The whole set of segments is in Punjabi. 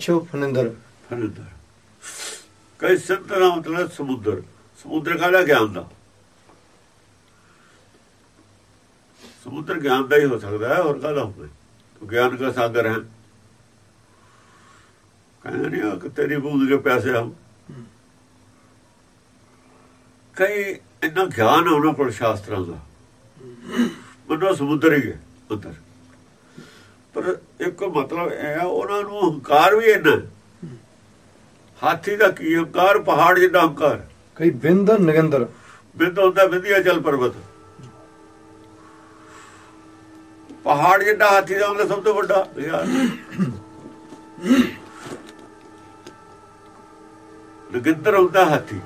ਛੋ ਫਨਿੰਦਰ। ਫਨਿੰਦਰ। ਕਈ ਦਾ ਮਤਲਬ ਸਮੁੰਦਰ। ਸਮੁੰਦਰ ਕਾਹਦਾ ਗਿਆਨ ਦਾ? ਸਮੁੰਦਰ ਗਿਆਨ ਦਾ ਹੀ ਹੋ ਸਕਦਾ ਹੈ ਹੋਰ ਕਾਹਦਾ ਹੋਵੇ? ਗਿਆਨ ਦਾ ਸਾਗਰ ਹੈ। ਕਹਿੰਦੇ ਨਹੀਂ ਕਿ ਤੇਰੀ ਬੂੰਦ ਕੇ ਪਿਆਸੇ ਹਮ ਕਈ ਇੰਨਾ ਗਿਆਨ ਉਹਨਾਂ ਕੋਲ ਸ਼ਾਸਤਰਾਂ ਦਾ। ਮਨੋ ਸਮੁੰਦਰ ਹੀ ਹੈ ਪਰ ਇੱਕ ਮਤਲਬ ਇਹ ਆ ਉਹਨਾਂ ਨੂੰ ਹੰਕਾਰ ਵੀ ਇੰਨਾ ਹਾਥੀ ਦਾ ਕੀ ਹੰਕਾਰ? ਪਹਾੜ ਜਿਹਾ ਹੰਕਾਰ। ਕਈ ਬਿੰਦ ਨਗੰਦਰ। ਬਿੰਦ ਹੁੰਦਾ ਵਿਧਿਆ ਚਲ ਪਰਬਤ। ਪਹਾੜ ਜਿਹਾ ਹਾਥੀ ਦਾ ਹੁੰਦਾ ਸਭ ਤੋਂ ਵੱਡਾ। ਯਾਰ। ਨਗਿੰਦਰ ਹੁੰਦਾ ਹਾਥੀ।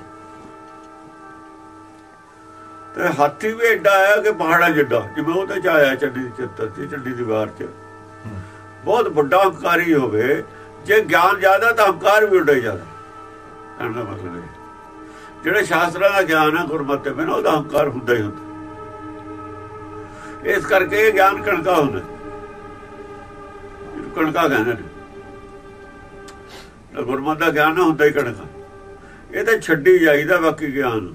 ਤੇ ਹਾਥੀ ਵੀ ਐਡਾ ਆਇਆ ਕਿ ਪਹਾੜਾਂ ਜਿੱਡਾ ਜਿਵੇਂ ਉਹ ਤੇ ਆਇਆ ਚੰਡੀ ਚਿੱਤਰ ਚ ਚੰਡੀ ਦੀਵਾਰ ਚ। ਬਹੁਤ ਵੱਡਾ ਹੰਕਾਰੀ ਹੋਵੇ, ਜੇ ਗਿਆਨ ਜ਼ਿਆਦਾ ਤਾਂ ਹੰਕਾਰ ਵੀ ਉੱਡੇ ਜ਼ਿਆਦਾ ਕਹਿੰਦਾ ਮਤਲਬ ਹੈ। ਜਿਹੜੇ ਸ਼ਾਸਤਰਾਂ ਦਾ ਗਿਆਨ ਹੈ ਗੁਰਮਤਿ ਬਿਨਾਂ ਉਹਦਾ ਹੰਕਾਰ ਹੁੰਦਾ ਹੀ ਹੁੰਦਾ। ਇਸ ਕਰਕੇ ਇਹ ਗਿਆਨ ਕਣਕਾ ਹੁੰਦਾ। ਇਹ ਕਣਕਾ ਕਹਿੰਦੇ ਨੇ। ਗੁਰਮਤਿ ਦਾ ਗਿਆਨ ਹੁੰਦਾ ਹੀ ਕਣਕਾ। ਇਹ ਤਾਂ ਛੱਡੀ ਜਾਈਦਾ ਬਾਕੀ ਗਿਆਨ।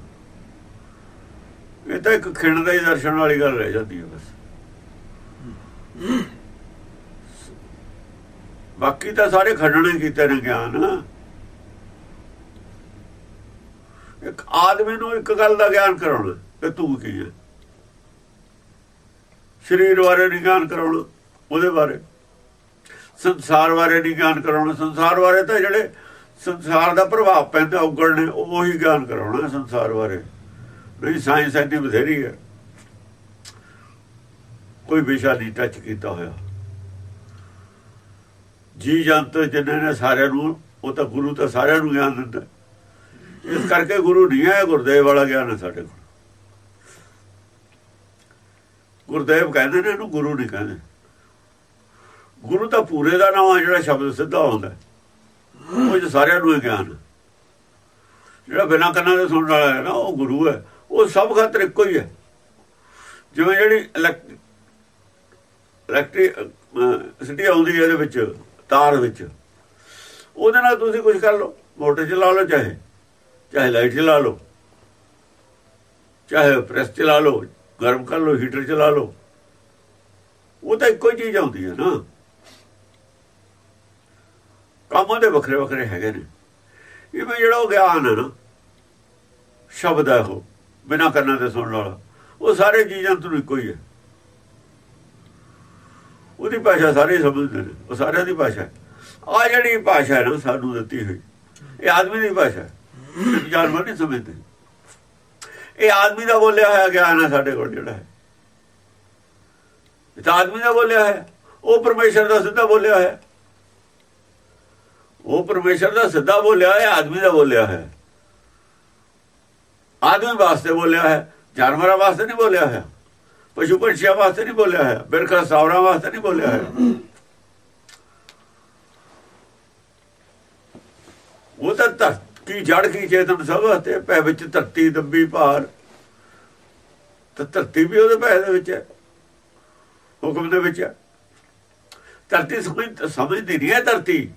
ਇਹ ਤਾਂ ਇੱਕ ਖਿੰਡ ਹੀ ਦਰਸ਼ਨ ਵਾਲੀ ਗੱਲ ਰਹਿ ਜਾਂਦੀ ਹੈ ਬਸ। ਬਾਕੀ ਤਾਂ ਸਾਰੇ ਖੰਡਣੇ ਕੀਤੇ ਨੇ ਗਿਆਨ। ਇੱਕ ਆਦਮੀ ਨੂੰ ਇੱਕ ਗੱਲ ਦਾ ਗਿਆਨ ਕਰਾਉਣਾ ਕਿ ਤੂੰ ਕੀ ਹੈ? ਸਰੀਰ ਬਾਰੇ ਨਹੀਂ ਗਿਆਨ ਕਰਾਉਣਾ, ਉਹਦੇ ਬਾਰੇ। ਸੰਸਾਰ ਬਾਰੇ ਨਹੀਂ ਗਿਆਨ ਕਰਾਉਣਾ। ਸੰਸਾਰ ਬਾਰੇ ਤਾਂ ਜਿਹੜੇ ਸੰਸਾਰ ਦਾ ਪ੍ਰਭਾਵ ਪੈਂਦਾ ਉਗੜ ਨੇ, ਉਹੀ ਗਿਆਨ ਕਰਾਉਣਾ ਸੰਸਾਰ ਬਾਰੇ। ਨਹੀਂ, ਸਾਇੰਸ ਐਡੀ ਬਥੇਰੀ ਹੈ। ਕੋਈ ਵਿਸ਼ਾ ਨਹੀਂ ਟੱਚ ਕੀਤਾ ਹੋਇਆ। ਜੀ ਜੰਤ ਜਿੰਨੇ ਨੇ ਸਾਰਿਆਂ ਨੂੰ, ਉਹ ਤਾਂ ਗੁਰੂ ਤਾਂ ਸਾਰਿਆਂ ਨੂੰ ਗਿਆਨ ਦਿੰਦਾ। ਇਸ ਕਰਕੇ ਗੁਰੂ ਨਹੀਂ ਹੈ ਗੁਰਦੇਵ ਵਾਲਾ ਗਿਆਨ ਹੈ ਸਾਡੇ ਕੋਲ। ਗੁਰਦੇਵ ਕਹਿੰਦੇ ਨੇ, ਇਹਨੂੰ ਗੁਰੂ ਨਹੀਂ ਕਹਿੰਦੇ। ਗੁਰੂ ਤਾਂ ਪੂਰੇ ਦਾ ਨਾਮ ਹੈ ਜਿਹੜਾ ਸ਼ਬਦ ਸਿੱਧਾ ਹੁੰਦਾ। ਉਹ ਜੋ ਸਾਰਿਆਂ ਨੂੰ ਗਿਆਨ ਜਿਹੜਾ ਬਿਨਾਂ ਕੰਨਾਂ ਦੇ ਸੁਣਨ ਵਾਲਾ ਹੈ ਨਾ, ਉਹ ਗੁਰੂ ਹੈ। ਉਹ ਸਭ ਖਾਤਰ ਇੱਕੋ ਹੀ ਹੈ। ਜਿਵੇਂ ਜਿਹੜੀ ਇਲੈਕਟ੍ਰਿਕ ਸਿਟੀ ਆਉਂਦੀ ਹੈ ਇਹਦੇ ਵਿੱਚ। ਤਾਰ ਵਿੱਚ। ਉਹਦੇ ਨਾਲ ਤੁਸੀਂ ਕੁਝ ਕਰ ਲਓ, ਮੋਟਰ ਚਲਾ ਲਓ ਚਾਹੇ ਚਾਹੇ ਲਾਈਟ ਚਲਾ ਲਓ, ਚਾਹੇ ਪ੍ਰੈਸ ਚਲਾ ਲਓ, ਗਰਮ ਕਰ ਲਓ, ਹੀਟਰ ਚਲਾ ਲਓ। ਉਹ ਤਾਂ ਇੱਕੋ ਹੀ ਚੀਜ਼ ਆਉਂਦੀ ਹੈ ਨਾ। ਕੰਮ ਦੇ ਵੱਖਰੇ ਵੱਖਰੇ ਹੈਗੇ ਨੇ। ਇਹ ਵੀ ਜਿਹੜਾ ਉਹ ਗਿਆਨ ਹੈ ਨਾ, ਸ਼ਬਦ ਹੈ ਉਹ, ਬਿਨਾ ਕੰਨਾਂ ਤੇ ਸੁਣਨ ਵਾਲਾ। ਉਹ ਸਾਰੇ ਚੀਜ਼ਾਂ ਤੋਂ ਇੱਕੋ ਹੀ ਹੈ ਉਹਦੀ ਭਾਸ਼ਾ ਸਾਰੇ ਸਮਝਦੇ ਨੇ, ਉਹ ਸਾਰਿਆਂ ਦੀ ਭਾਸ਼ਾ ਆ ਜਿਹੜੀ ਭਾਸ਼ਾ ਹੈ ਨਾ, ਸਾਨੂੰ ਦਿੱਤੀ ਹੋਈ, ਇਹ ਆਦਮੀ ਦੀ ਭਾਸ਼ਾ ਜਾਨਵਰ ਨਹੀਂ ਸਮਝਦੇ। ਇਹ ਆਦਮੀ ਦਾ ਬੋਲਿਆ ਹੋਇਆ ਗਿਆਨ ਹੈ ਸਾਡੇ ਕੋਲ ਜਿਹੜਾ ਹੈ। ਇਹ ਤਾਂ ਆਦਮੀ ਦਾ ਬੋਲਿਆ ਹੈ। ਉਹ ਪਰਮੇਸ਼ਰ ਦਾ ਸਿੱਧਾ ਬੋਲਿਆ ਹੈ। ਉਹ ਪਰਮੇਸ਼ਰ ਦਾ ਸਿੱਧਾ ਬੋਲਿਆ ਹੈ ਆਦਮੀ ਦਾ ਬੋਲਿਆ ਹੈ। ਆਦਮੀ ਵਾਸਤੇ ਬੋਲਿਆ ਹੈ ਜਾਨਵਰਾਂ ਵਾਸਤੇ ਨਹੀਂ ਬੋਲਿਆ ਹੋਇਆ। ਪਸ਼ੂ ਪੰਛੀਆਂ ਵਾਸਤੇ ਨਹੀਂ ਬੋਲਿਆ ਹੈ ਬਿਰਖਾ ਸਾਵਰਾਂ ਵਾਸਤੇ ਨਹੀਂ ਬੋਲਿਆ ਹੈ ਉਹ ਤਾਂ ਧਰਤੀ ਜੜ ਕੀ ਚੇਤਨ ਸਭ ਤੇ ਪੈ ਵਿੱਚ ਧਰਤੀ, ਦੱਬੀ, ਭਾਰ। ਤਾਂ ਧਰਤੀ ਵੀ ਉਹਦੇ ਪੈ ਦੇ ਵਿੱਚ ਹੈ। ਹੁਕਮ ਦੇ ਵਿੱਚ ਹੈ। ਧਰਤੀ ਸਮਝ ਸਮਝਦੀ ਨਹੀਂ ਹੈ ਧਰਤੀ।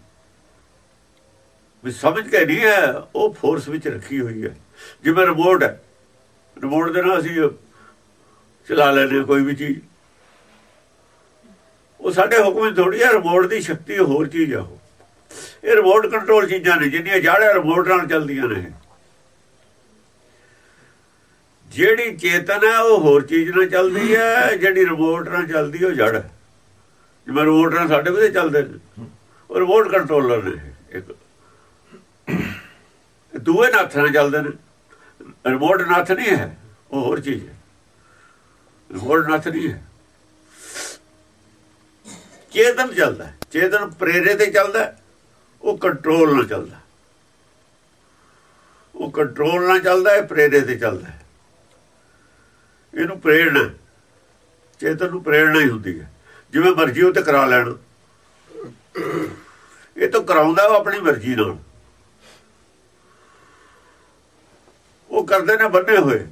ਵੀ ਸਮਝ ਕੇ ਨਹੀਂ ਹੈ, ਉਹ ਫੋਰਸ ਵਿੱਚ ਰੱਖੀ ਹੋਈ ਹੈ। ਜਿਵੇਂ ਰਿਮੋਟ ਹੈ। ਰਿਮੋਟ ਦੇ ਨਾਲ ਅਸੀਂ ਚਲਾ ਲੈਂਦੇ, ਕੋਈ ਵੀ ਚੀਜ਼। ਉਹ ਸਾਡੇ ਹੁਕਮ ਵਿੱਚ ਥੋੜੀ ਹੈ ਰਿਮੋਟ ਦੀ ਸ਼ਕਤੀ ਹੋਰ ਚੀਜ਼ ਆ ਉਹ। ਇਹ ਰਿਮੋਟ ਕੰਟਰੋਲ ਚੀਜ਼ਾਂ ਨੇ, ਜਿੰਨੀਆਂ ਜਾੜਿਆ ਰਿਮੋਟ ਨਾਲ ਚੱਲਦੀਆਂ ਨੇ ਜਿਹੜੀ ਚੇਤਨ ਹੈ ਉਹ ਹੋਰ ਚੀਜ਼ ਨਾਲ ਚੱਲਦੀ ਹੈ ਜਿਹੜੀ ਰਿਮੋਟ ਨਾਲ ਚੱਲਦੀ ਉਹ ਜੜ ਜਿਵੇਂ ਰਿਮੋਟ ਨਾਲ ਸਾਡੇ ਕੋਲ ਚੱਲਦੇ ਨੇ। ਉਹ ਰਿਮੋਟ ਕੰਟਰੋਲਰ ਨੇ ਇੱਕ। ਦੂਏ ਨਾਥ ਨਾਲ ਚੱਲਦੇ ਨੇ। ਰਿਮੋਟ ਨਾਥ ਨਹੀਂ ਹੈ, ਉਹ ਹੋਰ ਚੀਜ਼ ਹੈ। ਹੋਰ ਨੱਚ ਨਹੀਂ ਹੈ ਚੇਤਨ ਚੱਲਦਾ ਚੇਤਨ ਪ੍ਰੇਰੇ ਤੇ ਚੱਲਦਾ ਉਹ ਕੰਟਰੋਲ ਨਾਲ ਚੱਲਦਾ ਉਹ ਕੰਟਰੋਲ ਨਾਲ ਚੱਲਦਾ ਹੈ, ਪ੍ਰੇਰੇ ਤੇ ਚੱਲਦਾ ਇਹਨੂੰ ਪ੍ਰੇਰਣਾ ਚੇਤਨ ਨੂੰ ਪ੍ਰੇਰਣਾ ਹੀ ਹੁੰਦੀ ਹੈ। ਜਿਵੇਂ ਮਰਜ਼ੀ ਉਹ ਤੇ ਕਰਾ ਲੈਣ। ਇਹ ਤਾਂ ਕਰਾਉਂਦਾ ਉਹ ਆਪਣੀ ਮਰਜ਼ੀ ਨਾਲ। ਉਹ ਕਰਦੇ ਨੇ ਬੰਨੇ ਹੋਏ।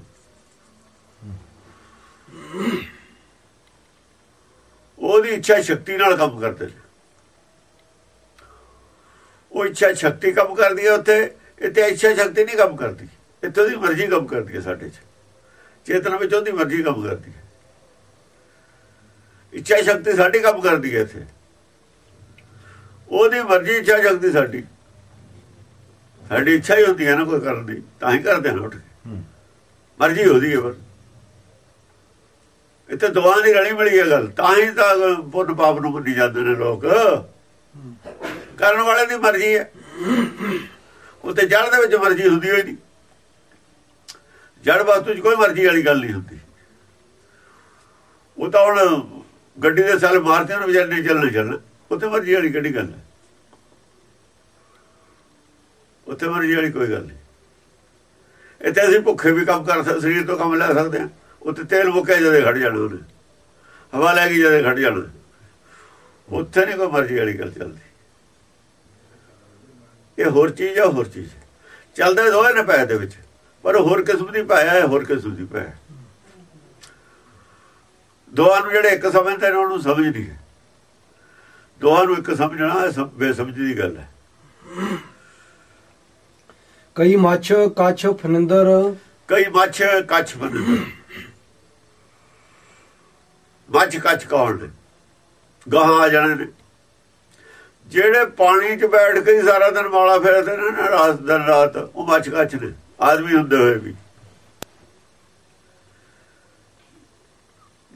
ਉਹਦੀ ਇੱਛਾ ਸ਼ਕਤੀ ਨਾਲ ਕੰਮ ਕਰਦੇ ਨੇ। ਉਹ ਇੱਛਾ ਸ਼ਕਤੀ ਕੰਮ ਕਰਦੀ ਹੈ ਉੱਥੇ ਇੱਥੇ ਇੱਛਾ ਸ਼ਕਤੀ ਨਹੀਂ ਕੰਮ ਕਰਦੀ। ਇੱਥੇ ਉਹਦੀ ਮਰਜ਼ੀ ਕੰਮ ਕਰਦੀ ਹੈ ਸਾਡੇ 'ਚ। ਚੇਤਨਾ ਵਿੱਚ ਉਹਦੀ ਮਰਜ਼ੀ ਕੰਮ ਕਰਦੀ ਹੈ। ਇੱਛਾ ਸ਼ਕਤੀ ਸਾਡੀ ਕੰਮ ਕਰਦੀ ਹੈ ਇੱਥੇ। ਉਹਦੀ ਮਰਜ਼ੀ ਇੱਛਾ ਸ਼ਕਤੀ ਸਾਡੀ। ਸਾਡੀ ਇੱਛਾ ਹੀ ਹੁੰਦੀ ਹੈ ਨਾ ਕੋਈ ਕਰਨ ਦੀ ਤਾਂ ਹੀ ਕਰਦੇ ਹਾਂ ਉੱਠ ਕੇ। ਮਰਜ਼ੀ ਉਹਦੀ ਹੈ ਬਸ ਇੱਥੇ ਦੋਵਾਂ ਦੀ ਰਲੀ ਮਿਲੀ ਹੈ ਗੱਲ। ਤਾਂ ਹੀ ਤਾਂ ਪੁੰਨ ਪਾਪ ਨੂੰ ਮੰਨੀ ਜਾਂਦੇ ਨੇ ਲੋਕ। ਕਰਨ ਵਾਲੇ ਦੀ ਮਰਜ਼ੀ ਹੈ। ਉੱਤੇ ਜੜ ਦੇ ਵਿੱਚ ਮਰਜ਼ੀ ਹੁੰਦੀ ਹੋਈ ਨਹੀਂ। ਜੜ ਵਸਤੂ 'ਚ ਕੋਈ ਮਰਜ਼ੀ ਵਾਲੀ ਗੱਲ ਨਹੀਂ ਹੁੰਦੀ। ਉਹ ਤਾਂ ਹੁਣ ਗੱਡੀ ਦੇ ਸਾਲ ਮਾਰਦੇ ਉਹਨੂੰ ਵਿਚਾਰੇ ਨਹੀਂ ਚੱਲਣਾ ਚੱਲਣਾ। ਉੱਥੇ ਮਰਜ਼ੀ ਵਾਲੀ ਕਿਹੜੀ ਗੱਲ ਹੈ? ਉੱਥੇ ਮਰਜ਼ੀ ਵਾਲੀ ਕੋਈ ਗੱਲ ਨਹੀਂ। ਇੱਥੇ ਅਸੀਂ ਭੁੱਖੇ ਵੀ ਕੰਮ ਕਰ ਸਕਦੇ ਸਰੀਰ ਤੋਂ ਕੰਮ ਲੈ ਸਕਦੇ ਹਾਂ। ਉੱਥੇ ਤੇਲ ਮੁੱਕਿਆ ਜਦੇ ਖੜ ਜਾਣਾ ਉਹਨੇ ਹਵਾ ਲੈ ਗਈ ਜਦੇ ਖੜ ਜਾਣਾ ਉੱਥੇ ਨਹੀਂ ਕੋਈ ਮਰਜ਼ੀ ਵਾਲੀ ਗੱਲ ਚੱਲਦੀ। ਇਹ ਹੋਰ ਚੀਜ਼ ਆ ਹੋਰ ਚੀਜ਼। ਚੱਲਦੇ ਦੋਏ ਨੇ ਪੈ ਦੇ ਵਿੱਚ ਪਰ ਹੋਰ ਕਿਸਮ ਦੀ ਪਾਇਆ ਹੈ ਹੋਰ ਕਿਸਮ ਦੀ ਪਾਇਆ ਦੋਹਾਂ ਨੂੰ ਜਿਹੜੇ ਇੱਕ ਸਮਝਦੇ ਨੇ ਉਹਨੂੰ ਸਮਝ ਨਹੀਂ ਦੋਹਾਂ ਨੂੰ ਇੱਕ ਸਮਝਣਾ ਸਭ ਬੇਸਮਝ ਦੀ ਗੱਲ ਹੈ। ਕਈ ਮੱਛ ਕੱਛ ਫਨਿੰਦਰ। ਕਈ ਮੱਛ ਕੱਛ ਬੰਦੇ ਮੱਛ ਕੱਛ ਕੌਣ ਨੇ, ਗਾਹਾਂ ਆ ਜਾਣੇ ਨੇ। ਜਿਹੜੇ ਪਾਣੀ 'ਚ ਬੈਠ ਕੇ ਸਾਰਾ ਦਿਨ ਮਾਲਾ ਫੇਰਦੇ ਨੇ ਨਾ, ਰਾਤ, ਦਿਨ ਰਾਤ, ਉਹ ਮੱਛ ਕੱਛ ਨੇ, ਆਦਮੀ ਹੁੰਦੇ ਹੋਏ ਵੀ।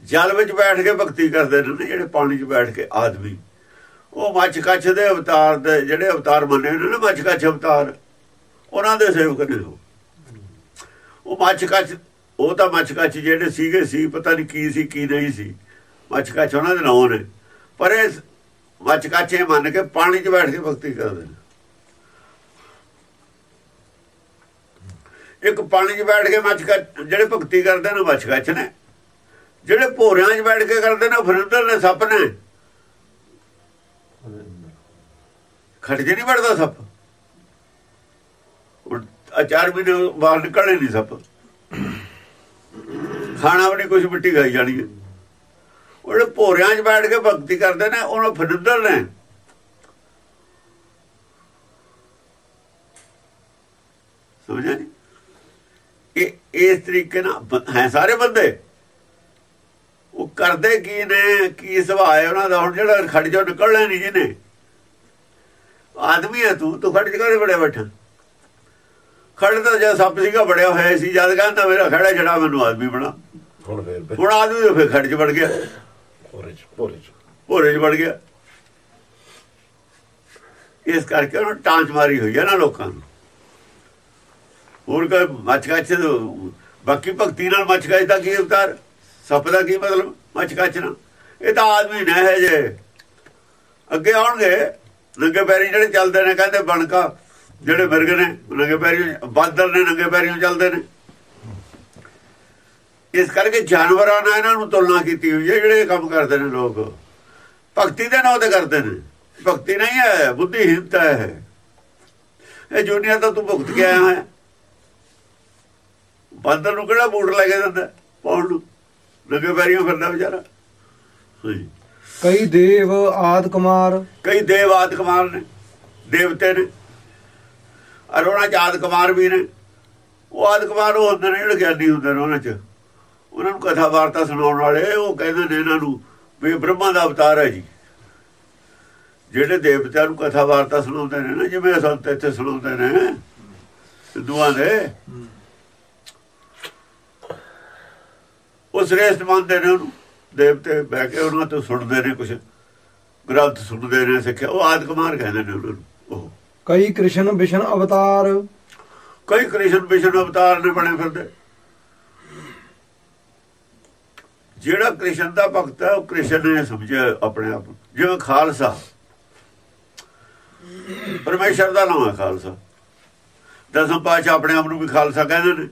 ਜਲ ਵਿੱਚ ਬੈਠ ਕੇ ਭਗਤੀ ਕਰਦੇ ਨੇ ਜਿਹੜੇ ਪਾਣੀ 'ਚ ਬੈਠ ਕੇ ਆਦਮੀ। ਉਹ ਮੱਛ ਕੱਛ ਦੇ ਅਵਤਾਰ ਦੇ, ਜਿਹੜੇ ਅਵਤਾਰ ਮੰਨੇ ਨੇ ਨਾ ਮੱਛ ਕੱਛ ਅਵਤਾਰ, ਉਹਨਾਂ ਦੇ ਸੇਵਕ ਨੇ ਉਹ। ਉਹ ਮੱਛ ਕੱਛ ਉਹ ਤਾਂ ਮੱਛ ਕੱਛ ਜਿਹੜੇ ਸੀਗੇ ਸੀ, ਪਤਾ ਨਹੀਂ ਕੀ ਸੀ, ਕੀ ਨਹੀਂ ਸੀ। ਮੱਛ ਕੱਛ ਉਹਨਾਂ ਦੇ ਨਾਂ ਨੇ ਪਰ ਇਹ ਮੱਛ ਕੱਛ ਮੰਨ ਕੇ ਪਾਣੀ 'ਚ ਬੈਠ ਕੇ ਭਗਤੀ ਕਰਦੇ ਨੇ। ਇੱਕ ਪਾਣੀ 'ਚ ਬੈਠ ਕੇ ਮੱਛ ਕੱਛ ਜਿਹੜੇ ਭਗਤੀ ਕਰਦੇ ਨੇ ਮੱਛ ਕੱਛ ਨੇ। ਜਿਹੜੇ ਭੋਰਿਆਂ 'ਚ ਬੈਠ ਕੇ ਕਰਦੇ ਨੇ ਉਹ ਫਰਿੰਦਰ ਨੇ ਸੱਪ ਨੇ। ਖੜ ਜੇ ਨਹੀਂ ਵੜਦਾ ਸੱਪ। ਅਚਾਰ ਵੀ ਬਾਹਰ ਨਿਕਲਣੇ ਨਹੀਂ ਸੱਪ। ਖਾਣਾ ਵੀ ਨਹੀਂ ਕੁਝ ਮਿੱਟੀ ਖਾਈ ਜਾਣੀ ਹੈ। ਉਹਦੇ ਭੋਰਿਆਂ 'ਚ ਬੈਠ ਕੇ ਭਗਤੀ ਕਰਦੇ ਨੇ ਉਹਨਾਂ ਫਰਿੰਦਰ ਨੇ। ਸਮਝਿਆ ਨਹੀਂ ਇਹ ਇਸ ਤਰੀਕੇ ਨਾਲ ਹੈ ਸਾਰੇ ਬੰਦੇ? ਉਹ ਕਰਦੇ ਕੀ ਨੇ ਕੀ ਸੁਭਾਅ ਹੈ ਉਹਨਾਂ ਦਾ? ਹੁਣ ਜਿਹੜਾ ਖੜ ਜਾ ਨਿਕਲਣਾ ਨਹੀਂ ਜਿਹਨੇ ਆਦਮੀ ਹੈ ਤੂੰ ਤੂੰ ਖੜ ਦੇ ਬੜੇ ਬੈਠਾ? ਖੜ ਤਾਂ ਜੇ ਸੱਪ ਸੀਗਾ ਬੜਿਆ ਹੋਇਆ ਸੀ। ਜਦ ਕਹਿੰਦਾ ਮੇਰਾ ਖੜਾ ਛੜਾ ਮੈਨੂੰ ਆਦਮੀ ਬਣਾ। ਹੁਣ ਫੇਰ ਹੁਣ ਆਦਮੀ ਫੇਰ ਖੜ ਚ ਵੜ ਗਿਆ। ਪੋਰੇ ਚ ਪੋਰੇ ਚ ਭੋਰੇ ਚ ਵੜ ਗਿਆ। ਇਸ ਕਰਕੇ ਉਹਨਾਂ ਟਾਂਚ ਮਾਰੀ ਹੋਈ ਹੈ ਨਾ ਲੋਕਾਂ ਨੂੰ। ਹੋਰ ਕੋਈ ਮੱਛਕਾਚ ਬਾਕੀ ਭਗਤੀ ਨਾਲ ਮੱਛਕਾਚ ਦਾ ਕੀ ਅਵਤਾਰ? ਸੱਪ ਦਾ ਕੀ ਮਤਲਬ ਮੱਛਕਾਚ ਨਾਲ? ਇਹ ਤਾਂ ਆਦਮੀ ਨਾ ਹੈ ਜੇ। ਅੱਗੇ ਆਉਣਗੇ, ਨੰਗੇ ਪੈਰੀ ਜਿਹੜੇ ਚੱਲਦੇ ਨੇ, ਕਹਿੰਦੇ ਬਣਕਾ, ਜਿਹੜੇ ਮਿਰਗ ਨੇ, ਨੰਗੇ ਪੈਰੀ ਬਾਦਲ ਨੇ, ਨੰਗੇ ਪੈਰੀਆਂ ਚੱਲਦੇ ਨੇ। ਇਸ ਕਰਕੇ ਜਾਨਵਰਾਂ ਨਾਲ ਇਹਨਾਂ ਨੂੰ ਤੁਲਨਾ ਕੀਤੀ ਹੋਈ ਹੈ ਜਿਹੜੇ ਕੰਮ ਕਰਦੇ ਨੇ ਲੋਕ। ਭਗਤੀ ਦੇ ਨਾਂ ਤੇ ਕਰਦੇ ਨੇ। ਭਗਤੀ ਨਹੀਂ ਹੈ ਬੁੱਧੀਹੀਨਤਾ ਹੈ। ਇਹ ਜੁਨੀਅਰ ਤਾਂ ਤੂੰ ਭੁਗਤ ਕੇ ਆਇਆ ਹੈ। ਬਾਦਲ ਨੂੰ ਕਿਹੜਾ ਬੂਟ ਲੈ ਕੇ ਦਿੰਦਾ ਪਾਉਣ ਨੂੰ? ਨੰਗੇ ਪੈਰੀਆਂ ਫਿਰਦਾ ਵਿਚਾਰਾ। ਕਈ ਦੇਵ ਆਦ ਕੁਮਾਰ। ਕਈ ਦੇਵ ਆਦਿ ਕੁਮਾਰ ਨੇ ਦੇਵਤੇ ਨੇ। ਅਰੋਣਾ ਚ ਆਦਿ ਕੁਮਾਰ ਵੀ ਨੇ। ਉਹ ਆਦਿ ਕੁਮਾਰ ਉਹ ਹੁੰਦੇ ਨੇ ਜਿਹੜੇ ਗਿਆਨੀ ਹੁੰਦੇ ਨੇ ਉਹਨਾਂ ਚ। ਉਹਨਾਂ ਨੂੰ ਕਥਾ ਵਾਰਤਾ ਸੁਣਾਉਣ ਵਾਲੇ ਉਹ ਕਹਿੰਦੇ ਨੇ ਇਹਨਾਂ ਨੂੰ ਵੀ ਬ੍ਰਹਮਾ ਦਾ ਅਵਤਾਰ ਹੈ ਜੀ। ਜਿਹੜੇ ਦੇਵਤਿਆਂ ਨੂੰ ਕਥਾ ਵਾਰਤਾ ਸੁਣਾਉਂਦੇ ਨੇ ਨਾ ਜਿਵੇਂ ਸੰਤ ਇੱਥੇ ਸੁਣਾਉਂਦੇ ਨੇ ਹਿੰਦੂਆਂ ਦੇ ਉਹ ਸ੍ਰੇਸ਼ਟ ਮੰਨਦੇ ਨੇ ਉਹਨੂੰ। ਦੇਵਤੇ ਬਹਿ ਕੇ ਉਹਨਾਂ ਤੋਂ ਸੁਣਦੇ ਨੇ ਕੁਝ ਗ੍ਰੰਥ ਸੁਣਦੇ ਨੇ ਸਿੱਖਿਆ। ਉਹ ਆਦਿ ਕੁਮਾਰ ਕਹਿੰਦੇ ਨੇ ਉਹਨਾਂ ਨੂੰ ਉਹ। ਕਈ ਕ੍ਰਿਸ਼ਨ ਵਿਸ਼ਨ ਅਵਤਾਰ। ਕਈ ਕ੍ਰਿਸ਼ਨ ਵਿਸ਼ਨ ਅਵਤਾਰ ਨੇ ਬਣੇ ਫਿਰਦੇ। ਜਿਹੜਾ ਕ੍ਰਿਸ਼ਨ ਦਾ ਭਗਤ ਹੈ ਉਹ ਕ੍ਰਿਸ਼ਨ ਨੇ ਸਮਝਿਆ ਆਪਣੇ ਆਪ। ਜਿਵੇਂ ਖਾਲਸਾ। ਪਰਮੇਸ਼ਰ ਦਾ ਨਾਮ ਹੈ ਖਾਲਸਾ। ਦਸਮ ਪਾਤਸ਼ਾਹ ਆਪਣੇ ਆਪ ਨੂੰ ਵੀ ਖਾਲਸਾ ਕਹਿੰਦੇ ਨੇ।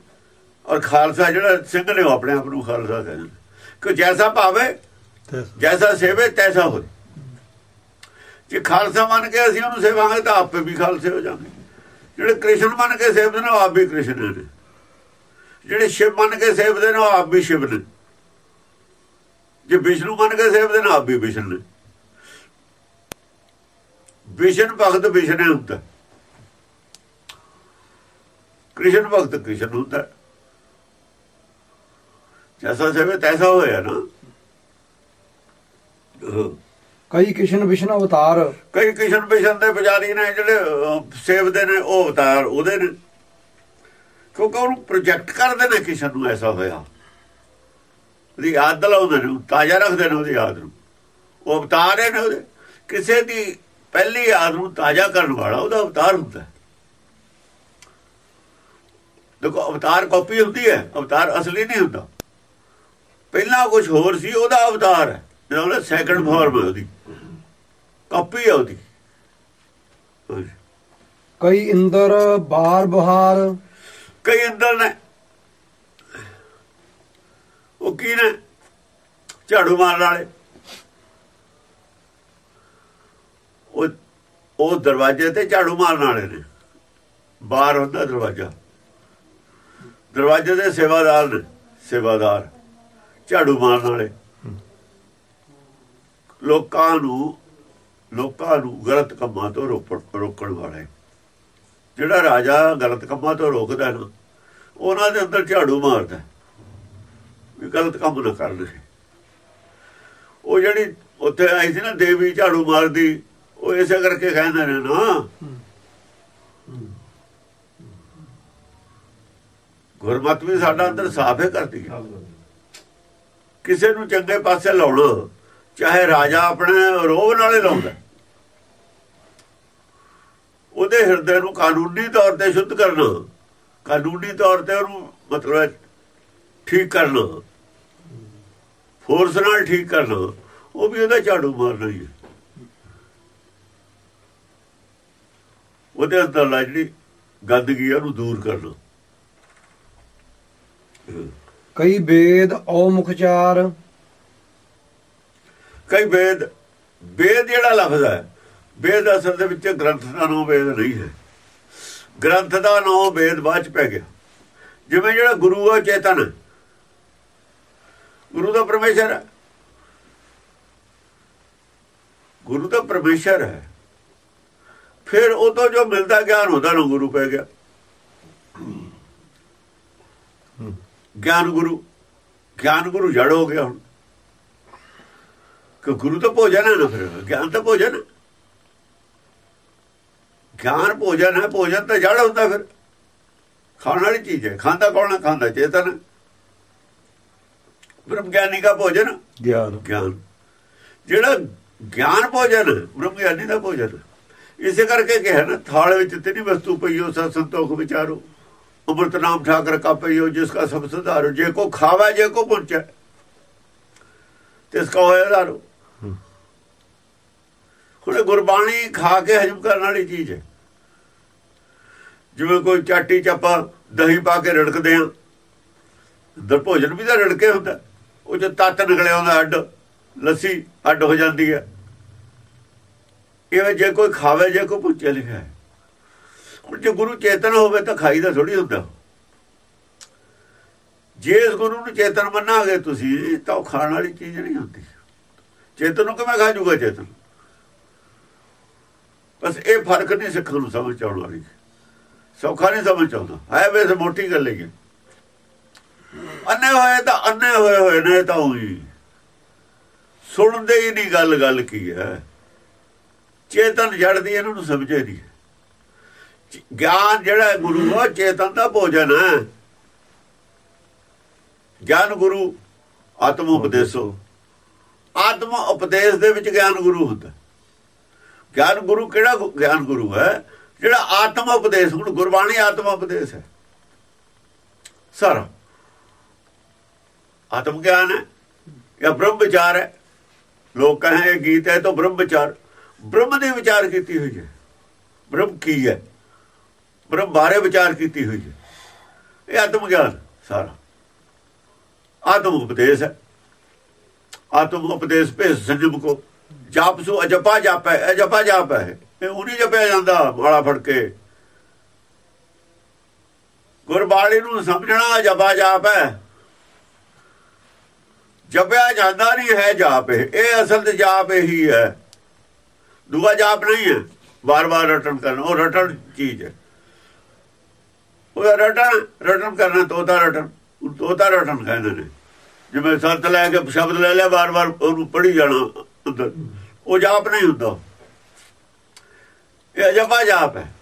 ਔਰ ਖਾਲਸਾ ਜਿਹੜਾ ਸਿੰਘ ਨੇ ਉਹ ਆਪਣੇ ਆਪ ਨੂੰ ਖਾਲਸਾ ਕਹਿੰਦੇ ਨੇ। ਕਿ ਜੈਸਾ ਭਾਵੇ ਜੈਸਾ ਸੇਵੇ ਤੈਸਾ ਹੋਏ। ਜੇ ਖਾਲਸਾ ਮੰਨ ਕੇ ਅਸੀਂ ਉਹਨੂੰ ਸੇਵਾਂਗੇ ਤਾਂ ਆਪੇ ਵੀ ਖਾਲਸੇ ਹੋ ਜਾਵਾਂਗੇ ਜਿਹੜੇ ਕ੍ਰਿਸ਼ਨ ਮੰਨ ਕੇ ਸੇਵਦੇ ਨੇ ਉਹ ਆਪ ਵੀ ਕ੍ਰਿਸ਼ਨ ਨੇ। ਜਿਹੜੇ ਸ਼ਿਵ ਮੰਨ ਕੇ ਸੇਵਦੇ ਨੇ ਉਹ ਆਪ ਵੀ ਸ਼ਿਵ ਨੇ। ਜੇ ਵਿਸ਼ਨੂੰ ਮੰਨ ਕੇ ਸੇਵਦੇ ਨੇ ਆਪ ਵੀ ਵਿਸ਼ਨ ਨੇ। ਵਿਸ਼ਨ ਭਗਤ ਵਿਸ਼ਨੇ ਹੁੰਦਾ। ਕ੍ਰਿਸ਼ਨ ਭਗਤ ਕ੍ਰਿਸ਼ਨ ਹੁੰਦਾ। ਜੈਸਾ ਸੇਵੇ ਤੈਸਾ ਹੋਇਆ ਨਾ। ਕਈ ਕਿਸ਼ਨ ਵਿਸ਼ਨ ਅਵਤਾਰ। ਕਈ ਕ੍ਰਿਸ਼ਨ ਵਿਸ਼ਨ ਦੇ ਪੁਜਾਰੀ ਨੇ ਜਿਹੜੇ ਸੇਵਦੇ ਨੇ ਉਹ ਅਵਤਾਰ ਉਹਦੇ ਨੇ। ਕਿਉਂਕਿ ਉਹਨੂੰ ਪ੍ਰੋਜੈਕਟ ਕਰਦੇ ਨੇ ਕ੍ਰਿਸ਼ਨ ਨੂੰ ਐਸਾ ਹੋਇਆ। ਉਹਦੀ ਯਾਦ ਦਿਲਾਉਂਦੇ ਨੇ ਤਾਜ਼ਾ ਰੱਖਦੇ ਨੇ ਉਹਦੀ ਯਾਦ ਨੂੰ। ਉਹ ਅਵਤਾਰ ਹੈ ਨੇ ਉਹਦੇ। ਕਿਸੇ ਦੀ ਪਹਿਲੀ ਯਾਦ ਨੂੰ ਤਾਜ਼ਾ ਕਰਨ ਵਾਲਾ ਉਹਦਾ ਅਵਤਾਰ ਹੁੰਦਾ। ਦੇਖੋ ਅਵਤਾਰ ਕਾਪੀ ਹੁੰਦੀ ਹੈ ਅਵਤਾਰ ਅਸਲੀ ਨਹੀਂ ਹੁੰਦਾ। ਪਹਿਲਾਂ ਕੁਝ ਹੋਰ ਸੀ ਉਹਦਾ ਅਵਤਾਰ ਹੈ। ਜਿਹੜਾ ਸੈਕੰਡ ਫਾਰਮ ਹੈ ਉਹਦੀ। ਕਾਪੀ ਹੈ ਉਹਦੀ। ਕਈ ਇੰਦਰ ਬਾਰ ਬਹਾਰ। ਕਈ ਅੰਦਰ ਨੇ। ਉਹ ਕੀ ਨੇ? ਝਾੜੂ ਮਾਰਨ ਵਾਲੇ। ਉਹ ਉਹ ਦਰਵਾਜ਼ੇ ਤੇ ਝਾੜੂ ਮਾਰਨ ਵਾਲੇ ਨੇ। ਬਾਹਰ ਹੁੰਦਾ ਦਰਵਾਜ਼ਾ। ਦਰਵਾਜ਼ੇ ਦੇ ਸੇਵਾਦਾਰ ਨੇ, ਸੇਵਾਦਾਰ। ਝਾੜੂ ਮਾਰਨ ਵਾਲੇ। ਲੋਕਾਂ ਨੂੰ ਲੋਕਾਂ ਨੂੰ ਗਲਤ ਕੰਮਾਂ ਤੋਂ ਰੋਕਣ ਰੋਕਣ ਵਾਲੇ। ਜਿਹੜਾ ਰਾਜਾ ਗਲਤ ਕੰਮਾਂ ਤੋਂ ਰੋਕਦਾ ਨਾ, ਉਹਨਾਂ ਦੇ ਅੰਦਰ ਝਾੜੂ ਮਾਰਦਾ। ਵੀ ਗਲਤ ਕੰਮ ਨਾ ਕਰਨ ਉਹ ਜਿਹੜੀ ਉੱਥੇ ਆਈ ਸੀ ਨਾ ਦੇਵੀ ਝਾੜੂ ਮਾਰਦੀ, ਉਹ ਇਸੇ ਕਰਕੇ ਕਹਿੰਦੇ ਨੇ ਨਾ। ਗੁਰਮਤ ਵੀ ਸਾਡਾ ਅੰਦਰ ਸਾਫ਼ ਕਰਦੀ ਹੈ। ਕਿਸੇ ਨੂੰ ਚੰਗੇ ਪਾਸੇ ਲਾਉਣਾ, ਚਾਹੇ ਰਾਜਾ ਆਪਣੇ ਰੋਹ ਨਾਲੇ ਲਾਉਂਦਾ ਉਹਦੇ ਹਿਰਦੇ ਨੂੰ ਕਾਨੂੰਨੀ ਤੌਰ ਤੇ ਸ਼ੁੱਧ ਕਰਨਾ, ਕਾਨੂੰਨੀ ਤੌਰ ਤੇ ਉਹਨੂੰ ਮਤਲਬ ਠੀਕ ਕਰਨਾ। ਫੋਰਸ ਨਾਲ ਠੀਕ ਕਰਨਾ ਉਹ ਵੀ ਉਹਦਾ ਝਾੜੂ ਮਾਰਨਾ ਹੀ ਹੈ। ਉਹਦੇ ਅੰਦਰ ਜਿਹੜੀ ਗੰਦਗੀ ਆ ਉਹਨੂੰ ਦੂਰ ਕਰਨਾ ਕਈ ਵੇਦ ਔਮੁਖਚਾਰ। ਕਈ ਵੇਦ ਵੇਦ ਜਿਹੜਾ ਲਫ਼ਜ਼ ਹੈ ਵੇਦ ਅਸਲ ਦੇ ਵਿੱਚ ਗ੍ਰੰਥ ਦਾ ਨਾਮ ਵੇਦ ਨਹੀਂ ਹੈ। ਗ੍ਰੰਥ ਦਾ ਨਾਮ ਵੇਦ ਬਾਅਦ ਚ ਪੈ ਗਿਆ। ਜਿਵੇਂ ਜਿਹੜਾ ਗੁਰੂ ਹੈ ਚੇਤਨ। ਗੁਰੂ ਦਾ ਪਰਮੇਸ਼ਰ ਹੈ। ਗੁਰੂ ਦਾ ਪਰਮੇਸ਼ਰ ਹੈ। ਫਿਰ ਉਹ ਤੋਂ ਜੋ ਮਿਲਦਾ ਗਿਆਨ, ਉਹਦਾ ਨੂੰ ਗੁਰੂ ਪੈ ਗਿਆ। ਗਿਆਨ ਗੁਰੂ। ਗਿਆਨ ਗੁਰੂ ਜੜ ਹੋ ਗਿਆ ਹੁਣ। ਕਿ ਗੁਰੂ ਤਾਂ ਭੋਜਨ ਹੈ ਨਾ ਫਿਰ? ਗਿਆਨ ਤਾਂ ਭੋਜਨ ਗਿਆਨ ਭੋਜਨ ਹੈ, ਭੋਜਨ ਤਾਂ ਜੜ ਹੁੰਦਾ ਫਿਰ। ਖਾਣ ਵਾਲੀ ਚੀਜ਼ ਹੈ। ਖਾਂਦਾ ਕੌਣ ਹੈ? ਖਾਂਦਾ ਚੇਤਨ ਹੈ। ਬ੍ਰਹਮ ਗਿਆਨੀ ਦਾ ਭੋਜਨ? ਗਿਆਨ। ਗਿਆਨ। ਜਿਹੜਾ ਗਿਆਨ ਭੋਜਨ ਹੈ, ਬ੍ਰਹਮ ਗਿਆਨੀ ਦਾ ਭੋਜਨ। ਹੈ। ਇਸੇ ਕਰਕੇ ਕਿਹਾ ਨਾ ਥਾਲ ਵਿੱਚ ਤਿੰਨੀ ਵਸਤੂ ਪਈਓ ਸਤ ਸੰਤੋਖ ਵਿਚਾਰੋ। ਅੰਮ੍ਰਿਤ ਨਾਮ ਠਾਕਰ ਕਾ ਪਈਓ ਜਿਸ ਕਾ ਸਭ ਸੁਧਾਰੋ। ਜੇ ਕੋ ਖਾਵਾ ਜੇ ਕੋ ਪੁੰਚੈ ਤਿਸ ਕਾ ਹੋਇਆ ਧਾਰੋ ਹੁਣ ਗੁਰਬਾਣੀ ਖਾ ਕੇ ਹਜਮ ਕਰਨ ਵਾਲੀ ਚੀਜ਼ ਹੈ। ਜਿਵੇਂ ਕੋਈ ਚਾਟੀ ਚੱਪਾ ਦਹੀਂ ਪਾ ਕੇ ਰੜਕਦੇ ਆ ਅੰਦਰ ਭੋਜਨ ਵੀ ਤਾਂ ਰੜਕੇ ਹੁੰਦਾ। ਉਹ ਜੋ ਤੱਤ ਨਿਕਲਿਆ ਹੁੰਦਾ ਅੱਡ, ਲੱਸੀ ਅੱਡ ਹੋ ਜਾਂਦੀ ਹੈ। ਇਹ ਜੇ ਕੋਈ ਖਾਵੇ, ਜੇ ਕੋਈ ਪੁੱਛੇ ਲਿਖਿਆ ਹੈ ਹੁਣ ਜੇ ਗੁਰੂ ਚੇਤਨ ਹੋਵੇ ਤਾਂ ਖਾਈ ਦਾ ਥੋੜੀ ਹੁੰਦਾ। ਜੇ ਇਸ ਗੁਰੂ ਨੂੰ ਚੇਤਨ ਮੰਨਾਂਗੇ ਤੁਸੀਂ, ਤਾਂ ਉਹ ਖਾਣ ਵਾਲੀ ਚੀਜ਼ ਨਹੀਂ ਹੁੰਦੀ। ਚੇਤਨ ਨੂੰ ਕਿਵੇਂ ਖਾ ਜੂਗਾ ਚੇਤਨ? ਬਸ ਇਹ ਫ਼ਰਕ ਨਹੀਂ ਸਿੱਖਣ ਨੂੰ ਸਮਝ ਆਉਣ ਵਾਲੀ। ਸੌਖਾ ਨਹੀਂ ਸਮਝ ਆਉਂਦਾ। ਹੈ ਵੈਸੇ ਮੋਟੀ ਗੱਲ ਹੈ ਅੰਨੇ ਹੋਏ ਤਾਂ ਅੰਨੇ ਹੋਏ ਹੋਏ ਨੇ ਤਾਂ ਉਹੀ। ਸੁਣਦੇ ਹੀ ਨਹੀਂ ਗੱਲ ਗੱਲ ਕੀ ਹੈ। ਚੇਤਨ ਜੜਦੀ ਇਹਨਾਂ ਨੂੰ ਸਮਝੇ ਨਹੀਂ। ਗਿਆਨ ਜਿਹੜਾ ਗੁਰੂ ਉਹ ਚੇਤਨ ਦਾ ਭੋਜਨ ਹੈ। ਗਿਆਨ ਗੁਰੂ, ਆਤਮ ਉਪਦੇਸੋ। ਆਤਮ ਉਪਦੇਸ਼ ਦੇ ਵਿੱਚ ਗਿਆਨ ਗੁਰੂ ਹੁੰਦਾ। ਗਿਆਨ ਗੁਰੂ ਕਿਹੜਾ ਗਿਆਨ ਗੁਰੂ ਹੈ? ਜਿਹੜਾ ਆਤਮ ਉਪਦੇਸ਼, ਹੁਣ ਗੁਰਬਾਣੀ ਆਤਮ ਉਪਦੇਸ਼ ਹੈ। ਸਾਰਾ ਆਤਮ ਗਿਆਨ ਹੈ, ਜਾਂ ਬ੍ਰਹਮ ਵਿਚਾਰ ਹੈ? ਲੋਕ ਕਹੇ ਇਹ ਗੀਤ ਹੈ ਤਾਂ ਬ੍ਰਹਮ ਵਿਚਾਰ ਬ੍ਰਹਮ ਦੇ ਵਿਚਾਰ ਕੀਤੀ ਹੋਈ ਹੈ। ਬ੍ਰਹਮ ਕੀ ਹੈ? ਬ੍ਰਹਮ ਬਾਰੇ ਵਿਚਾਰ ਕੀਤੀ ਹੋਈ ਹੈ। ਇਹ ਆਤਮ ਗਿਆਨ ਸਾਰਾ। ਆਤਮ ਉਪਦੇਸ਼ ਹੈ। ਆਤਮ ਉਪਦੇਸ਼ ਭੇਸ ਸੰਜਮ ਕੋ। ਜਾਪ ਸੋ ਅਜਪਾ ਜਾਪੈ, ਅਜਪਾ ਜਾਪ। ਹੈ ਇਹ ਉਨੀ ਜਪਿਆ ਜਾਂਦਾ ਮਾਲਾ ਫੜ ਕੇ। ਗੁਰਬਾਣੀ ਨੂੰ ਸਮਝਣਾ ਜਪਾ ਜਾਪ। ਹੈ ਜਪਿਆ ਜਾਂਦਾ ਨਹੀਂ ਹੈ ਜਾਪ ਇਹ। ਅਸਲ ਤੇ ਜਾਪ ਇਹੀ ਹੈ। ਦੂਆ ਜਾਪ ਨਹੀਂ ਹੈ। ਵਾਰ ਵਾਰ ਰਟਨ ਕਰਨਾ, ਉਹ ਰਟਨ ਚੀਜ਼ ਹੈ। ਉਹ ਰਟਨ ਰਟਨ ਕਰਨਾ, ਤੋਤਾ ਰਟਨ ਤੋਤਾ ਰਟਨ ਕਹਿੰਦੇ ਨੇ। ਜਿਵੇਂ ਸੰਤ ਲੈ ਕੇ ਸ਼ਬਦ ਲੈ ਲਿਆ ਵਾਰ ਵਾਰ ਉਹਨੂੰ ਪੜ੍ਹੀ ਜਾਣਾ ਅੰਦਰ। ਉਹ ਜਾਪ ਨਹੀਂ ਹੁੰਦਾ। ਇਹ ਅਜਪਾ ਜਾਪ ਹੈ।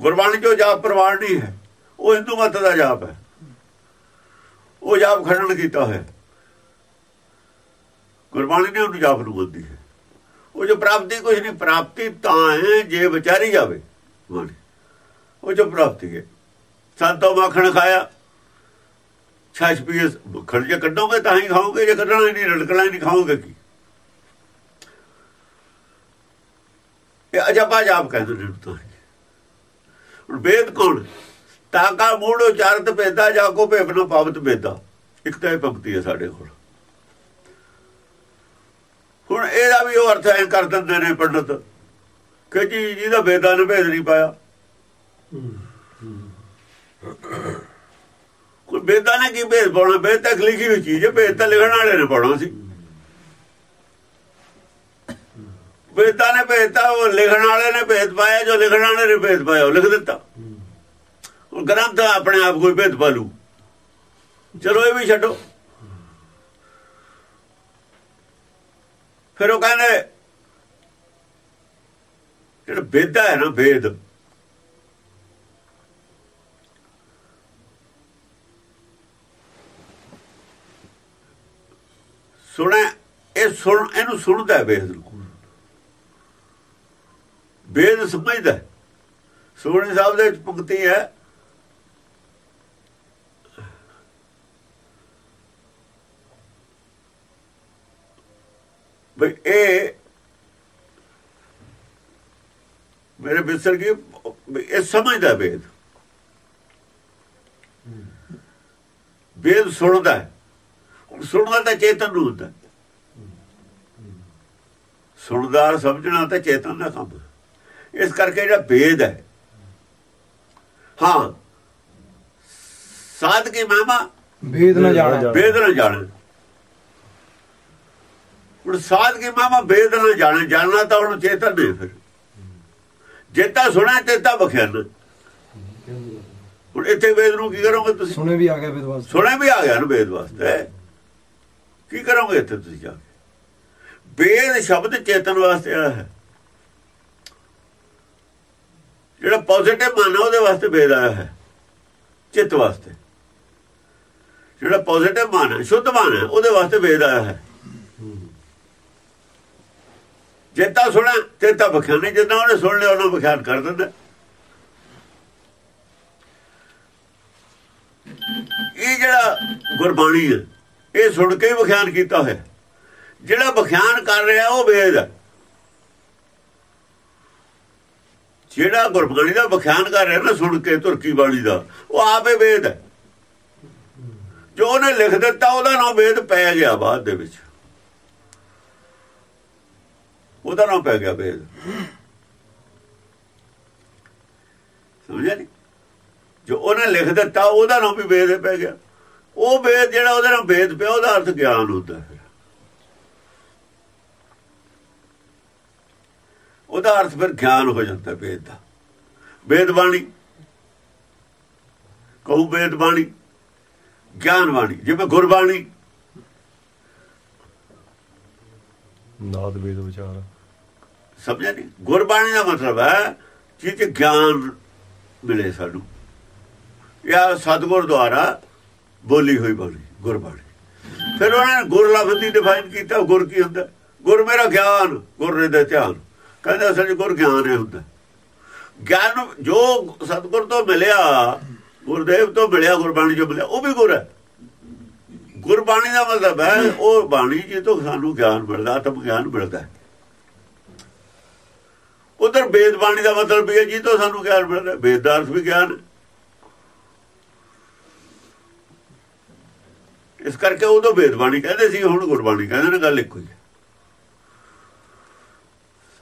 ਗੁਰਬਾਣੀ ਚੋਂ ਜਾਪ ਪ੍ਰਵਾਨ ਨਹੀਂ ਹੈ। ਉਹ ਹਿੰਦੂ ਮਤ ਦਾ ਜਾਪ ਹੈ। ਉਹ ਜਾਪ ਖੰਡਨ ਕੀਤਾ ਹੋਇਆ ਗੁਰਬਾਣੀ ਨੇ ਉਹਨੂੰ ਜਾਪ ਨੂੰ ਬੋਲਦੀ ਹੈ। ਉਹ ਜੋ ਪ੍ਰਾਪਤੀ ਕੁਝ ਨਹੀਂ, ਪ੍ਰਾਪਤੀ ਤਾਂ ਹੈ ਜੇ ਵਿਚਾਰੀ ਜਾਵੇ ਉਹ ਜੋ ਪ੍ਰਾਪਤੀ ਹੈ। ਸੰਤੋ ਮੱਖਣ ਖਾਇਆ। ਛਾਛ ਪੀਏ ਮੱਖਣ ਜੇ ਕੱਢੋਗੇ ਤਾਂ ਹੀ ਖਾਓਗੇ, ਜੇ ਕੱਢਣਾ ਹੀ ਨਹੀਂ, ਰੜਕਣਾ ਨਹੀਂ, ਖਾਓਗੇ ਕੀ? ਇਹ ਅਜਬਾ ਜਾਪ ਕਹਿੰਦੇ ਨੇ ਤਾਂ। ਹੁਣ ਵੇਦ ਕੌਣ ਤਾਕਾ ਮੂੜ ਉਚਾਰਤ ਭੇਦਾ ਜਾ ਕੋ ਭੇਵਨ ਪਾਵਤ ਭੇਦਾ। ਇੱਕ ਤਾਂ ਇਹ ਪੰਕਤੀ ਹੈ ਸਾਡੇ ਕੋਲ। ਹੁਣ ਇਹਦਾ ਵੀ ਉਹ ਅਰਥ ਐ ਕਰ ਦਿੰਦੇ ਨੇ ਪੰਡਤ ਕਿ ਜੀ ਜਿਹਦਾ ਵੇਦਾਂ ਨੇ ਭੇਦ ਨਹੀਂ ਪਾਇਆ। ਕੋਈ ਵੇਦਾਂ ਨੇ ਕੀ ਭੇਦ ਪਾਉਣਾ? ਵੇਦ ਤੱਕ ਲਿਖੀ ਹੋਈ ਚੀਜ਼ ਹੈ, ਭੇਦ ਤਾਂ ਲਿਖਣ ਵਾਲੇ ਨੇ ਪਾਉਣਾ ਸੀ। ਵੇਦਾਂ ਨੇ ਭੇਦਤਾ ਉਹ ਲਿਖਣ ਵਾਲੇ ਨੇ ਭੇਦ ਪਾਇਆ, ਜੋ ਲਿਖਣ ਵਾਲੇ ਨੇ ਭੇਦ ਪਾਇਆ, ਉਹ ਲਿਖ ਦਿੱਤਾ। ਗ੍ਰੰਥ ਆਪਣੇ ਆਪ ਕੋਈ ਭੇਦ ਪਾ ਚਲੋ ਇਹ ਵੀ ਛੱਡੋ। ਫਿਰ ਉਹ ਕਹਿੰਦੇ, ਜਿਹੜਾ ਵੇਦਾ ਹੈ ਨਾ ਵੇਦ ਸੁਣੇ, ਇਹ ਸੁਣ, ਇਹਨੂੰ ਸੁਣਦਾ ਹੈ ਵੇਦ ਵੇਦ ਸਮਝਦਾ ਹੈ। ਸੋਹਣੇ ਸਾਹਿਬ ਦੇ ਵਿੱਚ ਪੰਕਤੀ ਹੈ ਬਈ ਇਹ ਮੇਰੇ ਬਿਸਰ ਕੀ ਇਹ ਸਮਝਦਾ ਵੇਦ। ਵੇਦ ਸੁਣਦਾ ਹੈ। ਸੁਣਦਾ ਤਾਂ ਚੇਤਨ ਨੂੰ ਹੁੰਦਾ ਸੁਣਦਾ ਸਮਝਣਾ ਤਾਂ ਚੇਤਨ ਦਾ ਕੰਮ। ਇਸ ਕਰਕੇ ਜਿਹੜਾ ਵੇਦ ਹੈ ਹਾਂ ਸਾਧ ਕੀ ਮਾਮਾ ਵੇਦ ਨਾ ਜਾਣੈ। ਵੇਦ ਨਾ ਜਾਣੇ। ਹੁਣ ਸਾਧ ਕੀ ਮਾਮਾ ਵੇਦ ਨਾ ਜਾਣੇ ਜਾਣਨਾ ਤਾਂ ਹੁਣ ਚੇਤਨ ਨੇ ਫਿਰ। ਜੇਤਾ ਸੁਣਾ ਤੇਤਾ ਬਖਿਆਨ ਹੁਣ ਇੱਥੇ ਵੇਦ ਨੂੰ ਕੀ ਕਰੋਗੇ ਤੁਸੀਂ? ਸੁਣੇ ਵੀ ਆ ਗਿਆ ਵਿਦਵਾਸ ਸੁਣੇ ਵੀ ਆ ਗਿਆ ਨਾ ਵੇਦ ਵਾਸਤੇ ਕੀ ਕਰੋਗੇ ਇੱਥੇ ਤੁਸੀਂ ਜਾ ਕੇ? ਵੇਦ ਸ਼ਬਦ ਚੇਤਨ ਵਾਸਤੇ ਆਇਆ ਹੈ। ਜਿਹੜਾ ਪੋਜ਼ਿਟਿਵ ਮਨ ਹੈ ਉਹਦੇ ਵਾਸਤੇ ਵੇਦ ਆਇਆ ਹੈ। ਚਿੱਤ ਵਾਸਤੇ। ਜਿਹੜਾ ਪੋਜ਼ਿਟਿਵ ਮਨ ਹੈ ਸ਼ੁੱਧ ਮਨ ਹੈ ਉਹਦੇ ਵਾਸਤੇ ਵੇਦ ਆਇਆ ਹੈ। ਜੇ ਤਾਂ ਸੁਣਾ, ਤੇ ਤਾਂ ਨਹੀਂ ਜਿੰਨਾ ਉਹਨੇ ਸੁਣ ਲਿਆ, ਉਹਨਾਂ ਬਖਿਆਨ ਕਰ ਦਿੰਦਾ। ਇਹ ਜਿਹੜਾ ਗੁਰਬਾਣੀ ਹੈ, ਇਹ ਸੁਣ ਕੇ ਹੀ ਵਿਖਿਆਨ ਕੀਤਾ ਹੋਇਆ। ਜਿਹੜਾ ਵਿਖਿਆਨ ਕਰ ਰਿਹਾ, ਉਹ ਵੇਦ ਹੈ। ਜਿਹੜਾ ਗੁਰਬਾਣੀ ਦਾ ਵਿਖਿਆਨ ਕਰ ਰਿਹਾ ਨਾ, ਸੁਣ ਕੇ ਤੁਰਕੀ ਬਾਣੀ ਦਾ, ਉਹ ਆਪੇ ਵੇਦ ਹੈ। ਜੋ ਉਹਨੇ ਲਿਖ ਦਿੱਤਾ, ਉਹਦਾ ਨਾਮ ਵੇਦ ਪੈ ਗਿਆ ਬਾਅਦ ਦੇ ਵਿੱਚ। ਉਹਦਾ ਨਾਮ ਪੈ ਗਿਆ ਵੇਦ ਸਮਝਿਆ ਨਹੀਂ ਜੋ ਉਹਨੇ ਲਿਖ ਦਿੱਤਾ, ਉਹਦਾ ਨਾਮ ਵੀ ਵੇਦ ਪੈ ਗਿਆ। ਉਹ ਵੇਦ ਜਿਹੜਾ ਉਹਦੇ ਨਾਲ ਵੇਦ ਪਿਆ, ਉਹਦਾ ਅਰਥ ਗਿਆਨ ਹੁੰਦਾ ਹੈ। ਉਹਦਾ ਅਰਥ ਫਿਰ ਗਿਆਨ ਹੋ ਜਾਂਦਾ ਵੇਦ ਦਾ। ਵੇਦ ਬਾਣੀ। ਕਹੂ ਵੇਦ ਬਾਣੀ, ਗਿਆਨ ਬਾਣੀ, ਜਿਵੇਂ ਗੁਰਬਾਣੀ। ਨਾਦ ਵੇਦ ਵਿਚਾਰ। ਸਮਝਿਆ ਨਹੀਂ ਗੁਰਬਾਣੀ ਦਾ ਮਤਲਬ ਹੈ ਜਿਹ ਗਿਆਨ ਮਿਲੇ ਸਾਨੂੰ। ਜਾਂ ਸਤਿਗੁਰ ਦੁਆਰਾ ਬੋਲੀ ਹੋਈ ਬਾਣੀ, ਗੁਰਬਾਣੀ। ਫਿਰ ਉਹਨਾਂ ਨੇ ਗੁਰ ਲਫ਼ਜ਼ ਦੀ ਡਿਫਾਈਨ ਕੀਤਾ, ਗੁਰ ਕੀ ਹੁੰਦਾ? ਗੁਰ ਮੇਰਾ ਗਿਆਨ, ਗੁਰ ਨੇ ਦੇ ਧਿਆਨ। ਕਹਿੰਦੇ ਅਸਲ ਗੁਰ ਗਿਆਨ ਹੈ ਹੁੰਦਾ। ਗਿਆਨ ਜੋ ਸਤਿਗੁਰ ਤੋਂ ਮਿਲਿਆ, ਗੁਰਦੇਵ ਤੋਂ ਮਿਲਿਆ, ਗੁਰਬਾਣੀ ਜੋ ਮਿਲਿਆ, ਉਹ ਵੀ ਗੁਰ ਹੈ। ਗੁਰਬਾਣੀ ਦਾ ਮਤਲਬ ਹੈ, ਉਹ ਬਾਣੀ ਜੀ ਤੋਂ ਸਾਨੂੰ ਗਿਆਨ ਮਿਲਦਾ ਆਤਮ ਗਿਆਨ ਮਿਲਦਾ ਉਧਰ ਵੇਦ ਬਾਣੀ ਦਾ ਮਤਲਬ ਵੀ ਹੈ ਜੀ ਤੋਂ ਸਾਨੂੰ ਗਿਆਨ ਮਿਲਦਾ ਵੇਦ ਦਾ ਅਰਥ ਵੀ ਗਿਆਨ। ਇਸ ਕਰਕੇ ਉਦੋਂ ਵੇਦ ਬਾਣੀ ਕਹਿੰਦੇ ਸੀ ਹੁਣ ਗੁਰਬਾਣੀ ਕਹਿੰਦੇ ਨੇ ਗੱਲ ਇੱਕੋ ਹੀ ਹੈ।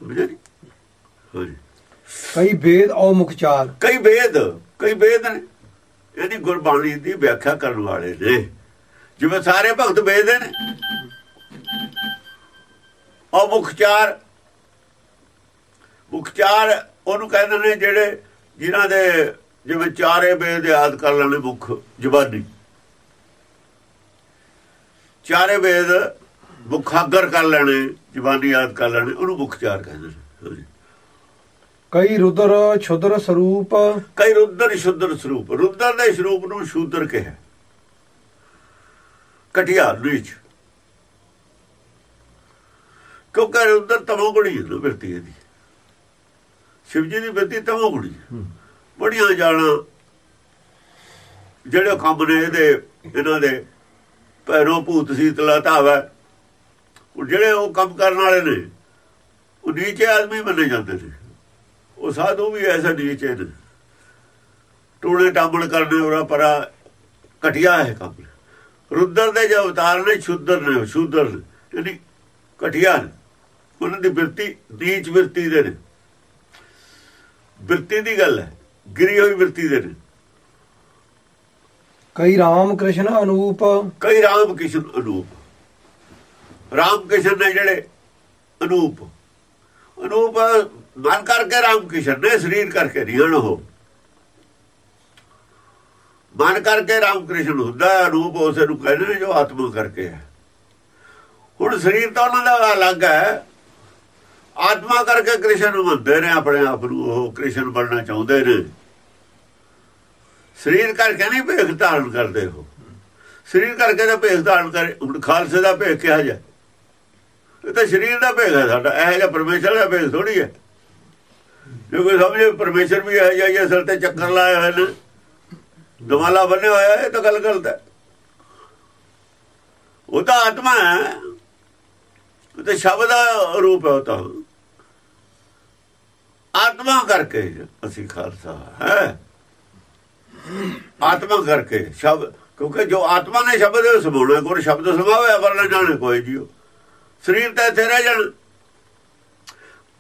ਸਮਝਿਆ ਨਹੀਂ ਹਾਂਜੀ। ਕਈ ਵੇਦ ਔਮੁਖ ਚਾਰ ਕਈ ਵੇਦ ਕਈ ਵੇਦ ਨੇ। ਇਹਦੀ ਗੁਰਬਾਣੀ ਦੀ ਵਿਆਖਿਆ ਕਰਨ ਵਾਲੇ ਨੇ। ਜਿਵੇਂ ਸਾਰੇ ਭਗਤ ਵੇਦ ਨੇ। ਉਹ ਮੁਖ ਚਾਰ ਮੁਖਚਾਰ ਉਹਨੂੰ ਕਹਿੰਦੇ ਨੇ ਜਿਹੜੇ ਜਿਨ੍ਹਾਂ ਦੇ ਜਿਵੇਂ ਚਾਰੇ ਵੇਦ ਯਾਦ ਕਰ ਲੈਣੇ ਮੁਖ ਜ਼ਬਾਨੀ ਚਾਰੇ ਵੇਦ ਮੁਖਾਗਰ ਕਰ ਲੈਣੇ ਜ਼ਬਾਨੀ ਯਾਦ ਕਰ ਲੈਣੇ ਉਹਨੂੰ ਮੁਖਚਾਰ ਕਹਿੰਦੇ ਨੇ। ਕਈ ਰੁਦਰ ਛੁਦਰ ਸਰੂਪ। ਕਈ ਰੁਦਰ ਸ਼ੁੱਧਰ ਸਰੂਪ। ਰੁਦਰ ਦੇ ਸਰੂਪ ਨੂੰ ਸ਼ੂਦਰ ਕਿਹਾ। ਕਟਿਆ ਨੀਚ। ਕਿਉਂਕਿ ਰੁਦਰ ਤਮੋਗੁਣੀ ਹੈ ਬਿਰਤੀ ਇਹਦੀ। ਸ਼ਿਵ ਜੀ ਦੀ ਬਿਰਤੀ ਤਮੋਗੁਣੀ ਹੈ। ਬੜੀਆਂ ਜਾਣਾ। ਜਿਹੜੇ ਕੰਮ ਨੇ ਇਹਦੇ, ਇਹਨਾਂ ਦੇ ਪੈਰੋਂ ਭੂਤ ਸੀਤਲਾ ਧਾਵਾ ਉਹ ਜਿਹੜੇ ਉਹ ਕੰਮ ਕਰਨ ਵਾਲੇ ਨੇ, ਉਹ ਨੀਚੇ ਆਦਮੀ ਮੰਨੇ ਜਾਂਦੇ ਨੇ। ਉਹ ਸਾਧੂ ਵੀ ਐਸਾ ਨੀਚੇ ਨੇ। ਟੂਣੇ ਟਾਂਬੜ ਕਰਨੇ ਉਰਾ ਪਰਾ ਘਟਿਆ ਹੈ ਕੰਮ। ਰੁੱਦਰ ਦੇ ਜੋ ਅਵਤਾਰ ਨੇ ਸ਼ੁੱਧਰ ਨੇ, ਸ਼ੂਦਰ ਨੇ। ਯਾਨੀ ਘਟਿਆ ਨੇ। ਉਹਨਾਂ ਦੀ ਬਿਰਤੀ, ਨੀਚ ਬਿਰਤੀ ਦੇ ਨੇ। ਬਿਰਤੀ ਦੀ ਗੱਲ ਹੈ ਗਿਰੀ ਹੋਈ ਬਿਰਤੀ ਦੇ ਨੇ ਕਈ ਰਾਮ ਕ੍ਰਿਸ਼ਨ ਅਨੂਪ। ਕਈ ਰਾਮ ਕਿਸ਼ਨ ਅਨੂਪ। ਰਾਮ ਕਿਸ਼ਨ ਨੇ ਜਿਹੜੇ ਅਨੂਪ ਅਨੂਪ ਮਨ ਕਰਕੇ ਰਾਮ ਕਿਸ਼ਨ ਨੇ ਸਰੀਰ ਕਰਕੇ ਨਹੀਂ ਹਨ ਉਹ। ਮਨ ਕਰਕੇ ਰਾਮ ਕ੍ਰਿਸ਼ਨ ਹੁੰਦਾ ਅਨੂਪ ਉਸੇ ਨੂੰ ਕਹਿੰਦੇ ਨੇ ਜੋ ਆਤਮਾ ਕਰਕੇ ਹੈ। ਹੁਣ ਸਰੀਰ ਤਾਂ ਉਹਨਾਂ ਦਾ ਅਲੱਗ ਹੈ ਆਤਮਾ ਕਰਕੇ ਕ੍ਰਿਸ਼ਨ ਮੰਨਦੇ ਨੇ, ਆਪਣੇ ਆਪ ਨੂੰ ਉਹ ਕ੍ਰਿਸ਼ਨ ਬਣਨਾ ਚਾਹੁੰਦੇ ਨੇ। ਸਰੀਰ ਕਰਕੇ ਨਹੀਂ ਭੇਖ ਧਾਰਨ ਕਰਦੇ ਉਹ। ਸਰੀਰ ਕਰਕੇ ਤਾਂ ਭੇਖ ਧਾਰਨ ਕਰੇ, ਹੁਣ ਖਾਲਸੇ ਦਾ ਭੇਖ ਕਿਹਾ ਜਾ। ਇਹ ਤਾਂ ਸਰੀਰ ਦਾ ਭੇਖ ਹੈ ਸਾਡਾ, ਇਹ ਜਿਹਾ ਪਰਮੇਸ਼ਰ ਦਾ ਭੇਖ ਥੋੜੀ ਹੈ। ਜੇ ਕੋਈ ਸਮਝੇ ਪਰਮੇਸ਼ਰ ਵੀ ਹੈ ਜਾਂ ਅਸਲ ਤੇ ਚੱਕਰ ਲਾਏ ਹੋਏ ਨੇ ਦਮਾਲਾ ਬੰਨਿਆ ਹੋਇਆ, ਇਹ ਤਾਂ ਗੱਲ ਗਲਤ ਹੈ। ਉਹ ਤਾਂ ਆਤਮਾ ਹੈ। ਉਹ ਸ਼ਬਦ ਦਾ ਰੂਪ ਹੈ ਉਹ ਤਾਂ। ਆਤਮਾ ਕਰਕੇ ਅਸੀਂ ਖਾਲਸਾ, ਹੈ? ਆਤਮਾ ਕਰਕੇ ਸ਼ਬਦ, ਕਿਉਂਕਿ ਜੋ ਆਤਮਾ ਨੇ ਸ਼ਬਦ ਸਮਾਉਣਾ ਗੁਰ ਸ਼ਬਦ ਸਮਾਵੇ ਅਵਰ ਨਾ ਜਾਣੇ ਕੋਈ ਜੀਓ ਸਰੀਰ ਤਾਂ ਇੱਥੇ ਰਹਿ ਜਾਣ।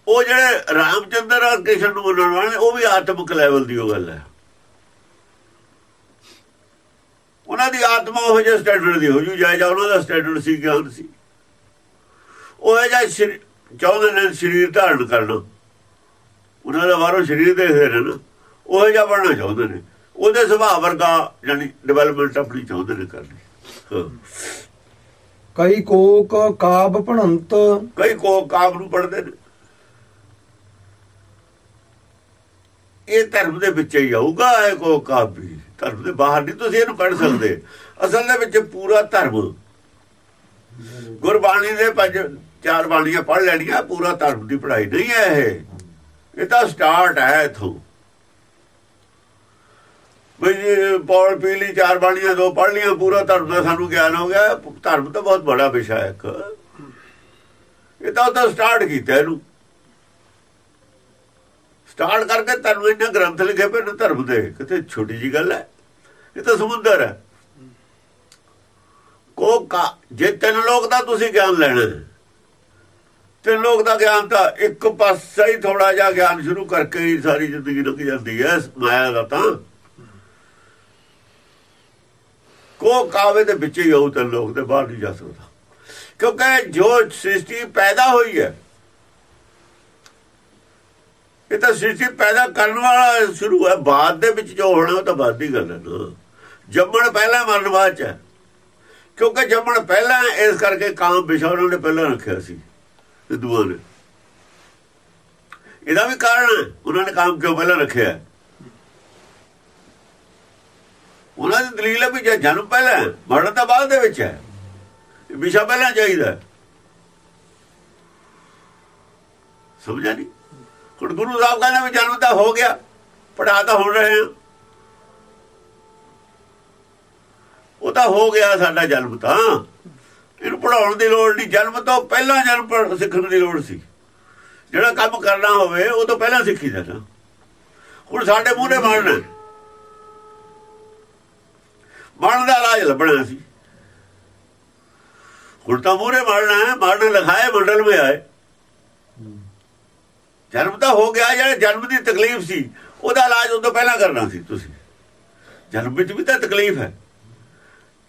ਉਹ ਜਿਹੜੇ ਰਾਮਚੰਦਰ ਔਰ ਕ੍ਰਿਸ਼ਨ ਨੂੰ ਮੰਨਣ ਵਾਲੇ ਉਹ ਵੀ ਆਤਮਿਕ ਲੈਵਲ ਦੀ ਉਹ ਗੱਲ ਹੈ। ਉਹਨਾਂ ਦੀ ਆਤਮਾ ਉਹ ਜਿਹੇ ਸਟੈਂਡਰਡ ਦੀ ਹੋ ਜੂ ਜਾਇਜ਼ਾ ਉਹਨਾਂ ਦਾ ਸਟੈਂਡਰਡ ਸੀ, ਗਿਆਨ ਸੀ। ਉਹ ਹੈ ਚਾਹੁੰਦੇ ਨੇ ਸਰੀਰ ਧਾਰਨ ਕਰਨਾ। ਉਹਨਾਂ ਦਾ ਬਾਹਰੋਂ ਸਰੀਰ ਦੇਖਦੇ ਨੇ ਨਾ ਉਹ ਜਿਹਾ ਬਣਨਾ ਚਾਹੁੰਦੇ ਨੇ। ਉਹਦੇ ਸੁਭਾਅ ਵਰਗਾ ਜਾਨੀ ਡਿਵੈਲਪਮੈਂਟ ਆਪਣੀ ਚਾਹੁੰਦੇ ਨੇ ਕਰਨੀ। ਕਈ ਕੋਕ ਕਾਬ ਭਣੰਤ। ਕਈ ਕੋ ਕਾਮ ਨੂੰ ਪੜਦੇ ਨੇ। ਇਹ ਧਰਮ ਦੇ ਵਿੱਚ ਹੀ ਆਊਗਾ ਇਹ ਕੋ ਕਾਬ ਵੀ। ਧਰਮ ਦੇ ਬਾਹਰ ਨਹੀਂ ਤੁਸੀਂ ਇਹਨੂੰ ਕੱਢ ਸਕਦੇ। ਅਸਲ ਦੇ ਵਿੱਚ ਪੂਰਾ ਧਰਮ। ਗੁਰਬਾਣੀ ਦੇ ਪੰਜ ਚਾਰ ਬਾਣੀਆਂ ਪੜ੍ਹ ਲੈਣੀਆਂ ਪੂਰਾ ਧਰਮ ਦੀ ਪੜ੍ਹਾਈ ਨਹੀਂ ਹੈ ਇਹ। ਇਹ ਤਾਂ ਸਟਾਰਟ ਹੈ ਇਥੋਂ। ਬਈ ਜੀ ਪੌਲ ਪੀ ਲਈ, ਚਾਰ ਬਾਣੀਆਂ, ਦੋ ਪੜ੍ਹ ਲੀਆਂ ਪੂਰਾ ਧਰਮ ਦਾ ਸਾਨੂੰ ਗਿਆਨ ਹੋ ਗਿਆ। ਧਰਮ ਤਾਂ ਬਹੁਤ ਬੜਾ ਵਿਸ਼ਾ ਹੈ ਇੱਕ। ਇਹ ਤਾਂ ਤਾਂ ਸਟਾਰਟ ਕੀਤਾ ਇਹਨੂੰ। ਸਟਾਰਟ ਕਰਕੇ ਧਰਮ ਇੰਨੇ ਗ੍ਰੰਥ ਲਿਖੇ ਪਏ ਨੇ ਧਰਮ ਦੇ। ਕਿਤੇ ਛੋਟੀ ਜੀ ਗੱਲ ਹੈ। ਇਹ ਤਾਂ ਸਮੁੰਦਰ ਹੈ। ਕੋ ਜੇ ਤਿੰਨ ਲੋਕ ਦਾ ਤੁਸੀਂ ਗਿਆਨ ਲੈਣਾ। ਤਿੰਨ ਲੋਕ ਦਾ ਗਿਆਨ ਤਾਂ ਇੱਕ ਪਾਸਾ ਹੀ ਥੋੜਾ ਜਿਹਾ ਗਿਆਨ ਸ਼ੁਰੂ ਕਰਕੇ ਹੀ ਸਾਰੀ ਜ਼ਿੰਦਗੀ ਲੰਘ ਜਾਂਦੀ ਹੈ ਮਾਇਆ ਦਾ ਤਾਂ। ਕੋ ਕਾਵੇ ਦੇ ਵਿੱਚ ਹੀ ਆਉ ਤਿੰਨ ਲੋਕ ਦੇ ਬਾਹਰ ਨਹੀਂ ਜਾ ਸਕਦਾ। ਕਿਉਂਕਿ ਜੋ ਸ੍ਰਿਸ਼ਟੀ ਪੈਦਾ ਹੋਈ ਹੈ, ਇਹ ਤਾਂ ਸ੍ਰਿਸ਼ਟੀ ਪੈਦਾ ਕਰਨ ਵਾਲਾ ਸ਼ੁਰੂ ਹੈ। ਬਾਅਦ ਦੇ ਵਿੱਚ ਜੋ ਹੋਣਾ ਉਹ ਤਾਂ ਬਾਅਦ ਦੀ ਗੱਲ ਹੈ। ਨਾ ਜੰਮਣ ਪਹਿਲਾਂ ਮਰਨ ਬਾਅਦ ਚ ਹੈ। ਕਿਉਂਕਿ ਜੰਮਣ ਪਹਿਲਾਂ ਇਸ ਕਰਕੇ ਕਾਮ ਵਿਸ਼ਾ ਉਹਨਾਂ ਨੇ ਪਹਿਲਾਂ ਰੱਖਿਆ ਸੀ। ਹਿੰਦੂਆਂ ਨੇ। ਇਹਦਾ ਵੀ ਕਾਰਨ ਹੈ, ਉਹਨਾਂ ਨੇ ਕੰਮ ਕਿਉਂ ਪਹਿਲਾਂ ਰੱਖਿਆ ਉਹਨਾਂ ਦੀ ਦਲੀਲ ਹੈ ਵੀ ਜੇ ਜਨਮ ਪਹਿਲਾਂ ਹੈ, ਮਰਨ ਤਾਂ ਬਾਅਦ ਦੇ ਵਿੱਚ ਹੈ। ਵਿਸ਼ਾ ਪਹਿਲਾਂ ਚਾਹੀਦਾ ਸਮਝਿਆ ਨਹੀਂ? ਹੁਣ ਗੁਰੂ ਸਾਹਿਬ ਕਹਿੰਦੇ ਵੀ ਜਨਮ ਤਾਂ ਹੋ ਗਿਆ ਪੜਾ ਤਾਂ ਹੁਣ ਰਹੇ ਹਾਂ। ਉਹ ਤਾਂ ਹੋ ਗਿਆ ਸਾਡਾ ਜਨਮ ਤਾਂ। ਇਹਨੂੰ ਪੜਾਉਣ ਦੀ ਲੋੜ ਨਹੀਂ। ਜਨਮ ਤੋਂ ਪਹਿਲਾਂ ਜਨਮ ਸਿੱਖਣ ਦੀ ਲੋੜ ਸੀ। ਜਿਹੜਾ ਕੰਮ ਕਰਨਾ ਹੋਵੇ, ਉਹ ਤੋਂ ਪਹਿਲਾਂ ਸਿੱਖੀ ਦਾ ਹੁਣ ਸਾਡੇ ਮੂਹਰੇ ਮਰਨ ਹੈ। ਮਰਨ ਦਾ ਇਲਾਜ ਲੱਭਣਾ ਸੀ। ਹੁਣ ਤਾਂ ਮੂਹਰੇ ਮਰਨਾ ਹੈ। ਮਰਨ ਲਿਖਾਏ ਮੰਡਲ ਮੇ ਆਏ। ਜਨਮ ਤਾਂ ਹੋ ਗਿਆ, ਜਿਹੜਾ ਜਨਮ ਦੀ ਤਕਲੀਫ ਸੀ, ਉਹਦਾ ਇਲਾਜ ਉਦੋਂ ਪਹਿਲਾਂ ਕਰਨਾ ਸੀ ਤੁਸੀਂ। ਜਨਮ ਵਿੱਚ ਵੀ ਤਾਂ ਤਕਲੀਫ ਹੈ।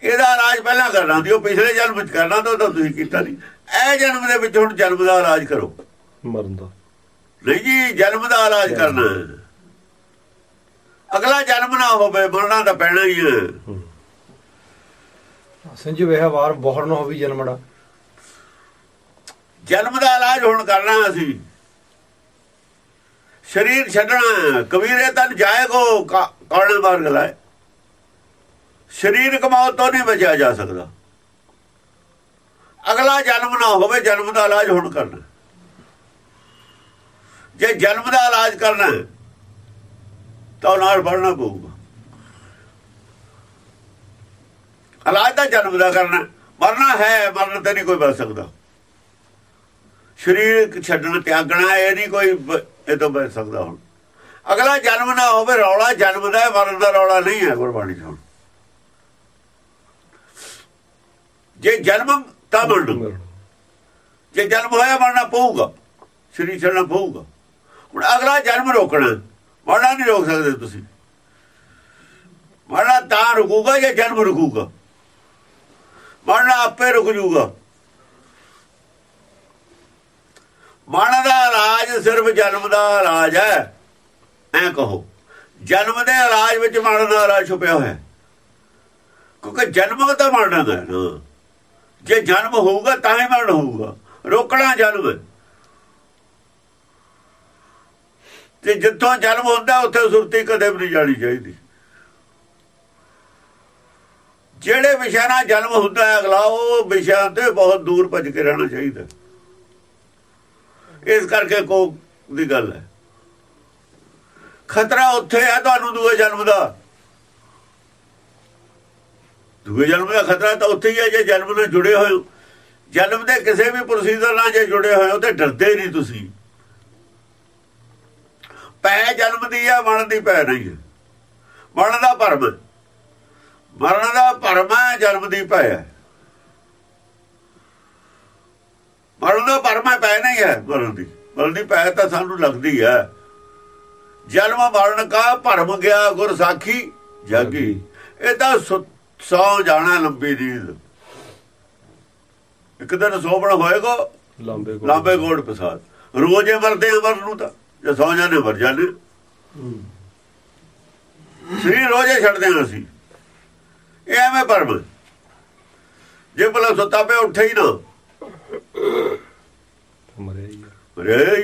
ਇਹਦਾ ਇਲਾਜ ਪਹਿਲਾਂ ਕਰਨਾ ਸੀ ਉਹ ਪਿਛਲੇ ਜਨਮ ਵਿੱਚ ਕਰਨਾ ਤਾਂ ਉਹ ਤਾਂ ਤੁਸੀਂ ਕੀਤਾ ਨਹੀਂ। ਇਹ ਜਨਮ ਦੇ ਵਿੱਚ ਹੁਣ ਜਨਮ ਦਾ ਇਲਾਜ ਕਰੋ। ਮਰਨ ਦਾ। ਨਹੀਂ ਜੀ ਜਨਮ ਦਾ ਇਲਾਜ ਕਰਨਾ। ਅਗਲਾ ਜਨਮ ਨਾ ਹੋਵੇ ਮਰਨਾ ਤਾਂ ਪੈਣਾ ਹੀ ਹੈ। ਸੰਜੀਵ ਵਿਵਹਾਰ ਬੋਹਰ ਨਾ ਹੋਵੀ ਜਨਮੜਾ ਜਨਮ ਦਾ ਇਲਾਜ ਹੁਣ ਕਰਨਾ ਅਸੀਂ। ਸਰੀਰ ਛੱਡਣਾ ਕਬੀਰੇ ਤਨ ਜਾਏਗੋ ਕੌਣ ਮਾਰ ਗਲਾਏ। ਸਰੀਰਕ ਮੌਤ ਤੋਂ ਨਹੀਂ ਬਚਿਆ ਜਾ ਸਕਦਾ। ਅਗਲਾ ਜਨਮ ਨਾ ਹੋਵੇ ਜਨਮ ਦਾ ਇਲਾਜ ਹੁਣ ਕਰਨਾ। ਜੇ ਜਨਮ ਦਾ ਇਲਾਜ ਕਰਨਾ ਹੈ, ਤਾਂ ਨਾਲ ਪੜਨਾ ਪਊਗਾ। ਇਲਾਜ ਤਾਂ ਜਨਮ ਦਾ ਕਰਨਾ ਮਰਨਾ ਹੈ ਮਰਨ ਤੇ ਨਹੀਂ ਕੋਈ ਬਚ ਸਕਦਾ। ਸਰੀਰ ਛੱਡਣਾ ਤਿਆਗਣਾ ਇਹ ਨਹੀਂ ਕੋਈ ਇਹ ਤੋਂ ਬਚ ਸਕਦਾ ਹੁਣ। ਅਗਲਾ ਜਨਮ ਨਾ ਹੋਵੇ ਰੌਲਾ ਜਨਮ ਦਾ ਮਰਨ ਦਾ ਰੌਲਾ ਨਹੀਂ ਹੈ ਗੁਰਬਾਣੀ 'ਚ ਹੁਣ ਜੇ ਜਨਮ ਤਾਂ ਮਰਨ ਜੇ ਜਨਮ ਹੋਇਆ ਮਰਨਾ ਪਊਗਾ। ਸਰੀਰ ਛੱਡਣਾ ਪਊਗਾ। ਹੁਣ ਅਗਲਾ ਜਨਮ ਰੋਕਣਾ। ਮਰਨਾ ਨਹੀਂ ਰੋਕ ਸਕਦੇ ਤੁਸੀਂ। ਮਰਨਾ ਤਾਂ ਰੁਕੂਗਾ ਜੇ ਜਨਮ ਰੁਕੂਗਾ। ਮਰਨਾ ਆਪੇ ਰੁਕ ਜੂਗਾ। ਮਰਨ ਦਾ ਇਲਾਜ ਸਿਰਫ ਜਨਮ ਦਾ ਇਲਾਜ ਹੈ। ਐ ਕਹੋ। ਜਨਮ ਦੇ ਇਲਾਜ ਵਿੱਚ ਮਰਨ ਦਾ ਇਲਾਜ ਛੁਪਿਆ ਹੋਇਆ। ਹੈ। ਕਿਉਂਕਿ ਜਨਮ ਤਾਂ ਮਰਨਾ ਹੈ। ਨਾ ਜੇ ਜਨਮ ਹੋਊਗਾ ਤਾਂ ਹੀ ਮਰਨ ਹੋਊਗਾ। ਰੋਕਣਾ ਜਨਮ। ਤੇ ਜਿੱਥੋਂ ਜਨਮ ਹੁੰਦਾ, ਉੱਥੇ ਸੁਰਤੀ ਕਦੇ ਵੀ ਨਹੀਂ ਜਾਣੀ ਚਾਹੀਦੀ। ਜਿਹੜੇ ਵਿਸ਼ਾ ਨਾਲ ਜਨਮ ਹੁੰਦਾ ਹੈ, ਅਗਲਾ ਉਹ ਵਿਸ਼ਾ ਤੇ ਬਹੁਤ ਦੂਰ ਭੱਜ ਕੇ ਰਹਿਣਾ ਚਾਹੀਦਾ। ਇਸ ਕਰਕੇ ਕੋ ਦੀ ਗੱਲ ਹੈ। ਖਤਰਾ ਉੱਥੇ ਹੈ ਤੁਹਾਨੂੰ ਦੂਏ ਜਨਮ ਦਾ। ਦੂਏ ਜਨਮ ਦਾ ਖਤਰਾ ਤਾਂ ਉੱਥੇ ਹੀ ਹੈ ਜੇ ਜਨਮ ਨਾਲ ਜੁੜੇ ਹੋਏ ਹੋ। ਜਨਮ ਦੇ ਕਿਸੇ ਵੀ ਪ੍ਰੋਸੀਜਰ ਨਾਲ ਜੇ ਜੁੜੇ ਹੋਏ ਹੋ ਤੇ ਡਰਦੇ ਨਹੀਂ ਤੁਸੀਂ। ਪੈ ਜਨਮ ਦੀ ਆ ਮਰਨ ਦੀ ਪੈ ਨਹੀਂ ਹੈ। ਮਰਨ ਦਾ ਭਰਮ। ਮਰਨ ਦਾ ਭਰਮ ਹੈ ਜਨਮ ਦੀ ਪੈ ਹੈ। ਮਰਨ ਦਾ ਭਰਮ ਹੈ ਪੈ ਨਹੀਂ ਹੈ ਮਰਨ ਦੀ। ਮਰਨ ਦੀ ਪੈ ਤਾਂ ਸਾਨੂੰ ਲੱਗਦੀ ਹੈ। ਜਨਮ ਮਰਨ ਕਾ ਭਰਮ ਗਿਆ ਗੁਰ ਸਾਖੀ ਜਾਗੀ। ਇਹ ਤਾਂ ਸੁ- ਸੌ ਜਾਣਾ ਲੰਬੀ ਨੀਂਦ ਇੱਕ ਦਿਨ ਸੋਵਣ ਹੋਏਗਾ। ਲਾਂਬੇ ਕੋਲ। ਲਾਂਬੇ ਗੋੜ ਪ੍ਰਸਾਦ। ਰੋਜ਼ੇ ਮਰਦੇ ਆ ਮਰਨ ਨੂੰ ਤਾਂ। ਜੇ ਸੌ ਜਾਂਦੇ ਮਰ ਜਾਂਦੇ। ਸਰੀਰ ਰੋਜ਼ੇ ਛੱਡਦੇ ਹਾਂ ਅਸੀਂ। ਇਹ ਐਵੇਂ ਪਰਮ। ਜੇ ਭਲਾ ਸੁੱਤਾ ਪਿਆ ਉੱਠੇ ਹੀ ਨਾ। ਮਰਿਆ ਹੀ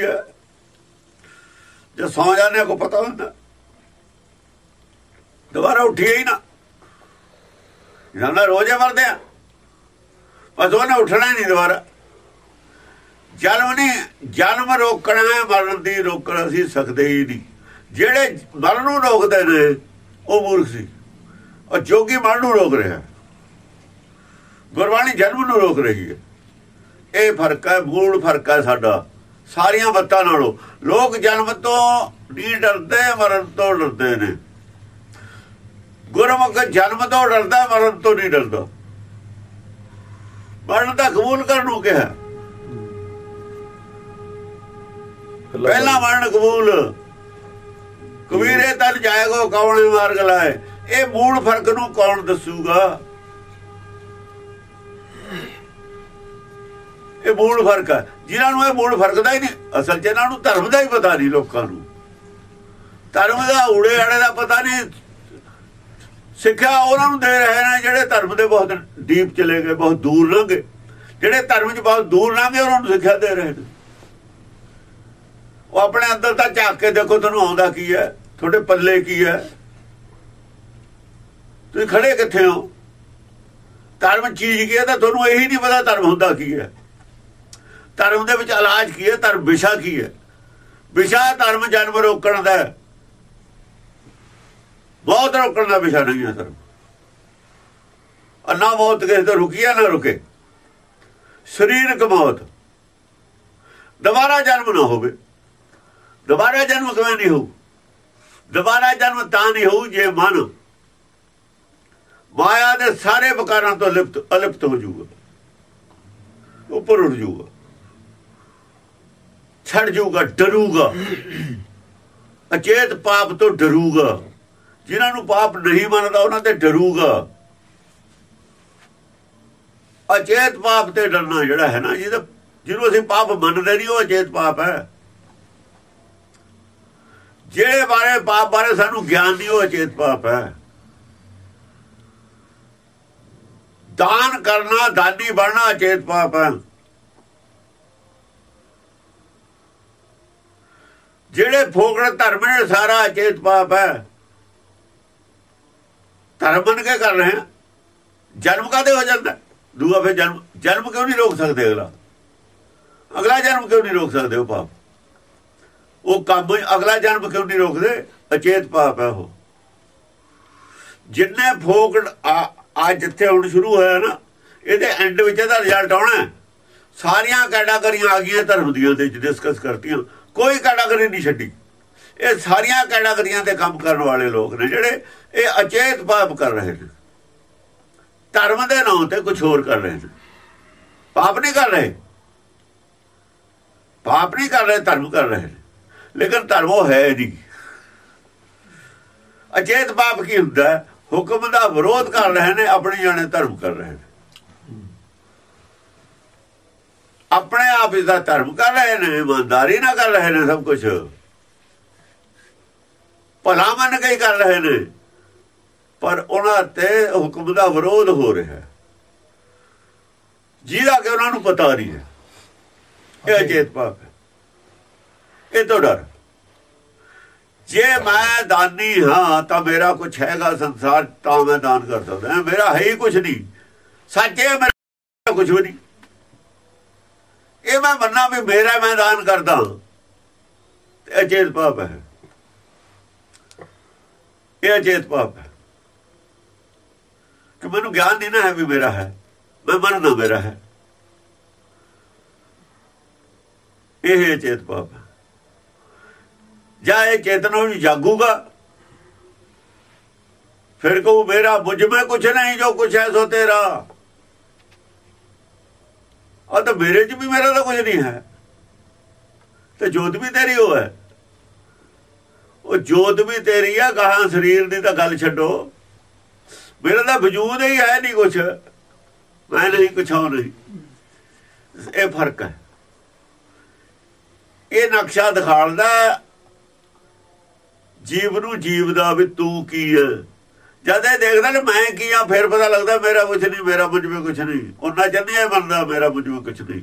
ਜੇ ਸੌ ਜਾਂਦੇ ਕੋ ਪਤਾ ਹੁੰਦਾ। ਦੁਬਾਰਾ ਉੱਠੀਏ ਹੀ ਨਾ। ਜਾਂਦਾ ਰੋਜ਼ ਮਰਦੇ ਆ। ਬਸ ਉਹਨੇ ਉੱਠਣਾ ਹੀ ਨਹੀਂ ਦੁਬਾਰਾ। ਜਨਮ ਨਹੀਂ ਜਨਮ ਰੋਕਣਾ ਹੈ, ਮਰਨ ਦੀ ਰੋਕਣ ਅਸੀਂ ਸਕਦੇ ਹੀ ਨਹੀਂ। ਜਿਹੜੇ ਮਰਨ ਨੂੰ ਰੋਕਦੇ ਨੇ, ਉਹ ਮੂਰਖ ਸੀ। ਔਰ ਜੋਗੀ ਮਰਨ ਨੂੰ ਰੋਕ ਰਿਹਾ ਗੁਰਬਾਣੀ ਜਨਮ ਨੂੰ ਰੋਕ ਰਹੀ ਹੈ। ਇਹ ਫ਼ਰਕ ਹੈ, ਮੂਲ ਫ਼ਰਕ ਹੈ ਸਾਡਾ। ਸਾਰੀਆਂ ਬੱਤਾਂ ਨਾਲੋਂ। ਲੋਕ ਜਨਮ ਤੋਂ ਨਹੀਂ ਡਰਦੇ, ਮਰਨ ਤੋਂ ਡਰਦੇ ਨੇ। ਗੁਰਮੁਖ ਜਨਮ ਤੋਂ ਡਰਦਾ, ਮਰਨ ਤੋਂ ਨਹੀਂ ਡਰਦਾ। ਮਰਨ ਦਾ ਕਬੂਲ ਕਰਨ ਨੂੰ ਕਿਹਾ। ਪਹਿਲਾ ਮਰਨ ਕਬੂਲ। ਕਬੀਰੇ ਤਨ ਜਾਏਗੋ, ਕੌਣ ਮਾਰਗ ਲਾਏ? ਇਹ ਮੂਲ ਫ਼ਰਕ ਨੂੰ ਕੌਣ ਦੱਸੂਗਾ? ਇਹ ਮੂਲ ਫ਼ਰਕ ਹੈ। ਜਿਨ੍ਹਾਂ ਨੂੰ ਇਹ ਮੂਲ ਫ਼ਰਕ ਦਾ ਹੀ ਨਹੀਂ, ਅਸਲ 'ਚ ਇਹਨਾਂ ਨੂੰ ਧਰਮ ਦਾ ਹੀ ਪਤਾ ਨਹੀਂ ਲੋਕਾਂ ਨੂੰ। ਧਰਮ ਦਾ ਊੜੇ ਆੜੇ ਦਾ ਪਤਾ ਨਹੀਂ ਸਿੱਖਿਆ ਉਹਨਾਂ ਨੂੰ ਦੇ ਰਹੇ ਨੇ ਜਿਹੜੇ ਧਰਮ ਦੇ ਬਹੁਤ ਡੀਪ ਚਲੇ ਗਏ, ਬਹੁਤ ਦੂਰ ਲੰਘੇ। ਜਿਹੜੇ ਧਰਮ 'ਚ ਬਹੁਤ ਦੂਰ ਲੰਘੇ, ਉਹਨਾਂ ਨੂੰ ਸਿੱਖਿਆ ਦੇ ਰਹੇ ਨੇ। ਉਹ ਆਪਣੇ ਅੰਦਰ ਤਾਂ ਝਾਕ ਕੇ ਦੇਖੋ ਤੁਹਾਨੂੰ ਆਉਂਦਾ ਕੀ ਹੈ, ਤੁਹਾਡੇ ਪੱਲੇ ਕੀ ਹੈ। ਤੁਸੀਂ ਖੜੇ ਕਿੱਥੇ ਹੋ? ਧਰਮ ਚੀਜ਼ ਕੀ ਹੈ? ਤਾਂ ਤੁਹਾਨੂੰ ਇਹੀ ਨਹੀਂ ਪਤਾ ਧਰਮ ਹੁੰਦਾ ਕੀ ਹੈ। ਧਰਮ ਦੇ ਵਿੱਚ ਇਲਾਜ ਕੀ ਹੈ? ਧਰਮ ਵਿਸ਼ਾ ਕੀ ਹੈ? ਵਿਸ਼ਾ ਧਰਮ ਜਨਮ ਰੋਕਣ ਦਾ ਬਹੁਤ ਰੁਕਣ ਦਾ ਵਿਸ਼ਾ ਨਹੀਂ ਹੈ ਸਰ। ਅੰਨਾ ਮੌਤ ਕਿਸੇ ਤੋਂ ਰੁਕੀ ਨਾ ਰੁਕੇ। ਸਰੀਰਕ ਮੌਤ। ਦੁਬਾਰਾ ਜਨਮ ਨਾ ਹੋਵੇ। ਦੁਬਾਰਾ ਜਨਮ ਕਿਵੇਂ ਨਹੀਂ ਹੋਊ? ਦੁਬਾਰਾ ਜਨਮ ਤਾਂ ਨਹੀਂ ਹੋਊ ਜੇ ਮਨ ਮਾਇਆ ਦੇ ਸਾਰੇ ਵਿਕਾਰਾਂ ਤੋਂ ਲਿਪਤ, ਅਲਿਪਤ ਹੋ ਜਾਊਗਾ। ਉੱਪਰ ਉੱਠ ਜਾਊਗਾ। ਛੱਡ ਜਾਊਗਾ, ਡਰੂਗਾ। ਅਚੇਤ ਪਾਪ ਤੋਂ ਡਰੂਗਾ। ਜਿਨ੍ਹਾਂ ਨੂੰ ਪਾਪ ਨਹੀਂ ਮੰਨਦਾ, ਉਹਨਾਂ ਤੇ ਡਰੂਗਾ। ਅਚੇਤ ਪਾਪ ਤੇ ਡਰਨਾ ਜਿਹੜਾ ਹੈ ਨਾ, ਜਿਹਦਾ ਜਿਹਨੂੰ ਅਸੀਂ ਪਾਪ ਮੰਨਦੇ ਨਹੀਂ, ਉਹ ਅਚੇਤ ਪਾਪ ਹੈ। ਜਿਹੜੇ ਬਾਰੇ ਪਾਪ ਬਾਰੇ ਸਾਨੂੰ ਗਿਆਨ ਨਹੀਂ, ਉਹ ਅਚੇਤ ਪਾਪ ਹੈ। ਦਾਨ ਕਰਨਾ, ਦਾਨੀ ਬਣਨਾ ਅਚੇਤ ਪਾਪ ਹੈ। ਜਿਹੜੇ ਫੋਕੜ ਧਰਮ ਨੇ, ਸਾਰਾ ਅਚੇਤ ਪਾਪ ਹੈ। ਧਰਮ ਮੰਨ ਕੇ ਕਰ ਰਹੇ ਆ। ਜਨਮ ਕਾਦੇ ਹੋ ਜਾਂਦਾ? ਦੂਆ ਫਿਰ ਜਨਮ ਜਨਮ ਕਿਉਂ ਨਹੀਂ ਰੋਕ ਸਕਦੇ ਅਗਲਾ? ਅਗਲਾ ਜਨਮ ਕਿਉਂ ਨਹੀਂ ਰੋਕ ਸਕਦੇ ਉਹ ਪਾਪ? ਉਹ ਕੰਮ ਅਗਲਾ ਜਨਮ ਕਿਉਂ ਨਹੀਂ ਰੋਕਦੇ? ਅਚੇਤ ਪਾਪ ਹੈ ਉਹ। ਜਿੰਨੇ ਫੋਕੜ ਆ ਜਿੱਥੇ ਹੁਣ ਸ਼ੁਰੂ ਹੋਇਆ ਨਾ, ਇਹਦੇ ਐਂਡ ਵਿੱਚ ਇਹਦਾ ਰਿਜ਼ਲਟ ਆਉਣਾ ਸਾਰੀਆਂ ਕੈਟਾਗਰੀਆਂ ਆ ਗਈਆਂ ਧਰਮ ਦੀਆਂ ਤੇ ਡਿਸਕਸ ਕਰਤੀਆਂ। ਕੋਈ ਕੈਟਾਗਰੀ ਨਹੀਂ ਛੱਡੀ। ਇਹ ਸਾਰੀਆਂ ਕੈਟਾਗਰੀਆਂ ਤੇ ਕੰਮ ਕਰਨ ਵਾਲੇ ਲੋਕ ਨੇ ਜਿਹੜੇ ਇਹ ਅਚੇਤ ਪਾਪ ਕਰ ਰਹੇ ਨੇ। ਧਰਮ ਦੇ ਨਾਂ ਤੇ ਕੁਝ ਹੋਰ ਕਰ ਰਹੇ ਨੇ। ਪਾਪ ਨਹੀਂ ਕਰ ਰਹੇ। ਪਾਪ ਨਹੀਂ ਕਰ ਰਹੇ, ਧਰਮ ਕਰ ਰਹੇ ਨੇ। ਲੇਕਿਨ ਧਰਮ ਉਹ ਹੈ ਨਹੀਂ। ਅਚੇਤ ਪਾਪ ਕੀ ਹੁੰਦਾ ਹੁਕਮ ਦਾ ਵਿਰੋਧ ਕਰ ਰਹੇ ਨੇ, ਆਪਣੇ ਜਾਣੇ ਧਰਮ ਕਰ ਰਹੇ ਨੇ। ਆਪਣੇ ਆਪ ਇਸ ਦਾ ਧਰਮ ਕਰ ਰਹੇ ਨੇ, ਇਮਾਨਦਾਰੀ ਨਾਲ ਕਰ ਰਹੇ ਨੇ ਸਭ ਕੁਝ ਭਲਾ ਮੰਨ ਕੇ ਹੀ ਕਰ ਰਹੇ ਨੇ। ਪਰ ਉਹਨਾਂ ਤੇ ਹੁਕਮ ਦਾ ਵਿਰੋਧ ਹੋ ਰਿਹਾ ਹੈ। ਜਿਹਦਾ ਕਿ ਉਹਨਾਂ ਨੂੰ ਪਤਾ ਨਹੀਂ ਹੈ। ਇਹ ਅਚੇਤ ਪਾਪ ਹੈ। ਇਹ ਤੋਂ ਡਰ। ਜੇ ਮੈਂ ਦਾਨੀ ਹਾਂ ਤਾਂ ਮੇਰਾ ਕੁਝ ਹੈਗਾ ਸੰਸਾਰ ਤਾਂ ਮੈਂ ਦਾਨ ਕਰ ਸਕਦਾ। ਮੇਰਾ ਹੈ ਹੀ ਕੁਝ ਨਹੀਂ। ਸੱਚ ਮੇਰਾ ਕੁਝ ਵੀ ਨਹੀਂ। ਇਹ ਮੈਂ ਮੰਨਾਂ ਵੀ ਮੇਰਾ ਮੈਂ ਦਾਨ ਕਰਦਾ ਅਚੇਤ ਪਾਪ ਹੈ। ਇਹ ਅਚੇਤ ਪਾਪ ਹੈ। ਕਿ ਮੈਨੂੰ ਗਿਆਨ ਨਹੀਂ ਨਾ ਹੈ ਵੀ ਮੇਰਾ ਹੈ। ਮੈਂ ਮੰਨਦਾ ਮੇਰਾ ਹੈ। ਇਹ ਅਚੇਤ ਪਾਪ। ਹੈ ਜਾਂ ਇਹ ਚੇਤਨਾ ਨੂੰ ਜਾਗੂਗਾ। ਫਿਰ ਕਹੂ, ਮੇਰਾ ਮੁਝ ਮੈਂ ਕੁਛ ਨਹੀਂ, ਜੋ ਕੁਛ ਹੈ ਸੋ ਤੇਰਾ। ਆ ਤਾਂ ਮੇਰੇ 'ਚ ਵੀ ਮੇਰਾ ਤਾਂ ਕੁਝ ਨਹੀਂ ਹੈ। ਤੇ ਜੋਤ ਵੀ ਤੇਰੀ ਹੋ ਹੈ। ਉਹ ਜੋਤ ਵੀ ਤੇਰੀ ਆ ਕਹਾਂ ਸਰੀਰ ਦੀ ਤਾਂ ਗੱਲ ਛੱਡੋ। ਮੇਰਾ ਤਾਂ ਵਜੂਦ ਹੀ ਹੈ ਨਹੀਂ ਕੁਛ। ਮੈਂ ਨਹੀਂ ਕੁਛ ਹੋ ਨਹੀਂ। ਇਹ ਫ਼ਰਕ ਹੈ। ਇਹ ਨਕਸ਼ਾ ਦਿਖਾਉਂਦਾ ਜੀਵ ਨੂੰ ਜੀਵ ਦਾ ਵੀ ਤੂੰ ਕੀ ਹੈ। ਜਦ ਇਹ ਦੇਖਦਾ ਨਾ ਮੈਂ ਕੀ ਆ, ਫਿਰ ਪਤਾ ਲੱਗਦਾ ਮੇਰਾ ਕੁਛ ਨਹੀਂ, ਮੇਰਾ ਮੁਝ ਵਿੱਚ ਕੁਛ ਨਹੀਂ। ਉਹਨਾਂ ਚੰਨੀ ਇਹ ਬੰਦਾ ਮੇਰਾ ਮੁਝ ਵਿੱਚ ਕੁਛ ਨਹੀਂ।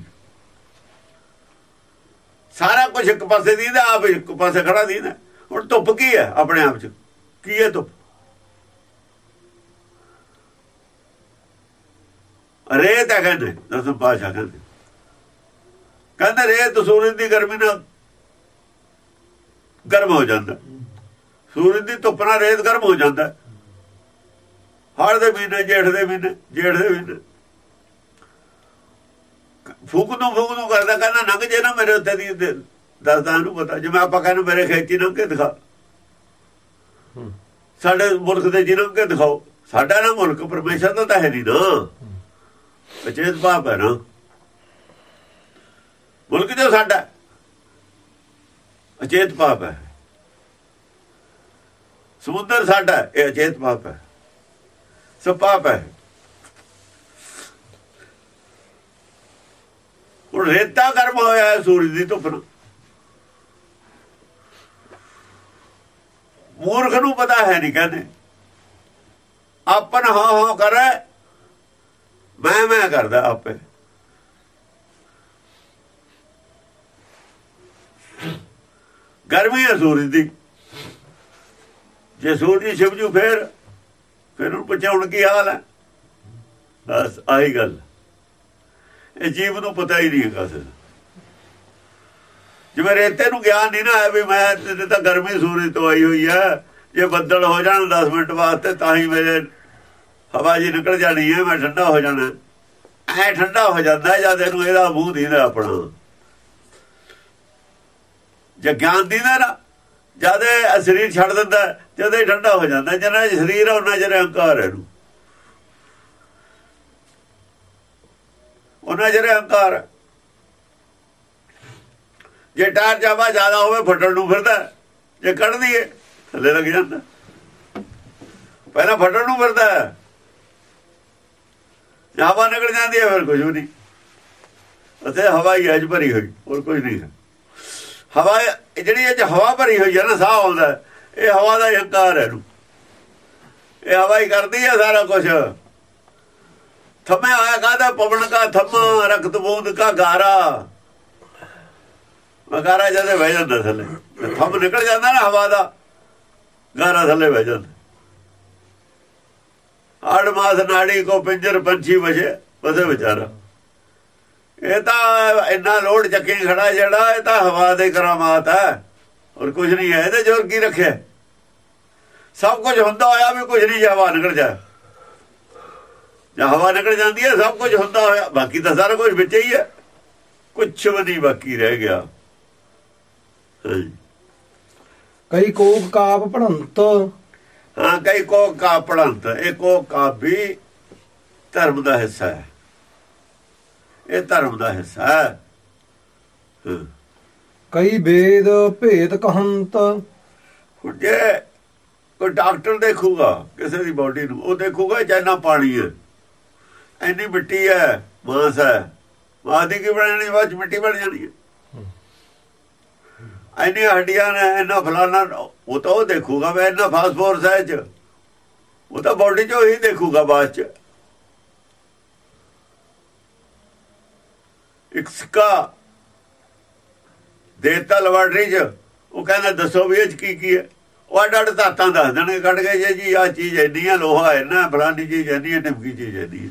ਸਾਰਾ ਕੁਝ ਇੱਕ ਪਾਸੇ ਦੀਦਾ, ਆਪ ਇੱਕ ਪਾਸੇ ਖੜਾ ਦੀਦਾ। ਹੁਣ ਧੁੱਪ ਕੀ ਹੈ ਆਪਣੇ ਆਪ ਚ? ਕੀ ਹੈ ਧੁੱਪ? ਰੇਤ ਹੈ ਕਹਿੰਦੇ ਦਸਮ ਪਾਸ਼ਾ ਕਹਿੰਦੇ। ਕਹਿੰਦੇ ਰੇਤ ਸੂਰਜ ਦੀ ਗਰਮੀ ਨਾਲ ਗਰਮ ਹੋ ਜਾਂਦਾ। ਸੂਰਜ ਦੀ ਧੁੱਪ ਨਾਲ ਰੇਤ ਗਰਮ ਹੋ ਜਾਂਦਾ। ਹੜ ਦੇ ਮਹੀਨੇ, ਜੇਠ ਦੇ ਮਹੀਨੇ, ਜੇਠ ਦੇ ਮਹੀਨੇ। ਫੂਕ ਨੂੰ ਫੂਕ ਨੂੰ ਕਰਦਾ, ਕਹਿੰਦਾ, ਨੰਗ ਜੇ ਨਾ ਮੇਰੇ ਉੱਤੇ ਦੀ ਦੱਸਦਾ ਇਹਨੂੰ ਪਤਾ ਜਿਵੇਂ ਆਪਾਂ ਕਹਿੰਦੇ ਮੇਰੇ ਖੇਤੀ ਨੰਗ ਕੇ ਦਿਖਾ। ਸਾਡੇ ਮੁਲਕ ਦੇ ਜਿਹਨਾਂ ਕੇ ਦਿਖਾਓ। ਸਾਡਾ ਨਾ ਮੁਲਕ ਪਰਮੇਸ਼ਰ ਦਾ ਤਾਂ ਹੈ ਨਹੀਂ ਨਾ। ਅਚੇਤ ਪਾਪ ਹੈ ਨਾ। ਮੁਲਕ ਜੋ ਸਾਡਾ। ਅਚੇਤ ਪਾਪ ਹੈ। ਸਮੁੰਦਰ ਸਾਡਾ ਇਹ ਅਚੇਤ ਪਾਪ ਹੈ। ਸਭ ਪਾਪ ਹੈ। ਹੁਣ ਰੇਤਾ ਗਰਮ ਹੋਇਆ ਸੂਰਜ ਦੀ ਧੁੱਪ ਨਾਲ। ਮੂਰਖ ਨੂੰ ਪਤਾ ਹੈ ਨਹੀਂ ਕਹਿੰਦੇ। ਆਪਨ ਹਾਂ ਹਾਂ ਕਰੇ, ਮੈਂ ਮੈਂ ਕਰਦਾ ਆਪੇ। ਗਰਮੀ ਹੈ ਸੂਰਜ ਦੀ। ਜੇ ਸੂਰਜ ਛਿਪ ਜੂ ਫੇਰ, ਫਿਰ ਉਹਨੂੰ ਪੁੱਛਾਉਣ ਕੀ ਹਾਲ ਹੈ। ਬਸ ਆਹੀ ਗੱਲ। ਇਹ ਜੀਵ ਨੂੰ ਪਤਾ ਹੀ ਨਹੀਂ ਹੈਗਾ ਸਿਰ ਜਿਵੇਂ ਰੇਤੇ ਨੂੰ ਗਿਆਨ ਨਹੀਂ ਨਾ ਹੈ ਵੀ ਮੈਂ ਤੇ ਤਾਂ ਗਰਮੀ ਸੂਰਜ ਤੋਂ ਆਈ ਹੋਈ ਹੈ ਜੇ ਬੱਦਲ ਹੋ ਜਾਣ 10 ਮਿੰਟ ਵਾਸਤੇ ਤਾਂ ਹੀ ਮੇਰੇ ਹਵਾ ਜੀ ਨਿਕਲ ਜਾਣੀ ਹੈ ਮੈਂ ਠੰਡਾ ਹੋ ਜਾਣਾ। ਐ ਠੰਡਾ ਹੋ ਜਾਂਦਾ ਜਦ ਇਹਨੂੰ ਇਹਦਾ ਮੂੰਹ ਦੀਦਾ ਆਪਣਾ। ਜੇ ਗਿਆਨ ਦੀਦਾ ਨਾ, ਜਦ ਇਹ ਸਰੀਰ ਛੱਡ ਦਿੰਦਾ, ਜਦ ਇਹ ਠੰਡਾ ਹੋ ਜਾਂਦਾ, ਜਿੰਨਾ ਸਰੀਰ ਹੈ ਉਹਨਾਂ ਚਿਰ ਹੰਕਾਰ ਹੈ ਇਹਨੂੰ। ਉਹਨਾਂ ਜਿਹੜੇ ਹੰਕਾਰ ਹੈ। ਜੇ ਟਾਇਰ ਜਾਵਾ ਜ਼ਿਆਦਾ ਹੋਵੇ ਫਟਣ ਨੂੰ ਫਿਰਦਾ ਜੇ ਕੱਢ ਦਈਏ ਥੱਲੇ ਲੱਗ ਜਾਂਦਾ। ਪਹਿਲਾਂ ਫਟਣ ਨੂੰ ਫਿਰਦਾ ਹੈ। ਹਵਾ ਨਿਕਲ ਜਾਂਦੀ ਹੈ, ਫਿਰ ਕੁਝ ਵੀ ਨਹੀਂ। ਅਤੇ ਹਵਾ ਹੀ ਅੱਜ ਭਰੀ ਹੋਈ, ਹੋਰ ਕੁਝ ਨਹੀਂ ਹੈ। ਹਵਾ ਜਿਹੜੀ ਇਹ ਹਵਾ ਭਰੀ ਹੋਈ ਹੈ ਨਾ, ਸਾਹ ਆਉਂਦਾ ਇਹ ਹਵਾ ਦਾ ਹੰਕਾਰ ਹੈ ਇਹਨੂੰ। ਇਹ ਹਵਾ ਹੀ ਕਰਦੀ ਹੈ ਸਾਰਾ ਕੁਝ। ਥਮੇ ਆਇਆ ਕਾਹਦਾ? ਪਵਨ ਕਾ ਥਮਾ ਰਖਤ ਬੂੰਦ ਕਾ ਗਾਰਾ। ਗਾਰਾ ਜਦੇ ਬਹਿ ਜਾਂਦਾ ਥੱਲੇ, ਤੇ ਨਿਕਲ ਜਾਂਦਾ ਨਾ ਹਵਾ ਦਾ ਗਾਰਾ ਥੱਲੇ ਬਹਿ ਜਾਂਦਾ। ਆੜ ਮਾਸ ਨਾੜੀ ਕੋ ਪਿੰਜਰ ਪੰਛੀ ਵਜੇ ਵਸੇ ਵਿਚਾਰਾ। ਇਹ ਤਾਂ ਇੰਨਾ ਲੋਡ ਚੱਕੇ ਖੜਾ ਜਿਹੜਾ, ਇਹ ਤਾਂ ਹਵਾ ਦੇ ਕਰਾਮਾਤ ਹੈ। ਔਰ ਕੁਝ ਨਹੀਂ ਹੈ ਇਹਦੇ ਜੋਰ ਕੀ ਰੱਖਿਆ? ਸਭ ਕੁਝ ਹੁੰਦਾ ਹੋਇਆ ਵੀ ਕੁਝ ਨਹੀਂ, ਜੇ ਹਵਾ ਨਿਕਲ ਜਾ ਜੇ ਹਵਾ ਨਿਕਲ ਜਾਂਦੀ ਹੈ, ਸਭ ਕੁਝ ਹੁੰਦਾ ਹੋਇਆ, ਬਾਕੀ ਤਾਂ ਸਾਰਾ ਕੁਝ ਵਿੱਚ ਹੀ ਹੈ। ਕੁਝ ਵੀ ਨਹੀਂ ਬਾਕੀ ਰਹਿ ਗਿਆ। ਕਈ ਕੋਕ ਕਾਪ ਪੜੰਤ ਹਾਂ ਕਈ ਕੋ ਕਾ ਪੜੰਤ ਇਹ ਕੋ ਕਾ ਵੀ ਧਰਮ ਦਾ ਹਿੱਸਾ ਹੈ। ਇਹ ਧਰਮ ਦਾ ਹਿੱਸਾ ਹੈ। ਕਈ ਵੇਦ ਭੇਦ ਕਹੰਤ। ਜੇ ਕੋਈ ਡਾਕਟਰ ਦੇਖੂਗਾ ਕਿਸੇ ਦੀ ਬਾਡੀ ਨੂੰ ਉਹ ਦੇਖੂਗਾ ਜੈਨਾ ਪਾਣੀ ਹੈ। ਐਨੀ ਮਿੱਟੀ ਹੈ ਮਾਸ ਹੈ। ਮਾਸ ਦੀ ਕੀ ਬਣਨੀ ਬਾਅਦ ਮਿੱਟੀ ਬਣ ਜਾਣੀ ਹੈ। ਐਨੀ ਹੱਡੀਆਂ ਨੇ ਇਹਨਾਂ ਫਲਾਣਾ ਉਹ ਤਾਂ ਉਹ ਦੇਖੂਗਾ, ਮੈਂ ਇਹਨਾਂ ਫਾਸਫੋਰਸ ਹੈ 'ਚ। ਉਹ ਤਾਂ ਬਾਡੀ 'ਚ ਹੀ ਦੇਖੂਗਾ ਬਾਅਦ 'ਚ। ਇੱਕ ਸਿੱਕਾ ਦੇਤਾ ਲੈਬੋਰਟਰੀ 'ਚ, ਉਹ ਕਹਿੰਦਾ, ਦੱਸੋ ਵੀ ਇਹ 'ਚ ਕੀ ਕੀ ਹੈ? ਉਹ ਅੱਡ ਅੱਡ ਧਾਤਾਂ ਦੱਸ ਦੇਣਗੇ, ਕੱਢ ਕੇ ਜੇ ਜੀ ਆ ਚੀਜ਼ ਇੰਨੀ ਆ, ਲੋਹਾ ਹੈ ਨਾ ਫਲਾਨੀ ਚੀਜ਼ ਇੰਨੀ ਹੈ ਨਿਮਕੀ ਚੀਜ਼ ਇੰਨੀ ਹੈ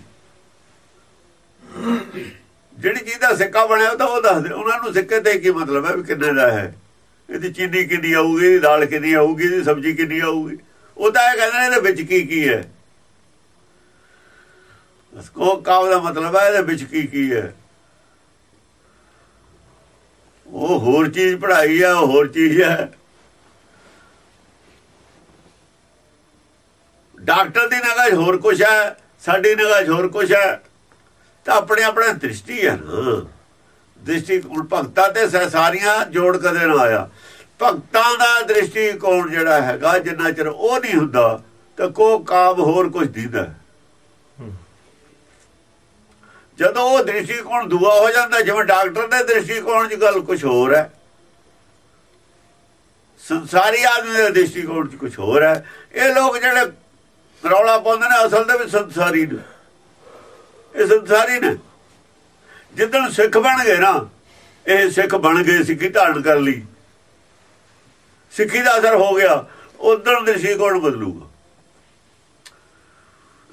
ਜਿਹੜੀ ਚੀਜ਼ ਦਾ ਸਿੱਕਾ ਬਣਿਆ ਉਹ ਤਾਂ ਉਹ ਦੱਸ ਦੇ, ਉਹਨਾਂ ਨੂੰ ਸਿੱਕੇ ਤੇ ਕੀ ਮਤਲਬ ਹੈ ਵੀ ਕਿੰਨੇ ਦਾ ਹੈ? ਇਹਦੀ ਚੀਨੀ ਕਿੰਨੀ ਆਊਗੀ, ਇਹਦੀ ਦਾਲ ਕਿੰਨੀ ਆਊਗੀ, ਇਹਦੀ ਸਬਜ਼ੀ ਕਿੰਨੀ ਆਊਗੀ? ਉਹ ਤਾਂ ਇਹ ਕਹਿੰਦੇ ਇਹਦੇ ਵਿੱਚ ਕੀ ਕੀ ਹੈ? ਸਕੋ ਕਾਵ ਦਾ ਮਤਲਬ ਹੈ ਇਹਦੇ ਵਿੱਚ ਕੀ ਕੀ ਹੈ। ਉਹ ਹੋਰ ਚੀਜ਼ ਪੜ੍ਹਾਈ ਆ ਉਹ ਹੋਰ ਚੀਜ਼ ਹੈ। ਡਾਕਟਰ ਦੀ ਨਿਗਾਹ ਹੋਰ ਕੁਛ ਹੈ, ਸਾਡੀ ਨਿਗਾਹ ਹੋਰ ਕੁਛ ਹੈ। ਤਾਂ ਆਪਣੇ ਆਪਣੇ ਦ੍ਰਿਸ਼ਟੀ ਹੈ ਨਾ। ਦ੍ਰਿਸ਼ਟੀ ਹੁਣ ਭਗਤਾਂ ਤੇ ਸ- ਸਾਰੀਆਂ ਜੋੜ ਕਦੇ ਨਾ ਆਇਆ। ਭਗਤਾਂ ਦਾ ਦ੍ਰਿਸ਼ਟੀਕੋਣ ਜਿਹੜਾ ਹੈਗਾ, ਜਿੰਨਾ ਚਿਰ ਉਹ ਨਹੀਂ ਹੁੰਦਾ, ਤਾਂ ਕੋ ਕਾਮ ਹੋਰ ਕੁਝ ਦੀਦਾ ਜਦੋਂ ਉਹ ਦ੍ਰਿਸ਼ਟੀਕੋਣ ਦੂਆ ਹੋ ਜਾਂਦਾ, ਜਿਵੇਂ ਡਾਕਟਰ ਦੇ ਦ੍ਰਿਸ਼ਟੀਕੋਣ 'ਚ ਗੱਲ ਕੁਝ ਹੋਰ ਹੈ। ਸੰਸਾਰੀ ਆਦਮੀ ਦੇ ਦ੍ਰਿਸ਼ਟੀਕੋਣ 'ਚ ਕੁਝ ਹੋਰ ਹੈ। ਇਹ ਲੋਕ ਜਿਹੜੇ ਰੌਲਾ ਪਾਉਂਦੇ ਨੇ, ਅਸਲ ਦੇ ਵਿੱਚ ਸੰਸਾਰੀ ਨੇ। ਇਹ ਸੰਸਾਰੀ ਨੇ। ਜਿੱਦਣ ਸਿੱਖ ਬਣ ਗਏ ਨਾ, ਇਹ ਸਿੱਖ ਬਣ ਗਏ ਸੀ ਕਿ ਧਾਰਨ ਕਰ ਲਈ। ਸਿੱਖੀ ਦਾ ਅਸਰ ਹੋ ਗਿਆ ਉਦੋਂ ਦ੍ਰਿਸ਼ਟੀਕੋਣ ਬਦਲੂਗਾ?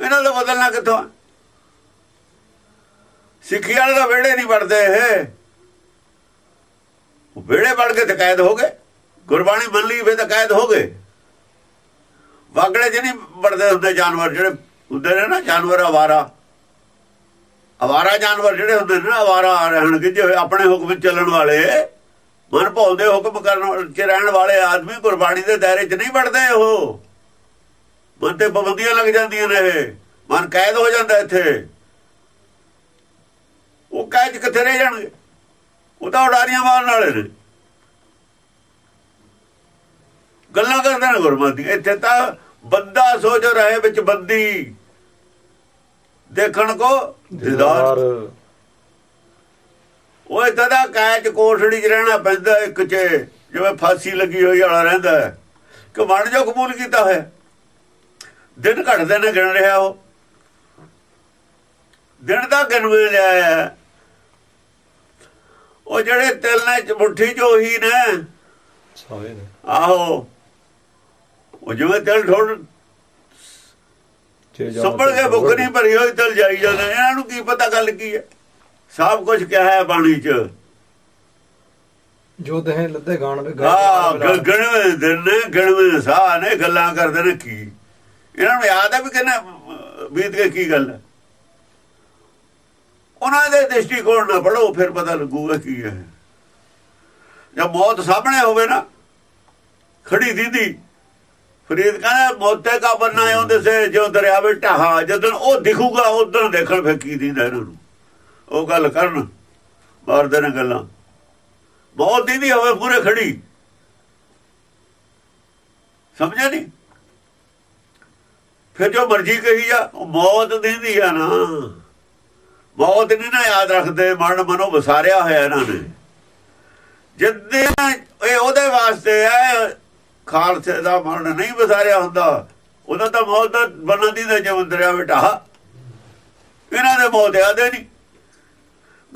ਇਹਨਾਂ ਦਾ ਬਦਲਣਾ ਕਿੱਥੋਂ ਸਿੱਖੀ ਵਾਲੇ ਦਾ ਵਿਹੜੇ ਨਹੀਂ ਵੜਦੇ ਇਹ। ਉਹ ਵਿਹੜੇ ਵੜ ਕੇ ਤਾਂ ਕੈਦ ਹੋ ਗਏ। ਗੁਰਬਾਣੀ ਮੰਨ ਲਈ ਫੇ ਤਾਂ ਕੈਦ ਹੋ ਗਏ। ਵਾਗੜੇ 'ਚ ਨਹੀਂ ਵੜਦੇ ਹੁੰਦੇ ਜਾਨਵਰ ਜਿਹੜੇ ਹੁੰਦੇ ਨੇ ਨਾ, ਜਾਨਵਰ ਆਵਾਰਾ। ਆਵਾਰਾ ਜਾਨਵਰ ਜਿਹੜੇ ਹੁੰਦੇ ਨੇ ਨਾ, ਆਵਾਰਾ ਰਹਿਣਗੇ ਜੇ ਆਪਣੇ ਹੁਕਮ ਚੱਲਣ ਵਾਲੇ। ਮਨ ਭਾਉਂਦੇ ਹੁਕਮ ਕਰਨ 'ਚ ਰਹਿਣ ਵਾਲੇ ਆਦਮੀ ਗੁਰਬਾਣੀ ਦੇ ਦਾਇਰੇ 'ਚ ਨਹੀਂ ਵੜਦੇ ਉਹ। ਮਨ ਤੇ ਪਾਬੰਦੀਆਂ ਲੱਗ ਜਾਂਦੀਆਂ ਨੇ ਇਹ। ਮਨ ਕੈਦ ਹੋ ਜਾਂਦਾ ਇੱਥੇ। ਉਹ ਕੈਦ ਕਿੱਥੇ ਰਹਿ ਜਾਣਗੇ? ਉਹ ਤਾਂ ਉਡਾਰੀਆਂ ਮਾਰਨ ਵਾਲੇ ਨੇ। ਗੱਲਾਂ ਕਰਦੇ ਨੇ ਗੁਰਮਤਿ। ਇੱਥੇ ਤਾਂ ਬੰਦਾ ਸੋਚ ਰਹੇ ਵਿੱਚ ਬੰਦੀ। ਦੇਖਣ ਕੋ ਦੀਦਾਰ। ਉਹ ਇੱਥੇ ਦਾ ਕੈਚ ਕੋਠੜੀ 'ਚ ਰਹਿਣਾ ਪੈਂਦਾ ਇੱਕ 'ਚ ਜਿਵੇਂ ਫਾਂਸੀ ਲੱਗੀ ਹੋਈ ਵਾਲਾ ਰਹਿੰਦਾ ਕਿ ਮਨ ਜੋ ਕਬੂਲ ਕੀਤਾ ਹੋਇਆ ਦਿਨ ਘਟਦੇ ਨੇ ਗਿਣ ਰਿਹਾ ਉਹ। ਦਿਨ ਦਾ ਗਿਣਵੇਂ ਲਿਆ ਉਹ ਜਿਹੜੇ ਤਿਲ ਨੇ ਮੁੱਠੀ 'ਚ ਉਹੀ ਨੇ। ਆਹੋ। ਉਹ ਜਿਵੇਂ ਤਿਲ ਠੋੜ ਸੰਭਲ ਕੇ ਭੁੱਖ ਨਹੀਂ ਭਰੀ ਹੋਈ ਤਿਲ ਜਾਈ ਜਾਂਦੇ। ਇਹਨਾਂ ਨੂੰ ਕੀ ਪਤਾ ਗੱਲ ਕੀ ਹੈ। ਸਭ ਕੁਝ ਕਿਹਾ ਹੈ ਬਾਣੀ 'ਚ। ਜੋ ਦਹੀਂ ਲੱਦੇ ਗਾਣ ਵੇ ਆ ਗਣਵੇਂ ਦਿਨ ਨੇ ਗਣਵੇਂ ਸਾਹ ਨੇ ਗੱਲਾਂ ਕਰਦੇ ਨੇ ਕੀ। ਇਹਨਾਂ ਨੂੰ ਯਾਦ ਹੈ ਵੀ ਕਿੰਨਾ ਬੀਤ ਕੇ ਕੀ ਗੱਲ ਹੈ? ਉਹਨਾਂ ਦੇ ਦ੍ਰਿਸ਼ਟੀਕੋਣ ਨਾਲ ਪੜੋ ਫਿਰ ਪਤਾ ਲੱਗੂਗਾ ਕੀ ਹੈ। ਜਦ ਮੌਤ ਸਾਹਮਣੇ ਹੋਵੇ ਨਾ ਖੜੀ ਦੀਦੀ ਫਰੀਦ ਕਹਿੰਦਾ ਮੌਤੇ ਕਾ ਬੰਨਾ ਆਉਂਦੇ ਸੇ ਜੋ ਦਰਿਆ ਵਿੱਚ ਢਾਹਾ ਜਦੋਂ ਉਹ ਦਿਖੂਗਾ ਉਦੋਂ ਦੇਖਣ ਫਿਰ ਕੀ ਦਿੰਦਾ ਇਹਨਾਂ ਨੂੰ। ਉਹ ਗੱਲ ਕਰਨ, ਮਾਰਦੇ ਨੇ ਗੱਲਾਂ। ਬਹੁਤ ਦੀਦੀ ਹੋਵੇ ਪੂਰੇ ਖੜੀ। ਸਮਝਿਆ ਨਹੀਂ ਫਿਰ ਜੋ ਮਰਜ਼ੀ ਕਹੀ ਜਾ, ਉਹ ਮੌਤ ਦਿੰਦੀ ਆ ਨਾ। ਮੌਤ ਨਹੀਂ ਨਾ ਯਾਦ ਰੱਖਦੇ, ਮਨ ਮਨੋਂ ਵਸਾਰਿਆ ਹੋਇਆ ਇਹਨਾਂ ਨੇ। ਜਿੱਦੇ ਇਹ ਉਹਦੇ ਵਾਸਤੇ ਹੈ ਖਾਲਸੇ ਦਾ ਮਨ ਨਹੀਂ ਵਸਾਰਿਆ ਹੁੰਦਾ। ਉਹਦਾ ਤਾਂ ਮੌਤ ਦਾ ਬਨਾਂ ਦੀ ਦੇ ਜਵੰਦਰਿਆ ਬੇਟਾ। ਇਹਨਾਂ ਦੇ ਮੌਤ ਆਦੇ ਨਹੀਂ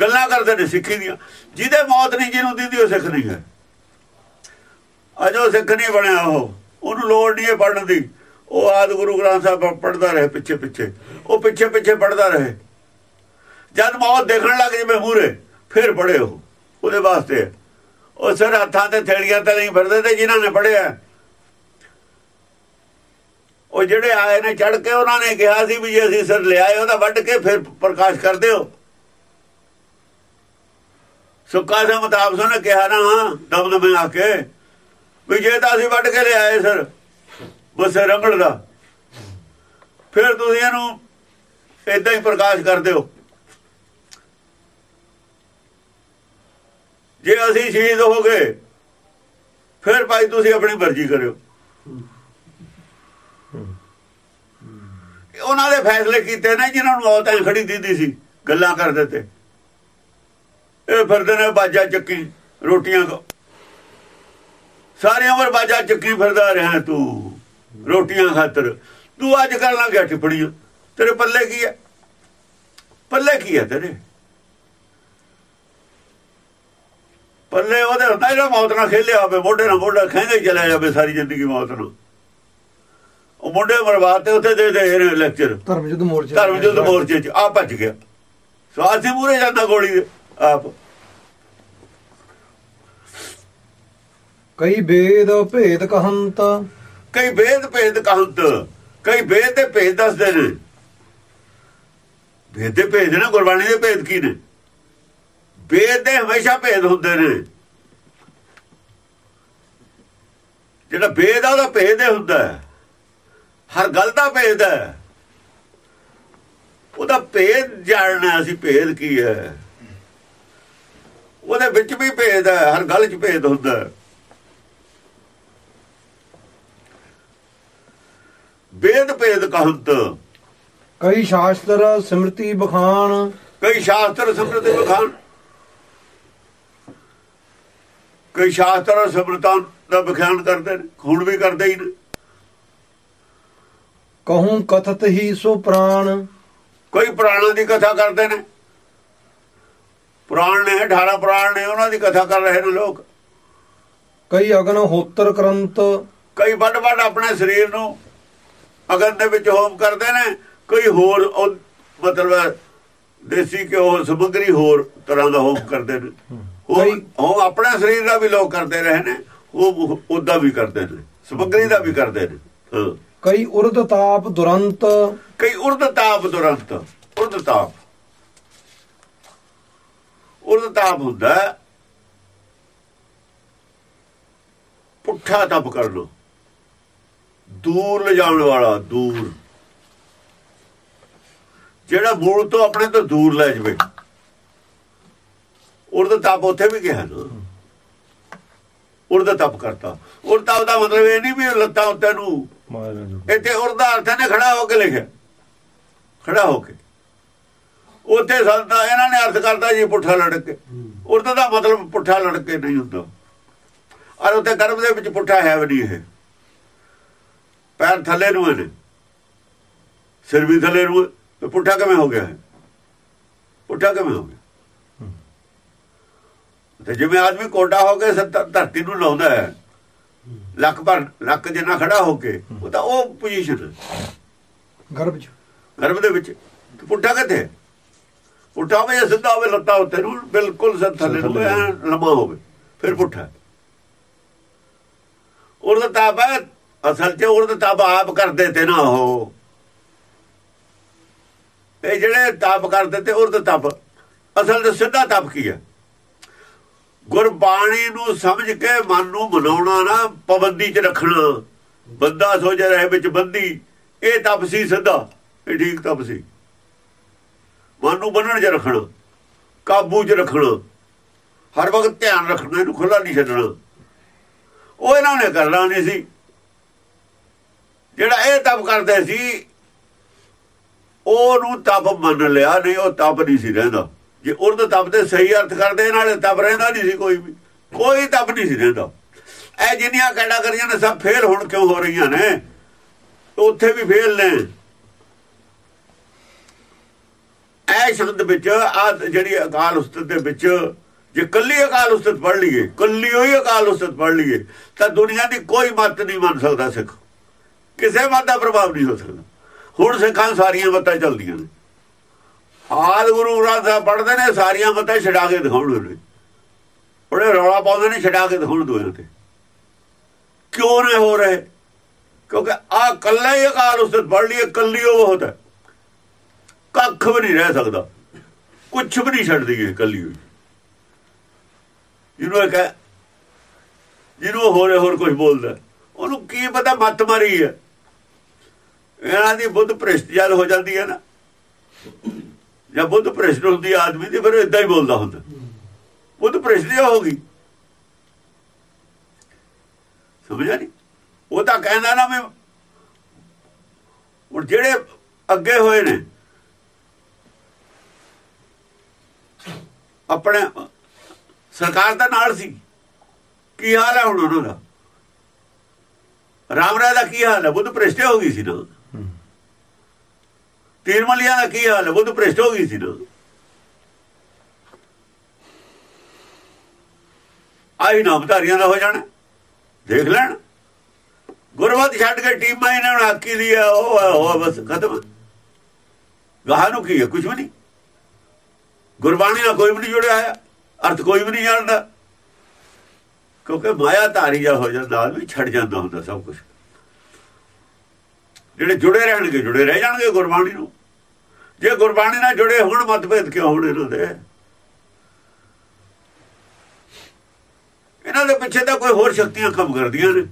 ਗੱਲਾਂ ਕਰਦੇ ਨੇ ਸਿੱਖੀ ਦੀਆਂ। ਜਿਹਦੇ ਮੌਤ ਨਹੀਂ, ਜਿਹਨੂੰ ਦਿੰਦੀ, ਉਹ ਸਿੱਖ ਨਹੀਂ ਹੈ। ਅਜੋ ਸਿੱਖ ਨਹੀਂ ਬਣਿਆ ਉਹ। ਉਹਨੂੰ ਲੋੜ ਨਹੀਂ ਹੈ ਪੜਨ ਦੀ। ਉਹ ਆਦ ਗੁਰੂ ਗ੍ਰੰਥ ਸਾਹਿਬ ਪੜਦਾ ਰਹੇ ਪਿੱਛੇ ਪਿੱਛੇ। ਉਹ ਪਿੱਛੇ ਪਿੱਛੇ ਪੜਦਾ ਰਹੇ। ਜਦ ਮੌਤ ਦੇਖਣ ਲੱਗ ਜਵੇ ਮੂਰੇ ਫਿਰ ਪੜੇ ਉਹ। ਉਹਦੇ ਵਾਸਤੇ। ਉਹ ਸਿਰ ਹੱਥਾਂ ਤੇ ਥੇੜੀਆਂ ਤਾਂ ਨਹੀਂ ਫਿਰਦੇ ਤੇ ਜਿਨ੍ਹਾਂ ਨੇ ਪੜਿਆ ਉਹ ਜਿਹੜੇ ਆਏ ਨੇ ਚੜ ਕੇ, ਉਹਨਾਂ ਨੇ ਕਿਹਾ ਸੀ ਵੀ ਜੇ ਅਸੀਂ ਸਿਰ ਲਿਆਏ, ਉਹਦਾ ਵੱਢ ਕੇ ਫਿਰ ਪ੍ਰਕਾਸ਼ ਕਰ ਦਿਓ। ਸੁੱਕਾ ਦੇ ਮੁਤਾਬਕ ਉਹਨੇ ਕਿਹਾ ਨਾ ਦਮ ਦਮੇ ਆ ਕੇ, ਵੀ ਜੇ ਤਾਂ ਅਸੀਂ ਵੱਢ ਕੇ ਲਿਆਏ ਸਰ ਬਸ ਰੰਗੜ ਦਾ। ਫਿਰ ਤੁਸੀਂ ਇਹਨੂੰ ਇਦਾਂ ਹੀ ਪ੍ਰਕਾਸ਼ ਕਰ ਦਿਓ। ਜੇ ਅਸੀਂ ਸ਼ਹੀਦ ਹੋ ਗਏ, ਫਿਰ ਭਾਈ ਤੁਸੀਂ ਆਪਣੀ ਮਰਜ਼ੀ ਕਰਿਓ। ਉਹਨਾਂ ਦੇ ਫੈਸਲੇ ਕੀਤੇ ਨੇ, ਜਿਨ੍ਹਾਂ ਨੂੰ ਔਤਾਂ ਖੜੀ ਦਿੰਦੀ ਸੀ, ਗੱਲਾਂ ਕਰ ਦਿੱਤੇ ਇਹ ਫਿਰਦੇ ਨੇ ਬਾਜਾ ਚੱਕੀ ਰੋਟੀਆਂ ਸਾਰੀ ਉਮਰ ਬਾਜਾ ਚੱਕੀ ਫਿਰਦਾ ਰਿਹਾ ਤੂੰ ਰੋਟੀਆਂ ਖਾਤਰ। ਤੂੰ ਅੱਜ ਕਰ ਲਾ ਗਿਆ ਟਿੱਪਣੀਆਂ ਤੇਰੇ ਪੱਲੇ ਕੀ ਹੈ ਪੱਲੇ ਕੀ ਹੈ ਤੇਰੇ? ਪੱਲੇ ਉਹਦੇ ਹੁੰਦਾ ਜਿਹੜਾ ਮੌਤ ਨਾਲ ਖੇਲਿਆ ਹੋਵੇ ਮੋਢੇ ਨਾਲ ਮੋਢਾ ਖੈਂਦੇ ਚਲਾ ਜਾਵੇ ਸਾਰੀ ਜ਼ਿੰਦਗੀ ਮੌਤ ਨੂੰ ਉਹ ਮੁੰਡੇ ਬਰਬਾਦ ਤੇ ਉੱਥੇ ਦੇ ਦੇ ਲੈਕਚਰ ਧਰਮ ਮੋਰਚਾ ਧਰਮ ਮੋਰਚੇ 'ਚ ਆ ਭੱਜ ਗਿਆ। ਸਵਾਸੀ ਮੂਰੇ ਜਾਂਦਾ ਗੋਲੀ ਦੇ। ਆਪ। ਕਈ ਵੇਦ ਭੇਦ ਕਹੰਤ। ਕਈ ਵੇਦ ਭੇਦ ਕਹੰਤ। ਕਈ ਵੇਦ ਦੇ ਭੇਦ ਦੱਸਦੇ ਨੇ। ਵੇਦ ਦੇ ਭੇਦ ਨੇ ਗੁਰਬਾਣੀ ਦੇ ਭੇਦ ਕੀ ਨੇ? ਵੇਦ ਦੇ ਹਮੇਸ਼ਾ ਭੇਦ ਹੁੰਦੇ ਨੇ। ਜਿਹੜਾ ਵੇਦ ਆ ਉਹਦਾ ਭੇਦ ਹੀ ਹੁੰਦਾ ਹੈ। ਹਰ ਗੱਲ ਦਾ ਭੇਦ ਹੈ। ਉਹਦਾ ਭੇਦ ਜਾਣਨਾ ਅਸੀਂ ਭੇਦ ਕੀ ਹੈ। ਉਹਦੇ ਵਿੱਚ ਵੀ ਭੇਦ ਹੈ ਹਰ ਗੱਲ 'ਚ ਭੇਦ ਹੁੰਦਾ ਹੈ। ਵੇਦ ਭੇਦ ਕਹੰਤ। ਕਈ ਸ਼ਾਸਤਰ ਸਿਮਰਤੀ ਬਖਾਨ। ਕਈ ਸ਼ਾਸਤਰ ਸਮਰਤ ਬਖਾਨ। ਕਈ ਸ਼ਾਸਤਰ ਸਮਰਤਾਂ ਦਾ ਵਿਖਿਆਨ ਕਰਦੇ ਨੇ ਹੁਣ ਵੀ ਕਰਦੇ ਹੀ ਨੇ। ਕਹੂੰ ਕਥਤ ਹੀ ਸੋ ਪ੍ਰਾਣ। ਕੋਈ ਪੁਰਾਣਾਂ ਦੀ ਕਥਾ ਕਰਦੇ ਨੇ। ਪੁਰਾਣ ਨੇ 18 ਪੁਰਾਣ ਨੇ ਉਹਨਾਂ ਦੀ ਕਥਾ ਕਰ ਰਹੇ ਨੇ ਲੋਕ। ਕਈ ਅਗਨ ਹੋਤਰ ਕਰੰਤ। ਕਈ ਵੱਡ ਵੱਡ ਆਪਣੇ ਸਰੀਰ ਨੂੰ ਅਗਨ ਦੇ ਵਿੱਚ ਹੋਮ ਕਰਦੇ ਨੇ ਕੋਈ ਹੋਰ ਉਹ ਮਤਲਬ ਦੇਸੀ ਘਿਓ ਸਮਗਰੀ ਹੋਰ ਤਰ੍ਹਾਂ ਦਾ ਹੋਮ ਕਰਦੇ ਨੇ। ਉਹ ਉਹ ਆਪਣੇ ਸਰੀਰ ਦਾ ਵੀ ਲੋਕ ਕਰਦੇ ਰਹੇ ਨੇ ਉਹ ਉਹਦਾ ਵੀ ਕਰਦੇ ਨੇ ਸਮਗਰੀ ਦਾ ਵੀ ਕਰਦੇ ਨੇ। ਕਈ ਉਰਦ ਤਾਪ ਦੁਰੰਤ। ਕਈ ਉਰਦ ਤਾਪ ਦੁਰੰਤ ਉਰਦ ਤਾਪ। ਉਰਦ ਤਾਪ ਹੁੰਦਾ ਪੁੱਠਾ ਤਪ ਕਰ ਲੋ ਦੂਰ ਲਿਜਾਣ ਵਾਲਾ ਦੂਰ। ਜਿਹੜਾ ਮੂਲ ਤੋਂ ਆਪਣੇ ਤੋਂ ਦੂਰ ਲੈ ਜਵੇ। ਉਰਦ ਤਪ ਉੱਥੇ ਵੀ ਕਿਹਾ ਨਾ। ਉਰਦ ਤਪ ਕਰਤਾ। ਉਰਦ ਤਪ ਦਾ ਮਤਲਬ ਇਹ ਨਹੀਂ ਵੀ ਲੱਤਾਂ ਉੱਤੇ ਨੂੰ ਇੱਥੇ ਉਰਦਾ ਅਰਥ ਨੇ ਖੜਾ ਹੋ ਕੇ ਲਿਖਿਆ। ਖੜਾ ਹੋ ਕੇ। ਉੱਥੇ ਸੰਤਾ ਇਹਨਾਂ ਨੇ ਅਰਥ ਕਰਤਾ ਜੀ ਪੁੱਠਾ ਲੜਕ। ਕੇ ਉਰਦਾ ਦਾ ਮਤਲਬ ਪੁੱਠਾ ਲੜਕ ਕੇ ਨਹੀਂ ਹੁੰਦਾ। ਔਰ ਉੱਥੇ ਗਰਭ ਦੇ ਵਿੱਚ ਪੁੱਠਾ ਹੈ ਵੀ ਨਹੀਂ ਇਹ। ਪੈਰ ਥੱਲੇ ਨੂੰ ਨੇ ਸਿਰ ਵੀ ਥੱਲੇ ਨੂੰ ਪੁੱਠਾ ਕਿਵੇਂ ਹੋ ਗਿਆ ਹੈ ਪੁੱਠਾ ਕਿਵੇਂ ਹੋ ਗਿਆ? ਤੇ ਜਿਵੇਂ ਆਦਮੀ ਕੋਡਾ ਹੋ ਕੇ ਧਰਤੀ ਨੂੰ ਲਾਉਂਦਾ ਹੈ ਲੱਕ ਪਰ ਲੱਕ ਜਿੰਨਾ ਖੜਾ ਹੋ ਕੇ ਉਹ ਤਾਂ ਉਹ ਪੋਜੀਸ਼ਨ ਗਰਭ ਚ। ਗਰਭ ਦੇ ਵਿੱਚ। ਪੁੱਠਾ ਕਿੱਥੇ? ਹੈ? ਹੋਵੇ ਜਾਂ ਸਿੱਧਾ ਹੋਵੇ ਲੱਤਾਂ ਉੱਤੇ ਨੂੰ ਬਿਲਕੁਲ ਸਿਰ ਥੱਲੇ ਨੂੰ ਲੰਮਾ ਹੋਵੇ ਫਿਰ ਪੁੱਠਾ। ਉਰਦ ਤਾਪ ਹੈ ਅਸਲ 'ਚ ਉਰਦ ਤਾਪ ਆਪ ਕਰਦੇ ਤੇ ਨਾ ਉਹ। ਇਹ ਜਿਹੜੇ ਤਾਪ ਕਰਦੇ ਤੇ ਉਰਦ ਤਪ ਅਸਲ 'ਚ ਸਿੱਧਾ ਤਪ ਕੀ ਹੈ? ਗੁਰਬਾਣੀ ਨੂੰ ਸਮਝ ਕੇ ਮਨ ਨੂੰ ਮਨਾਉਣਾ ਨਾ ਪਾਬੰਦੀ 'ਚ ਰੱਖਣਾ। ਬੰਦਾ ਸੋਚ ਰਹੇ ਵਿੱਚ ਬੰਦੀ ਇਹ ਤਪ ਸੀ ਸਿੱਧਾ ਇਹ ਠੀਕ ਤਪ ਸੀ। ਮਨ ਨੂੰ ਬੰਨਣ 'ਚ ਰੱਖਣਾ, ਕਾਬੂ 'ਚ ਰੱਖਣਾ, ਹਰ ਵਕਤ ਧਿਆਨ ਰੱਖਣਾ, ਇਹਨੂੰ ਖੁੱਲਾ ਨਹੀਂ ਛੱਡਣਾ। ਉਹ ਇਹਨਾਂ ਨੇ ਕਰਨਾ ਨਹੀਂ ਸੀ। ਜਿਹੜਾ ਇਹ ਤਪ ਕਰਦੇ ਸੀ, ਉਹਨੂੰ ਤਪ ਮੰਨ ਲਿਆ, ਨਹੀਂ ਉਹ ਤਪ ਨਹੀਂ ਸੀ ਰਹਿੰਦਾ। ਜੇ ਉਰਦ ਤਪ ਦੇ ਸਹੀ ਅਰਥ ਕਰਦੇ, ਨਾਲੇ ਤਪ ਰਹਿੰਦਾ ਨਹੀਂ ਸੀ ਕੋਈ ਵੀ। ਕੋਈ ਤਪ ਨਹੀਂ ਸੀ ਰਹਿੰਦਾ। ਇਹ ਜਿੰਨੀਆਂ ਕੈਟਾਗਰੀਆਂ ਨੇ, ਸਭ ਫੇਲ ਹੁਣ ਕਿਉਂ ਹੋ ਰਹੀਆਂ ਨੇ? ਉੱਥੇ ਵੀ ਫੇਲ ਨੇ। ਐ ਸ਼ਬਦ ਵਿੱਚ ਆ ਜਿਹੜੀ ਅਕਾਲ ਉਸਤਤ ਦੇ ਵਿੱਚ, ਜੇ ਕੱਲੀ ਅਕਾਲ ਉਸਤਤ ਪੜ ਲਈਏ, ਕੱਲੀ ਹੋਈ ਅਕਾਲ ਉਸਤਤ ਪੜ ਲਈਏ, ਤਾਂ ਦੁਨੀਆ ਦੀ ਕੋਈ ਮਤ ਨਹੀਂ ਮੰਨ ਸਕਦਾ ਸਿੱਖ। ਕਿਸੇ ਮਤ ਦਾ ਪ੍ਰਭਾਵ ਨਹੀਂ ਹੋ ਸਕਦਾ। ਹੁਣ ਸਿੱਖਾਂ ਸਾਰੀਆਂ ਮਤਾਂ ਚੱਲਦੀਆਂ ਨੇ। ਆਦ ਗੁਰੂ ਗ੍ਰੰਥ ਸਾਹਿਬ ਪੜ੍ਹਦੇ ਨੇ, ਸਾਰੀਆਂ ਮਤਾਂ ਛਡਾ ਕੇ ਦਿਖਾਉਣ ਨੇ। ਉਹਨੇ ਰੌਲਾ ਪਾਉਂਦੇ ਨੇ, ਛਡਾ ਕੇ ਦਿਖਾਉਣ ਦੋਆਂ ਤੇ। ਕਿਉਂ ਨੇ ਹੋ ਰਹੇ? ਕਿਉਂਕਿ ਆ ਕੱਲਾ ਹੀ ਅਕਾਲ ਉਸਤਤ ਪੜ ਲਈਏ ਕੱਲੀ ਉਹ ਬਹੁਤ ਹੈ। ਕੱਖ ਵੀ ਨਹੀਂ ਰਹਿ ਸਕਦਾ। ਕੁਝ ਵੀ ਨਹੀਂ ਛੱਡਦੀ ਇਹ ਕੱਲੀ ਹੋਈ। ਜਿਹਨੂੰ ਇਹ ਕਹੇ, ਜਿਹਨੂੰ ਹੋਰੇ ਹੋਰ ਕੁਝ ਬੋਲਦਾ। ਉਹਨੂੰ ਕੀ ਪਤਾ ਮੱਤ ਮਾਰੀ ਹੈ। ਇਹਨਾਂ ਦੀ ਬੁੱਧ ਭ੍ਰਿਸ਼ਟ ਜਲ ਹੋ ਜਾਂਦੀ ਹੈ ਨਾ, ਜਾਂ ਬੁੱਧ ਭ੍ਰਿਸ਼ਟ ਹੁੰਦੀ ਆਦਮੀ ਦੀ, ਫਿਰ ਇਦਾਂ ਹੀ ਬੋਲਦਾ ਹੁੰਦਾ। ਬੁੱਧ ਭ੍ਰਿਸ਼ਟ ਜਿਹਾ ਹੋ ਗਈ। ਸਮਝਿਆ ਨਹੀਂ ਉਹ ਤਾਂ ਕਹਿੰਦਾ ਨਾ ਮੈਂ ਹੁਣ ਜਿਹੜੇ ਅੱਗੇ ਹੋਏ ਨੇ ਆਪਣੇ ਸਰਕਾਰ ਦਾ ਨਾਲ ਸੀ। ਕੀ ਹਾਲ ਹੈ ਹੁਣ ਉਹਨਾਂ ਦਾ? ਰਾਮ ਰਾਏ ਦਾ ਕੀ ਹਾਲ ਹੈ? ਬੁੱਧ ਭ੍ਰਿਸ਼ਟ ਹੋ ਗਈ ਸੀ ਨਾ ਤੀਰਮਲੀਆਂ ਦਾ ਕੀ ਹਾਲ ਹੈ? ਬੁੱਧ ਭ੍ਰਿਸ਼ਟ ਹੋ ਗਈ ਸੀ ਨਾ ਆਈ ਨਾਮਧਾਰੀਆਂ ਦਾ ਹੋ ਜਾਣਾ। ਦੇਖ ਲੈਣ। ਗੁਰਮਤ ਛੱਡ ਕੇ ਟੀਮਾਂ ਇਹਨਾਂ ਨੂੰ ਹਾਕੀ ਦੀ ਹੈ ਉਹ ਬਸ ਖਤਮ। ਗਾਹਾਂ ਨੂੰ ਕੀ ਹੈ? ਕੁਝ ਵੀ ਨਹੀਂ। ਗੁਰਬਾਣੀ ਨਾਲ ਕੋਈ ਵੀ ਨਹੀਂ ਜੁੜਿਆ ਹੋਇਆ, ਅਰਥ ਕੋਈ ਵੀ ਨਹੀਂ ਜਾਣਦਾ। ਕਿਉਂਕਿ ਮਾਇਆ ਧਾਰੀ ਜਾ ਹੋ ਜਾਂਦਾ, ਆਦਮੀ ਛੱਡ ਜਾਂਦਾ ਹੁੰਦਾ ਸਭ ਕੁਝ ਜਿਹੜੇ ਜੁੜੇ ਰਹਿਣਗੇ, ਜੁੜੇ ਰਹਿ ਜਾਣਗੇ ਗੁਰਬਾਣੀ ਨੂੰ। ਜੇ ਗੁਰਬਾਣੀ ਨਾਲ ਜੁੜੇ ਹੋਣ, ਮਤਭੇਦ ਕਿਉਂ ਹੋਣ ਇਹਨਾਂ ਦੇ? ਇਹਨਾਂ ਦੇ ਪਿੱਛੇ ਤਾਂ ਕੋਈ ਹੋਰ ਸ਼ਕਤੀਆਂ ਕੰਮ ਕਰਦੀਆਂ ਨੇ।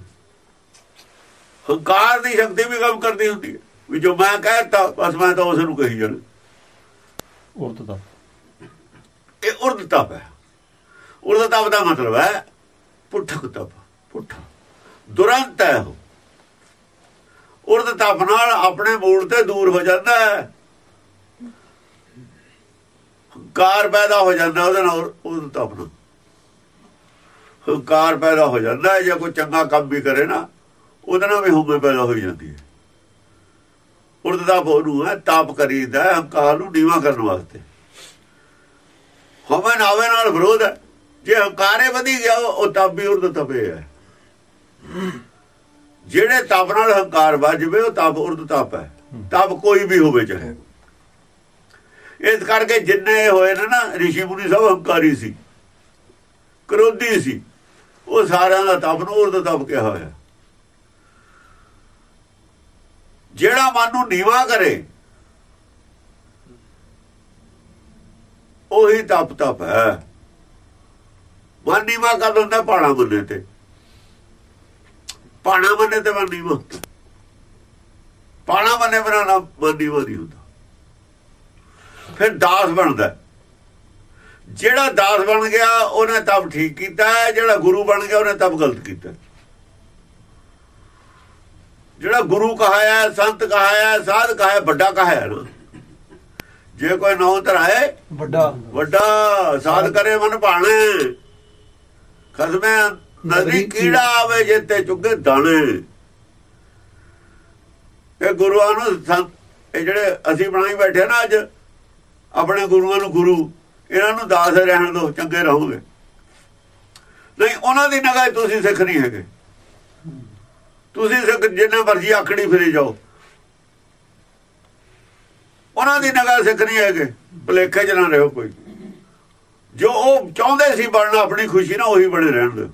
ਹੰਕਾਰ ਦੀ ਸ਼ਕਤੀ ਵੀ ਕੰਮ ਕਰਦੀ ਹੁੰਦੀ ਹੈ। ਵੀ ਜੋ ਮੈਂ ਕਹਿਤਾ ਬਸ ਮੈਂ ਤਾਂ ਉਸ ਨੂੰ ਕਹੀ ਜਾਣਾ। ਉਰਤ ਦਾ ਇਹ ਉਰਦ ਤਪ ਹੈ। ਉਰਦ ਤਪ ਦਾ ਮਤਲਬ ਹੈ ਪੁੱਠਕ ਤਪ, ਪੁੱਠਾ। ਦੁਰੰਤ ਹੈ ਉਹ। ਉਰਦ ਤਪ ਨਾਲ ਆਪਣੇ ਮੂਲ ਤੇ ਦੂਰ ਹੋ ਜਾਂਦਾ ਹੈ। ਹੰਕਾਰ ਪੈਦਾ ਹੋ ਜਾਂਦਾ ਉਹਦੇ ਨਾਲ ਉਰਦ ਤਪ ਨਾਲ। ਹੰਕਾਰ ਪੈਦਾ ਹੋ ਜਾਂਦਾ ਹੈ, ਜੇ ਕੋਈ ਚੰਗਾ ਕੰਮ ਵੀ ਕਰੇ ਨਾ, ਉਹਦੇ ਨਾਲ ਵੀ ਹੁਮੇ ਪੈਦਾ ਹੋ ਜਾਂਦੀ ਹੈ। ਉਰਦ ਦਾ ਬੋਲੂ ਹੈ, ਤਾਪ ਕਰੀਦਾ ਹੰਕਾਰ ਨੂੰ ਨੀਵਾ ਕਰਨ ਵਾਸਤੇ। ਹਮਨ ਆਵੇ ਨਾਲ ਵਿਰੋਧ ਹੈ। ਜੇ ਹੰਕਾਰੇ ਵਧੀ ਗਿਆ, ਉਹ ਉਹ ਤਪ ਵੀ ਉਰਦ ਤਪੇ ਹੈ। ਜਿਹੜੇ ਤਪ ਨਾਲ ਹੰਕਾਰ ਵੱਜਵੇ ਉਹ ਤਪ ਉਰਦ ਤਪ ਹੈ। ਤਪ ਕੋਈ ਵੀ ਹੋਵੇ ਚਾਹੇ। ਇਸ ਕਰਕੇ ਜਿੰਨੇ ਹੋਏ ਨੇ ਨਾ, ਰਿਸ਼ੀ ਮੁਨੀ ਸਭ ਹੰਕਾਰੀ ਸੀ। ਕਰੋਧੀ ਸੀ। ਉਹ ਸਾਰਿਆਂ ਦਾ ਤਪ ਨੂੰ ਉਰਦ ਤਪ ਕਿਹਾ ਹੋਇਆ। ਜਿਹੜਾ ਮਨ ਨੂੰ ਨੀਵਾ ਕਰੇ ਉਹੀ ਤਪ ਤਪ ਹੈ। ਮਨ ਨੀਵਾ ਕਰ ਦਿੰਦਾ ਪਾਣਾ ਮੰਨੇ ਤੇ। ਪਾਣਾ ਮੰਨੇ ਤੇ ਮਨ ਨੀਵਾ ਪਾਣਾ ਮੰਨੇ ਬਣਾ ਨਾ ਮਨ ਨੀਵਾ ਨਹੀਂ ਹੁੰਦਾ। ਫਿਰ ਦਾਸ ਬਣਦਾ। ਜਿਹੜਾ ਦਾਸ ਬਣ ਗਿਆ, ਉਹਨੇ ਤਪ ਠੀਕ ਕੀਤਾ ਜਿਹੜਾ ਗੁਰੂ ਬਣ ਗਿਆ, ਉਹਨੇ ਤਪ ਗਲਤ ਕੀਤਾ ਜਿਹੜਾ ਗੁਰੂ ਕਹਾਇਆ, ਸੰਤ ਕਹਾਇਆ, ਸਾਧ ਕਹਾਇਆ, ਵੱਡਾ ਕਹਾਇਆ ਨਾ। ਜੇ ਕੋਈ ਨੌ ਧਰਾਏ ਵੱਡਾ। ਵੱਡਾ ਸਾਧ ਕਰੇ ਮਨ ਭਾਣੇ। ਖਸਮੇ ਨਦੀ ਕੀੜਾ ਆਵੇ ਜਿੱਤੇ ਚੁੱਗੇ ਦਾਣੇ। ਇਹ ਗੁਰੂਆਂ ਨੂੰ ਇਹ ਜਿਹੜੇ ਅਸੀਂ ਬਣਾਈ ਬੈਠੇ ਨਾ ਅੱਜ ਆਪਣੇ ਗੁਰੂਆਂ ਨੂੰ ਗੁਰੂ ਇਹਨਾਂ ਨੂੰ ਦਾਸ ਰਹਿਣ ਦਿਓ ਚੰਗੇ ਰਹੋਗੇ। ਨਹੀਂ ਉਹਨਾਂ ਦੀ ਨਗਾਹ ਤੁਸੀਂ ਸਿੱਖ ਨਹੀਂ ਹੈਗੇ। ਤੁਸੀਂ ਸਿੱਖ ਜਿੰਨਾ ਮਰਜ਼ੀ ਆਖੜੀ ਫਿਰੇ ਜਾਓ। ਉਹਨਾਂ ਦੀ ਨਗਰ ਸਿੱਖ ਨਹੀਂ ਹੈਗੇ। ਭਲੇਖੇ ਚ ਨਾ ਰਹੋ ਕੋਈ। ਜੋ ਉਹ ਚਾਹੁੰਦੇ ਸੀ ਬਣਨਾ, ਆਪਣੀ ਖੁਸ਼ੀ ਨਾਲ ਉਹੀ ਬਣੇ ਰਹਿਣ ਦਿਓ।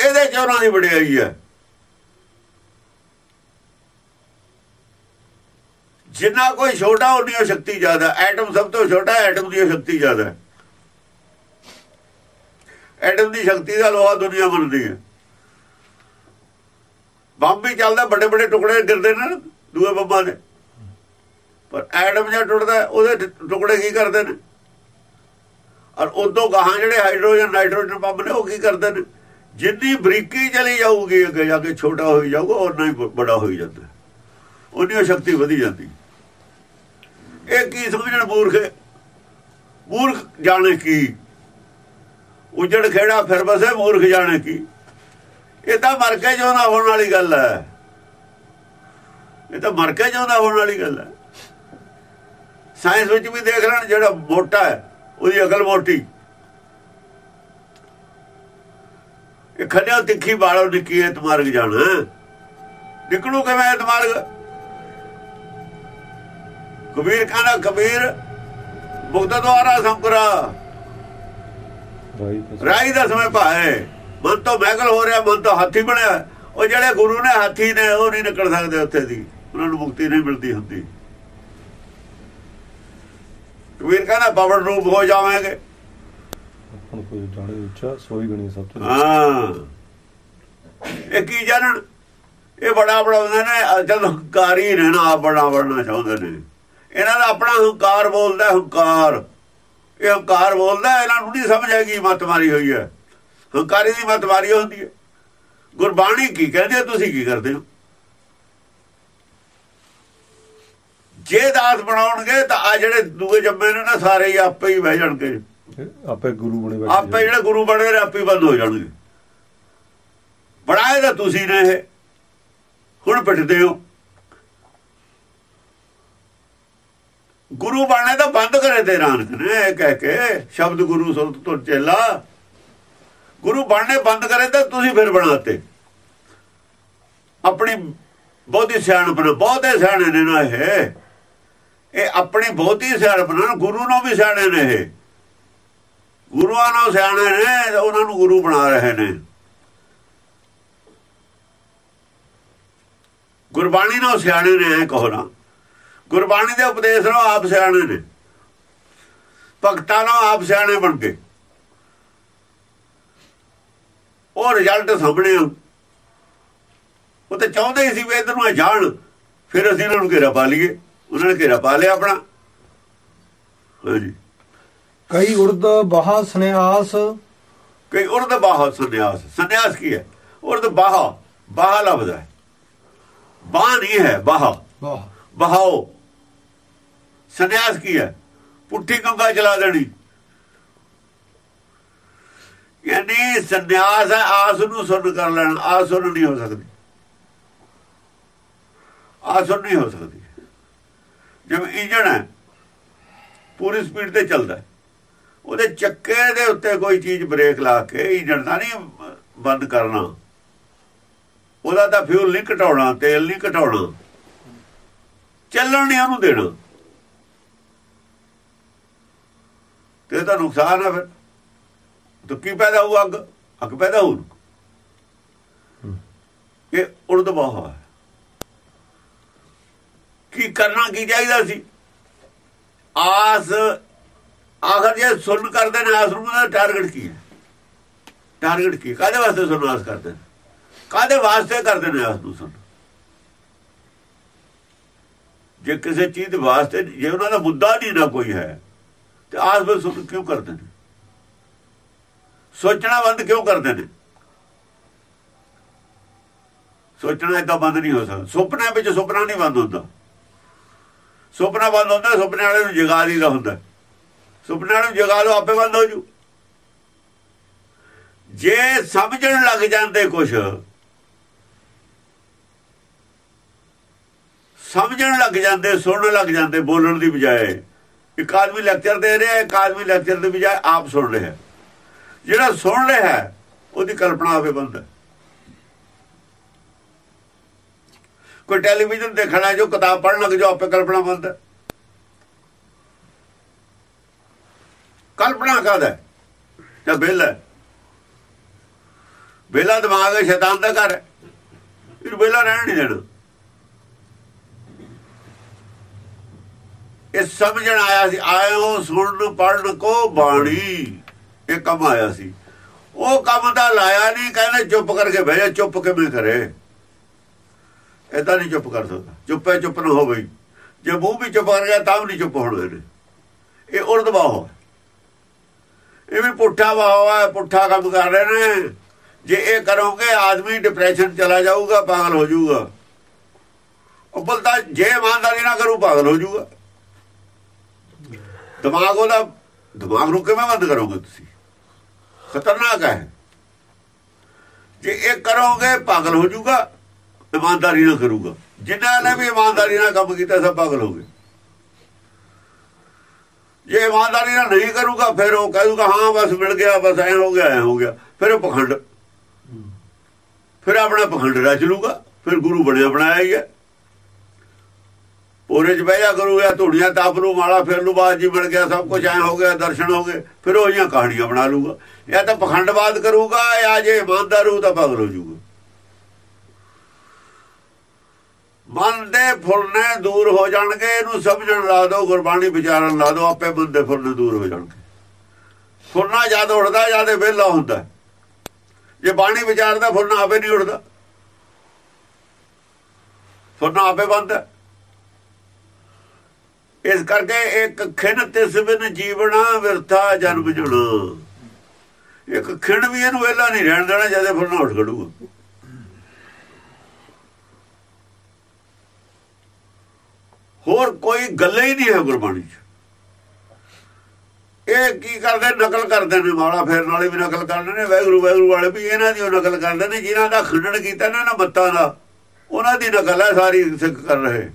ਇਹਦੇ ਚ ਉਹਨਾਂ ਦੀ ਵਡਿਆਈ ਹੈ। ਜਿੰਨਾ ਕੋਈ ਛੋਟਾ ਉਹਦੀ ਸ਼ਕਤੀ ਜ਼ਿਆਦਾ। ਐਟਮ ਸਭ ਤੋਂ ਛੋਟਾ, ਐਟਮ ਦੀ ਸ਼ਕਤੀ ਜ਼ਿਆਦਾ। ਹੈ ਐਟਮ ਦੀ ਸ਼ਕਤੀ ਦਾ ਲੋਹਾ ਦੁਨੀਆ ਬਣਦੀ ਹੈ। ਬੰਬ ਵੀ ਚੱਲਦਾ ਵੱਡੇ ਵੱਡੇ ਟੁਕੜੇ ਗਿਰਦੇ ਨੇ, ਦੂਏ ਬੰਬਾਂ ਦੇ। ਪਰ ਐਟਮ ਜਿਹੜਾ ਟੁੱਟਦਾ, ਉਹਦੇ ਟੁਕੜੇ ਕੀ ਕਰਦੇ ਨੇ? ਔਰ ਉਦੋਂ ਗਾਹਾਂ ਜਿਹੜੇ ਹਾਈਡਰੋਜਨ, ਨਾਈਟ੍ਰੋਜਨ ਬੰਬ ਨੇ, ਉਹ ਕੀ ਕਰਦੇ ਨੇ? ਜਿੰਨੀ ਬਰੀਕੀ ਚਲੀ ਜਾਊਗੀ, ਅੱਗੇ ਜਾ ਕੇ ਛੋਟਾ ਹੋਈ ਜਾਊਗਾ ਉਹਨਾਂ ਹੀ ਬੜਾ ਹੋਈ ਜਾਂਦਾ। ਉਹਦੀ ਉਹ ਸ਼ਕਤੀ ਵਧੀ ਜਾਂਦੀ। ਇਹ ਕੀ ਸਮਝਣ ਮੂਰਖ ਮੂਰਖ ਜਾਣੇ ਕੀ? ਉਜੜ ਖੇੜਾ ਫਿਰ ਬਸੇ ਮੂਰਖ ਜਾਣੇ ਕੀ? ਇਹ ਤਾਂ ਮਰ ਕੇ ਜਿਉਂਦਾ ਹੋਣ ਵਾਲੀ ਗੱਲ ਹੈ। ਇਹ ਤਾਂ ਮਰ ਕੇ ਜਿਉਂਦਾ ਹੋਣ ਵਾਲੀ ਗੱਲ ਹੈ। ਸਾਇੰਸ ਵਿੱਚ ਵੀ ਦੇਖ ਲੈਣ ਜਿਹੜਾ ਮੋਟਾ ਹੈ ਉਹਦੀ ਅਕਲ ਮੋਟੀ। ਇਹ ਖੰਡਿਓ ਤਿੱਖੀ ਬਾਲੋ ਨਿੱਕੀ ਇਹ ਤਮਾਰਗ ਜਾਣਾ। ਨਿਕਲੂ ਕਿਵੇਂ ਤਮਾਰਗ ਕਬੀਰ ਕਹਿੰਦਾ ਕਬੀਰ ਮੁਕਤ ਦੁਆਰਾ ਸੰਪਰਾ। ਰਾਈ ਦਾ ਸਮੇਂ। ਭਾਏ। ਮਨ ਤੋਂ ਮਹਿਗਲ ਹੋ ਰਿਹਾ ਮਨ ਤੋਂ ਹਾਥੀ ਬਣਿਆ। ਉਹ ਜਿਹੜੇ ਗੁਰੂ ਨੇ ਹਾਥੀ ਨੇ ਉਹ ਨਹੀਂ ਨਿਕਲ ਸਕਦੇ ਉੱਥੇ ਦੀ। ਉਹਨਾਂ ਨੂੰ ਮੁਕਤੀ ਨਹੀਂ ਮਿਲਦੀ ਹੁੰਦੀ। ਕਬੀਰ ਕਹਿੰਦਾ ਪਵਨ ਰੂਪ ਹੋ ਜਾਵਾਂਗੇ। ਆਪਣ ਕੋਈ ਜਾਣੇ ਇੱਛਾ ਸੋਈ ਗਣੀ ਸਭ ਤੋਂ। ਹਾਂ। ਇਹ ਕੀ ਜਾਣਨ? ਇਹ ਬੜਾ ਬਣਾਉਂਦੇ ਨੇ ਜਦ ਹੰਕਾਰੀ ਨੇ ਨਾ ਆਪ ਬੜਾ ਬਣਨਾ ਚਾਹੁੰਦੇ ਨੇ। ਇਹਨਾਂ ਦਾ ਆਪਣਾ ਹੰਕਾਰ ਬੋਲਦਾ ਹੰਕਾਰ। ਇਹ ਹੰਕਾਰ ਬੋਲਦਾ ਇਹਨਾਂ ਨੂੰ ਨਹੀਂ ਸਮਝ ਆਏਗੀ ਮਤ ਮਾਰੀ ਹੋਈ ਹੈ। ਹੰਕਾਰੀ ਦੀ ਮਤ ਮਾਰੀ ਹੁੰਦੀ ਹੈ। ਗੁਰਬਾਣੀ ਕੀ ਕਹਿੰਦੇ ਤੁਸੀਂ ਕੀ ਕਰਦੇ ਹੋ? ਜੇ ਦਾਸ ਬਣਾਉਣਗੇ ਤਾਂ ਆ ਜਿਹੜੇ ਦੂਏ ਜੰਮੇ ਨੇ ਨਾ ਸਾਰੇ ਹੀ ਆਪੇ ਹੀ ਬਹਿ ਜਾਣਗੇ। ਆਪੇ ਗੁਰੂ ਬਣੇ ਬੈਠੇ ਆਪੇ ਜਿਹੜੇ ਗੁਰੂ ਬਣੇ ਨੇ ਆਪੇ ਬੰਦ ਹੋ ਜਾਣਗੇ। ਬਣਾਏ ਤਾਂ ਤੁਸੀਂ ਨੇ ਇਹ। ਹੁਣ ਪਿੱਟਦੇ ਹੋ। ਗੁਰੂ ਬਣਨੇ ਤਾਂ ਬੰਦ ਕਰੇ ਤੇ ਨਾਨਕ ਨੇ ਇਹ ਕਹਿ ਕੇ ਸ਼ਬਦ ਗੁਰੂ ਸੁਰਤ ਤੋਂ ਚੇਲਾ। ਗੁਰੂ ਬਣਨੇ ਬੰਦ ਕਰੇ ਤਾਂ ਤੁਸੀਂ ਫਿਰ ਬਣਾਤੇ। ਆਪਣੀ ਬਹੁਤੀ ਸਿਆਣਪ ਬਹੁਤੇ ਸਿਆਣੇ ਨੇ ਨਾ ਇਹ। ਇਹ ਆਪਣੀ ਬਹੁਤੀ ਸਿਆਣਪ ਨਾਲ ਗੁਰੂ ਨੂੰ ਵੀ ਸਿਆਣੇ ਨੇ ਇਹ। ਗੁਰੂਆਂ ਨੂੰ ਸਿਆਣੇ ਨੇ ਉਹਨਾਂ ਨੂੰ ਗੁਰੂ ਬਣਾ ਰਹੇ ਨੇ। ਗੁਰਬਾਣੀ ਨੂੰ ਸਿਆਣੇ ਨੇ, ਐ ਕਹੋ ਨਾ। ਗੁਰਬਾਣੀ ਦੇ ਉਪਦੇਸ਼ ਨੂੰ ਆਪ ਸਿਆਣੇ ਨੇ। ਭਗਤਾਂ ਨੂੰ ਆਪ ਸਿਆਣੇ ਬਣ ਕੇ। ਉਹ ਰਿਜ਼ਲਟ ਸਾਹਮਣੇ ਆ। ਉਹ ਤੇ ਚਾਹੁੰਦੇ ਹੀ ਸੀ ਵੀ ਇਧਰ ਨੂੰ ਇਹ ਜਾਣ, ਫਿਰ ਅਸੀਂ ਇਹਨਾਂ ਨੂੰ ਘੇਰਾ ਪਾ ਲਈਏ। ਉਹਨਾਂ ਨੇ ਘੇਰਾ ਪਾ ਲਿਆ ਆਪਣਾ। ਹਾਂਜੀ। ਕਈ ਉਰਦ ਬਾਹਾ ਸਨਿਆਸ। ਕਈ ਉਰਦ ਬਾਹ ਸੰਨਿਆਸ। ਸੰਨਿਆਸ ਕੀ ਹੈ? ਉਰਦ ਬਾਹ ਬਾਹ ਲਫ਼ਜ਼ ਹੈ। ਬਾਹ ਨਹੀਂ ਹੈ ਬਾਹ। ਬਹਾਓ ਸੰਨਿਆਸ ਕੀ ਹੈ? ਪੁੱਠੀ ਕੰਗਾ ਚਲਾ ਦੇਣੀ। ਯਾਨੀ ਸੰਨਿਆਸ ਹੈ ਆਸ ਨੂੰ ਸੁਣ ਕਰ ਲੈਣਾ। ਆਸ ਸੁਣ ਨਹੀਂ ਹੋ ਸਕਦੀ। ਆਸ ਸੁਣ ਨਹੀਂ ਹੋ ਸਕਦੀ। ਜਿਵੇਂ ਇੰਜਣ ਹੈ ਪੂਰੀ ਸਪੀਡ ਤੇ ਚੱਲਦਾ। ਉਹਦੇ ਚੱਕੇ ਦੇ ਉੱਤੇ ਕੋਈ ਚੀਜ਼ ਬ੍ਰੇਕ ਲਾ ਕੇ ਇੰਜਣ ਦਾ ਨਹੀਂ ਬੰਦ ਕਰਨਾ। ਉਹਦਾ ਤਾਂ ਫਿਊਲ ਨਹੀਂ ਘਟਾਉਣਾ ਤੇਲ ਨਹੀਂ ਘਟਾਉਣਾ। ਚੱਲਣ ਨਹੀਂ ਉਹਨੂੰ ਦੇਣਾ। ਤੇ ਇਹਦਾ ਨੁਕਸਾਨ ਹੈ ਫਿਰ। ਤਾਂ ਕੀ ਪੈਦਾ ਹੋਊ ਅੱਗ ਅੱਗ ਪੈਦਾ ਹੋਊ। ਇਹ ਉਰਦ ਬਾਹਾ ਹੈ। ਕੀ ਕਰਨਾ, ਕੀ ਚਾਹੀਦਾ ਸੀ? ਆਸ, ਆਖਰ ਜੇ ਸੁਣ ਕਰਦੇ ਨੇ, ਆਸ ਨੂੰ ਦਾ ਟਾਰਗੇਟ ਕੀ ਹੈ? ਟਾਰਗੇਟ ਕੀ ਕਾਦੇ ਵਾਸਤੇ ਸੁਣ ਆਸ ਕਰਦੇ ਨੇ? ਕਾਦੇ ਵਾਸਤੇ ਕਰਦੇ ਨੇ ਆਸ ਨੂੰ ਸੁਣ ਜੇ ਕਿਸੇ ਚੀਜ਼ ਵਾਸਤੇ, ਜੇ ਉਹਨਾਂ ਦਾ ਮੁੱਦਾ ਨਹੀਂ ਨਾ ਕੋਈ ਹੈ, ਤੇ ਆਸ ਵਿੱਚ ਸੁਣ ਕਿਉਂ ਕਰਦੇ ਨੇ? ਸੋਚਣਾ ਬੰਦ ਕਿਉਂ ਕਰਦੇ ਨੇ? ਸੋਚਣਾ ਇਦਾਂ ਬੰਦ ਨਹੀਂ ਹੋ ਸਕਦਾ। ਸੁਪਨੇ ਵਿੱਚ ਸੁਪਨਾ ਨਹੀਂ ਬੰਦ ਹੁੰਦਾ। ਸੁਪਨਾ ਬੰਦ ਹੁੰਦਾ, ਸੁਪਨੇ ਵਾਲੇ ਨੂੰ ਜਗਾ ਦੀਦਾ ਹੁੰਦਾ। ਸੁਪਨੇ ਵਾਲੇ ਨੂੰ ਜਗਾ ਲਓ, ਆਪੇ ਬੰਦ ਹੋ ਜੂ। ਜੇ ਸਮਝਣ ਲੱਗ ਜਾਂਦੇ ਕੁਛ, ਸਮਝਣ ਲੱਗ ਜਾਂਦੇ, ਸੁਣਨ ਲੱਗ ਜਾਂਦੇ, ਬੋਲਣ ਦੀ ਬਜਾਏ, ਇੱਕ ਆਦਮੀ ਲੈਕਚਰ ਦੇ ਰਿਹਾ, ਇੱਕ ਆਦਮੀ ਲੈਕਚਰ ਦੇ ਬਜਾਏ ਆਪ ਸੁਣ ਰਿਹਾ। ਜਿਹੜਾ ਸੁਣ ਰਿਹਾ, ਉਹਦੀ ਕਲਪਨਾ ਆਪੇ ਬੰਦ। ਕੋਈ ਟੈਲੀਵਿਜ਼ਨ ਦੇਖਣਾ ਜੋ ਕਿਤਾਬ ਪੜ੍ਹਨ ਲੱਗ ਜਾਓ, ਆਪੇ ਕਲਪਨਾ ਬੰਦ। ਹੈ ਕਲਪਨਾ ਕਾਹਦਾ ਹੈ? ਜਾਂ ਵਿਹਲਾ ਹੈ? ਦਿਮਾਗ ਹੈ, ਸ਼ੈਤਾਨ ਦਾ ਘਰ ਹੈ। ਇਹ ਵਿਹਲਾ ਰਹਿਣ ਨਹੀਂ ਦੇਣਾ। ਇਹ ਸਮਝਣ ਆਇਆ ਸੀ, ਆਇਓ ਸੁਣਨ ਪੜਨ ਕੋ ਬਾਣੀ। ਇਹ ਕੰਮ ਆਇਆ ਸੀ। ਉਹ ਕੰਮ ਦਾ ਲਾਇਆ ਨਹੀਂ, ਕਹਿੰਦੇ ਚੁੱਪ ਕਰਕੇ ਬਹਿ ਜਾ, ਚੁੱਪ ਕਿਵੇਂ ਕਰੇ? ਏਦਾਂ ਨਹੀਂ ਚੁੱਪ ਕਰ ਸਕਦਾ। ਚੁੱਪੇ ਚੁੱਪ ਨਾ ਹੋਵੇ। ਜੇ ਮੂੰਹ ਵੀ ਚੁੱਪ ਕਰ ਗਿਆ, ਤਾਂ ਵੀ ਨਹੀਂ ਚੁੱਪ ਹੋਣਾ ਇਹਨੇ ਇਹ ਉਰਦ ਬਾਹੋ ਇਹ ਵੀ ਪੁੱਠਾ ਬਾਹੋ ਹੈ ਪੁੱਠਾ ਕੰਮ ਕਰ ਰਹੇ ਨੇ। ਜੇ ਇਹ ਕਰੋਗੇ, ਆਦਮੀ ਡਿਪਰੈਸ਼ਨ ਚਲਾ ਜਾਊਗਾ, ਪਾਗਲ ਹੋ ਜਾਊਗਾ। ਉਹ ਬਲਦਾ ਜੇ ਇਮਾਨਦਾਰੀ ਨਾ ਕਰੂ, ਪਾਗਲ ਹੋ ਜਾਊਗਾ। ਦਿਮਾਗ ਉਹਦਾ, ਦਿਮਾਗ ਨੂੰ ਕਿਵੇਂ ਬੰਦ ਕਰੋਗੇ ਤੁਸੀਂ? ਖਤਰਨਾਕ ਹੈ। ਜੇ ਇਹ ਕਰੋਗੇ, ਪਾਗਲ ਹੋ ਜਾਊਗਾ। ਇਮਾਨਦਾਰੀ ਨਾਲ ਕਰੂਗਾ। ਜਿਨ੍ਹਾਂ ਨੇ ਵੀ ਇਮਾਨਦਾਰੀ ਨਾਲ ਕੰਮ ਕੀਤਾ, ਸਭ ਪਾਗਲ ਹੋ ਗਏ। ਜੇ ਇਮਾਨਦਾਰੀ ਨਾਲ ਨਹੀਂ ਕਰੂਗਾ, ਫਿਰ ਉਹ ਕਹੂਗਾ, ਹਾਂ, ਬਸ ਮਿਲ ਗਿਆ, ਬਸ ਐ ਹੋ ਗਿਆ, ਐ ਹੋ ਗਿਆ। ਫਿਰ ਉਹ ਪਖੰਡ। ਫਿਰ ਆਪਣਾ ਪਖੰਡ ਰਚ ਲੂਗਾ। ਫਿਰ ਗੁਰੂ ਬਣਿਆ, ਬਣਾਇਆ ਹੀ ਹੈ। ਪੂਰੇ ਚ ਬਹਿ ਕਰੂਗਾ ਧੂੜੀਆਂ ਤਾਪ ਨੂੰ ਮਾਲਾ ਫਿਰ ਨੂੰ ਬਾਅਦ ਜੀ ਮਿਲ ਗਿਆ, ਸਭ ਕੁਝ ਐ ਹੋ ਗਿਆ, ਦਰਸ਼ਨ ਹੋ ਗਏ। ਫਿਰ ਉਹ ਜਿਹੀਆਂ ਕਹਾਣੀਆਂ ਬਣਾ ਲੂਗਾ। ਇਹ ਤਾਂ ਪਖੰਡਵਾਦ ਕਰੂਗਾ, ਜਾਂ ਜੇ ਇਮਾਨਦਾਰ ਹੋਊ ਤਾਂ ਪਾਗਲ ਹੋ ਜਾਊਗਾ। ਮਨ ਦੇ ਫੁਰਨੇ ਦੂਰ ਹੋ ਜਾਣਗੇ, ਇਹਨੂੰ ਸਮਝਣ ਲਾ ਦਿਓ, ਗੁਰਬਾਣੀ ਵਿਚਾਰਨ ਲਾ ਦਿਓ, ਆਪੇ ਮਨ ਦੇ ਫੁਰਨੇ ਦੂਰ ਹੋ ਜਾਣਗੇ। ਫੁਰਨਾ ਜਦ ਉੱਠਦਾ, ਜਦ ਵਿਹਲਾ ਹੁੰਦਾ ਜੇ ਬਾਣੀ ਵਿਚਾਰਦਾ, ਫੁਰਨਾ ਆਪੇ ਨਹੀਂ ਉੱਠਦਾ। ਫੁਰਨਾ ਆਪੇ ਬੰਦਾ ਇਸ ਕਰਕੇ ਇੱਕ ਖਿਣ ਤਿਸ ਬਿਨ ਜੀਵਣਾ ਵਿਰਥਾ ਜਨਮ ਜੁਣਾ ਇੱਕ ਖਿਣ ਵੀ ਇਹਨੂੰ ਵਿਹਲਾ ਨਹੀਂ ਰਹਿਣ ਦੇਣਾ, ਜਦੇ ਫੁਰਨਾ ਉੱਠ ਖੜੂਗਾ। ਹੋਰ ਕੋਈ ਗੱਲ ਹੀ ਨਹੀਂ ਹੈ ਗੁਰਬਾਣੀ 'ਚ। ਇਹ ਕੀ ਕਰਦੇ, ਨਕਲ ਕਰਦੇ ਨੇ, ਮਾਲਾ ਫੇਰਨ ਵਾਲੇ ਵੀ ਨਕਲ ਕਰਦੇ ਨੇ ਵੈਗਰੂ ਵੈਗਰੂ ਵਾਲੇ ਵੀ ਇਹਨਾਂ ਦੀ ਨਕਲ ਕਰਦੇ ਨੇ, ਜਿਨ੍ਹਾਂ ਦਾ ਖੰਡਨ ਕੀਤਾ ਨਾ ਨਾ ਮੱਤਾਂ ਦਾ। ਉਹਨਾਂ ਦੀ ਨਕਲ ਹੈ ਸਾਰੀ ਸਿੱਖ ਕਰ ਰਹੇ।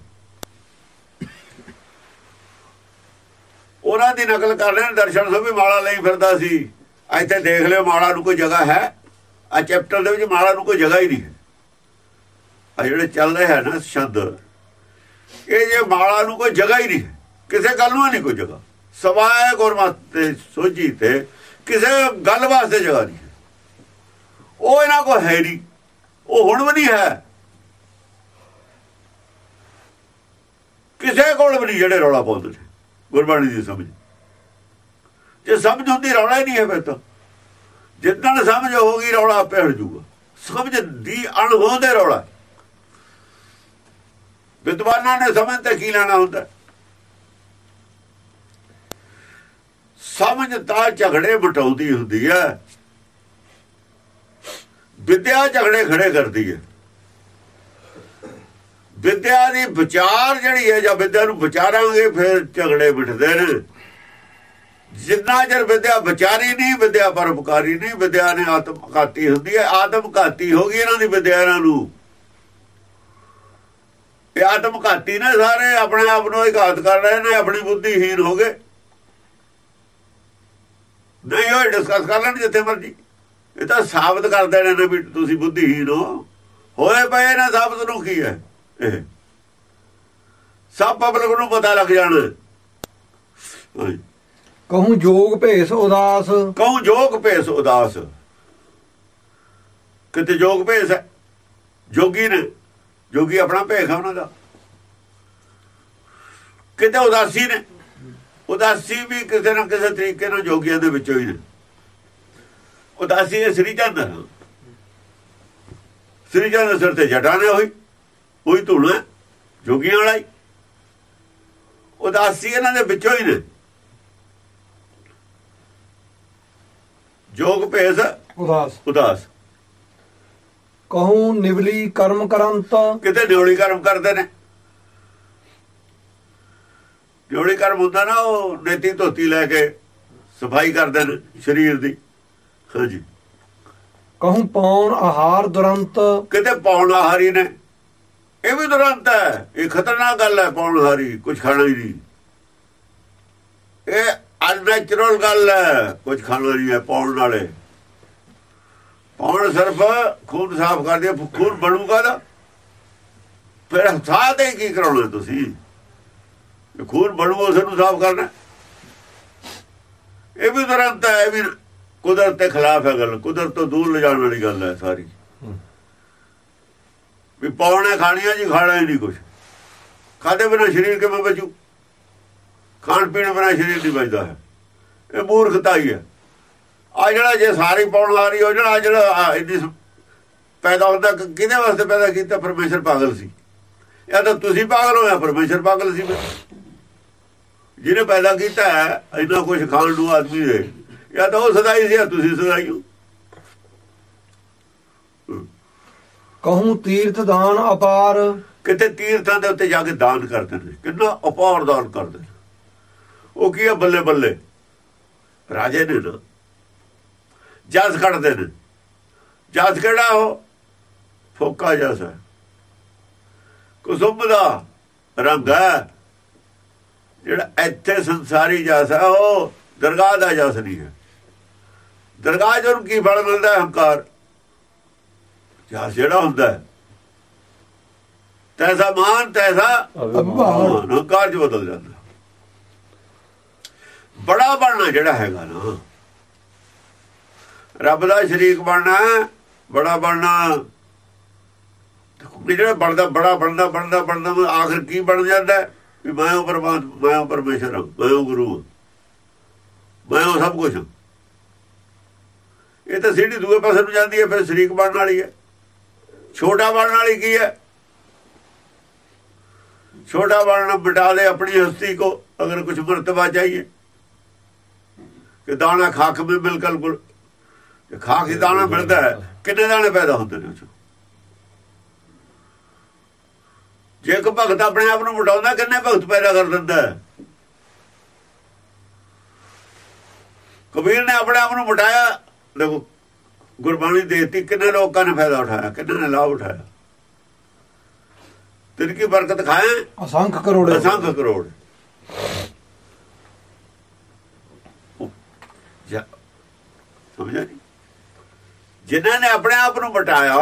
ਉਹਨਾਂ ਦੀ ਨਕਲ ਕਰ ਰਹੇ ਨੇ, ਦਰਸ਼ਨ ਸਿੰਘ ਵੀ ਮਾਲਾ ਲਈ ਫਿਰਦਾ ਸੀ। ਇੱਥੇ ਦੇਖ ਲਿਓ, ਮਾਲਾ ਨੂੰ ਕੋਈ ਜਗ੍ਹਾ ਹੈ। ਆ ਚੈਪਟਰ ਦੇ ਵਿੱਚ ਮਾਲਾ ਨੂੰ ਕੋਈ ਜਗ੍ਹਾ ਹੀ ਨਹੀਂ ਹੈ। ਆ ਜਿਹੜੇ ਚੱਲ ਰਹੇ ਹੈ ਨਾ, ਸ਼ਬਦ। ਇਹ ਜੇ ਮਾਲਾ ਨੂੰ ਕੋਈ ਜਗ੍ਹਾ ਹੀ ਨਹੀਂ ਹੈ ਕਿਸੇ ਗੱਲ ਨੂੰ ਨਹੀਂ ਕੋਈ ਜਗ੍ਹਾ। ਸਵਾਏ ਗੁਰਮਤ ਤੇ ਸੋਝੀ ਤੇ, ਕਿਸੇ ਗੱਲ ਵਾਸਤੇ ਜਗ੍ਹਾ ਨਹੀਂ। ਹੈ ਉਹ ਇਹਨਾਂ ਕੋ ਹੈ ਨਹੀਂ, ਉਹ ਹੁਣ ਵੀ ਨਹੀਂ ਹੈ। ਕਿਸੇ ਕੋਲ ਵੀ ਨਹੀਂ ਜਿਹੜੇ ਰੌਲਾ ਪਾਉਂਦੇ ਨੇ, ਗੁਰਬਾਣੀ ਦੀ ਸਮਝ। ਜੇ ਸਮਝ ਹੁੰਦੀ, ਰੌਲਾ ਹੀ ਨਹੀਂ ਹੈ ਫਿਰ ਤਾਂ। ਜਿੱਦਣ ਸਮਝ ਹੋਗੀ ਰੌਲਾ ਆਪੇ ਹਟ ਜਾਊਗਾ ਸਮਝ ਦੀ ਅਣਹੋਂਦੇ ਰੌਲਾ। ਵਿਦਵਾਨਾਂ ਨੇ ਸਮਝ ਤੇ ਕੀ ਲੈਣਾ ਹੁੰਦਾ? ਸਮਝ ਤਾਂ ਝਗੜੇ ਮਟਾਉਂਦੀ ਹੁੰਦੀ ਹੈ। ਵਿਦਿਆ ਝਗੜੇ ਖੜੇ ਕਰਦੀ ਹੈ। ਵਿਦਿਆ ਦੀ ਵਿਚਾਰ ਜਿਹੜੀ ਹੈ, ਜਾਂ ਵਿਦਿਆ ਨੂੰ ਵਿਚਾਰਾਂਗੇ, ਫਿਰ ਝਗੜੇ ਮਿਟਦੇ ਨੇ। ਜਿੰਨਾ ਚਿਰ ਵਿਦਿਆ ਵਿਚਾਰੀ ਨਹੀਂ, ਵਿਦਿਆ ਪਰਉਪਕਾਰੀ ਨਹੀਂ, ਵਿਦਿਆ ਨੇ ਆਤਮਘਾਤੀ ਹੁੰਦੀ ਹੈ। ਆਤਮਘਾਤੀ ਹੋ ਗਈ ਇਹਨਾਂ ਦੀ ਵਿਦਿਆ ਇਹਨਾਂ ਨੂੰ। ਇਹ ਆਤਮ ਘਾਤੀ ਨੇ ਸਾਰੇ ਆਪਣੇ ਆਪ ਨੂੰ ਹੀ ਘਾਤ ਕਰ ਰਹੇ ਨੇ ਆਪਣੀ ਬੁੱਧੀਹੀਨ ਹੋ ਗਏ। ਨਹੀਂ ਹੋਏ ਡਿਸਕਸ ਕਰ ਲੈਣ ਜਿੱਥੇ ਮਰਜ਼ੀ। ਇਹ ਤਾਂ ਸਾਬਤ ਕਰ ਦੇਣੇ ਨੇ ਵੀ ਤੁਸੀਂ ਬੁੱਧੀਹੀਨ ਹੋ। ਹੋਏ ਪਏ ਨਾ ਸਾਬਤ ਨੂੰ ਕੀ ਹੈ ਇਹ? ਸਭ ਪਬਲਿਕ ਨੂੰ ਪਤਾ ਲੱਗ ਜਾਣਾ। ਕਹੂੰ ਜੋਗ ਭੇਸ ਉਦਾਸ। ਕਹੂੰ ਜੋਗ ਭੇਸ ਉਦਾਸ। ਕਿਤੇ ਜੋਗ ਭੇਸ ਹੈ? ਜੋਗੀ ਨੇ। ਜੋਗੀ ਆਪਣਾ ਭੇਖ ਉਹਨਾਂ ਦਾ। ਕਿਤੇ ਉਦਾਸੀ ਨੇ। ਉਦਾਸੀ ਵੀ ਕਿਸੇ ਨਾ ਕਿਸੇ ਤਰੀਕੇ ਨਾਲ ਜੋਗੀਆਂ ਦੇ ਵਿੱਚੋਂ ਹੀ ਨੇ। ਉਦਾਸੀ ਇਹ ਸ੍ਰੀ ਚੰਦ ਸ੍ਰੀ ਚੰਦ ਦੇ ਸਿਰ ਤੇ ਜਟਾ ਨੇ ਹੋਈ ਉਹੀ ਧੂਣਾ ਜੋਗੀਆਂ ਵਾਲਾ ਹੀ। ਉਦਾਸੀ ਇਹਨਾਂ ਦੇ ਵਿੱਚੋਂ ਹੀ ਨੇ। ਜੋਗ ਭੇਸ ਉਦਾਸ। ਉਦਾਸ। ਕਹੂੰ ਨਿਵਲੀ ਕਰਮ ਕਰੰਤ। ਕਿਤੇ ਡਿਉੜੀ ਕਰਮ ਕਰਦੇ ਨੇ? ਡਿਉੜੀ ਕਰਮ ਹੁੰਦਾ ਨਾ ਉਹ ਨੇਤੀ ਧੋਤੀ ਲੈ ਕੇ ਸਫ਼ਾਈ ਕਰਦੇ ਨੇ ਸਰੀਰ ਦੀ। ਹਾਂਜੀ ਕਹੂੰ ਪੌਣ ਆਹਾਰ ਦੁਰੰਤ। ਕਿਤੇ ਪੌਣ ਆਹਾਰੀ ਨੇ? ਇਹ ਵੀ ਦੁਰੰਤ ਹੈ। ਇਹ ਖਤਰਨਾਕ ਗੱਲ ਹੈ ਪੌਣ ਆਹਾਰੀ ਕੁਝ ਖਾਣਾ ਹੀ ਨਹੀਂ। ਇਹ ਅਨਨੈਚੁਰਲ ਗੱਲ ਹੈ ਕੁਝ ਖਾਣਾ ਨਹੀਂ ਹੈ ਪੌਣ ਨਾਲੇ। ਪੌਣ ਸਿਰਫ ਖੂਨ ਸਾਫ਼ ਕਰਦੀ ਖੂਨ ਬਣੂਗਾ ਦਾ ਫਿਰ ਸਾਹ ਤੇ ਕੀ ਕਰਾਉਣਾ ਤੁਸੀਂ? ਖੂਨ ਬਣੂ ਉਸ ਨੂੰ ਸਾਫ਼ ਕਰਨਾ। ਇਹ ਵੀ ਦੁਰੰਤ ਹੈ ਇਹ ਵੀ ਕੁਦਰਤ ਦੇ ਖਿਲਾਫ ਹੈ ਗੱਲ। ਕੁਦਰਤ ਤੋਂ ਦੂਰ ਲਿਜਾਣ ਵਾਲੀ ਗੱਲ ਹੈ ਸਾਰੀ। ਵੀ ਪੌਣੇ ਖਾਣੀਆਂ ਜੀ ਖਾਣਾ ਹੀ ਨਹੀਂ ਕੁਝ ਖਾਦੇ ਬਿਨਾ ਸਰੀਰ ਕਿਵੇਂ ਬਚੂ? ਖਾਣ ਪੀਣ ਬਿਨਾ ਸਰੀਰ ਨਹੀਂ ਬਚਦਾ। ਹੈ ਇਹ ਮੂਰਖਤਾ ਹੀ ਹੈ। ਆ ਜਿਹੜਾ ਜੇ ਸਾਰੀ ਪੌਣ ਆ ਰਹੀ ਹੋ ਜਿਹੜਾ ਜਿਹੜਾ ਇੰਨੀ ਪੈਦਾ ਹੁੰਦਾ ਕਿਹਦੇ ਵਾਸਤੇ ਪੈਦਾ ਕੀਤਾ? ਪਰਮੇਸ਼ਰ ਪਾਗਲ ਸੀ। ਜਾਂ ਤਾਂ ਤੁਸੀਂ ਪਾਗਲ ਹੋ ਜਾਂ ਪਰਮੇਸ਼ਰ ਪਾਗਲ ਸੀ। ਜਿਹਨੇ ਪੈਦਾ ਕੀਤਾ ਹੈ ਇੰਨਾ ਕੁਝ ਖਾਣ ਨੂੰ ਆਦਮੀ ਦੇ ਜਾਂ ਤਾਂ ਉਹ ਸਦਾਈ ਸੀ ਤੁਸੀਂ ਸਦਾਈ ਹੋ। ਕਹੂੰ ਤੀਰਥ ਦਾਨ ਅਪਾਰ। ਕਿਤੇ ਤੀਰਥਾਂ ਦੇ ਉੱਤੇ ਜਾ ਕੇ ਦਾਨ ਕਰਦੇ ਨੇ ਕਿੰਨਾ ਅਪਾਰ ਦਾਨ ਕਰਦੇ ਉਹ ਕੀ ਆ ਬੱਲੇ ਬੱਲੇ? ਰਾਜੇ ਨੇ ਨਾ ਜਸ ਕੱਢਦੇ ਨੇ ਜਸ ਕਿਹੜਾ ਉਹ? ਫੋਕਾ ਜਸ ਹੈ। ਕੁਸੁੰਭ ਦਾ ਰੰਗ ਹੈ। ਜਿਹੜਾ ਇੱਥੇ ਸੰਸਾਰੀ ਜਸ ਹੈ ਉਹ ਦਰਗਾਹ ਦਾ ਜਸ ਨਹੀਂ ਹੈ। ਦਰਗਾਹ ਜਨ ਕੀ ਫਲ ਮਿਲਦਾ ਹੈ? ਹੰਕਾਰ। ਜਸ ਜਿਹੜਾ ਹੁੰਦਾ ਹੈ। ਤੈਸਾ ਮਾਨ ਤੈਸਾ ਅਭਿਮਾਨ। ਹੰਕਾਰ ਚ ਬਦਲ ਜਾਂਦਾ। ਬੜਾ ਬਣਨਾ ਜਿਹੜਾ ਹੈਗਾ ਨਾ। ਰੱਬ ਦਾ ਸ਼ਰੀਕ ਬਣਨਾ, ਬੜਾ ਬਣਨਾ। ਜਿਹੜਾ ਬਣਦਾ, ਬੜਾ ਬਣਦਾ ਬਣਦਾ ਬਣਦਾ ਆਖਰ ਕੀ ਬਣ ਜਾਂਦਾ? ਵੀ ਮੈਂ ਉਹ ਪਰਮਾਤਮਾ, ਮੈਂ ਉਹ ਪਰਮੇਸ਼ਰ ਹਾਂ, ਮੈਂ ਉਹ ਗੁਰੂ ਮੈਂ ਉਹ ਸਭ ਕੁਝ ਇਹ ਤਾਂ ਸਿੱਧੀ ਦੂਏ ਪਾਸੇ ਨੂੰ ਜਾਂਦੀ ਹੈ, ਫਿਰ ਸ਼ਰੀਕ ਬਣਨ ਵਾਲੀ ਹੈ। ਛੋਟਾ ਬਣਨ ਵਾਲੀ ਕੀ ਹੈ? ਛੋਟਾ ਬਣਨਾ ਬਿਟਾ ਲੈ ਆਪਣੀ ਹਸਤੀ ਕੋ, ਅਗਰ ਕੁਝ ਮਰਤਬਾ ਚਾਹੀਏ। ਕਿ ਦਾਣਾ ਖਾਖ ਮੇ ਬਿਲਕੁਲ ਜੇ ਖਾਕ ਹੀ ਦਾਣਾ ਮਿਲਦਾ ਕਿੰਨੇ ਦਾਣੇ ਪੈਦਾ ਹੁੰਦੇ ਨੇ 'ਚੋਂ? ਜੇ ਇੱਕ ਭਗਤ ਆਪਣੇ ਆਪ ਨੂੰ ਮਿਟਾਉਂਦਾ ਕਿੰਨੇ ਭਗਤ ਪੈਦਾ ਕਰ ਦਿੰਦਾ ਕਬੀਰ ਨੇ ਆਪਣੇ ਆਪ ਨੂੰ ਮਿਟਾਇਆ ਦੇਖੋ ਗੁਰਬਾਣੀ ਦੇਤੀ ਕਿੰਨੇ ਲੋਕਾਂ ਨੇ ਫਾਇਦਾ ਉਠਾਇਆ ਕਿੰਨੇ ਨੇ ਲਾਭ ਉਠਾਇਆ। ਤਿਨ ਕੀ ਬਰਕਤ ਖਾਏ? ਅਸੰਖ ਕਰੋੜੇ। ਅਸੰਖ ਕਰੋੜ। ਜਾ ਸਮਝਿਆ ਨਹੀਂ ਜਿਨ੍ਹਾਂ ਨੇ ਆਪਣੇ ਆਪ ਨੂੰ ਮਟਾਇਆ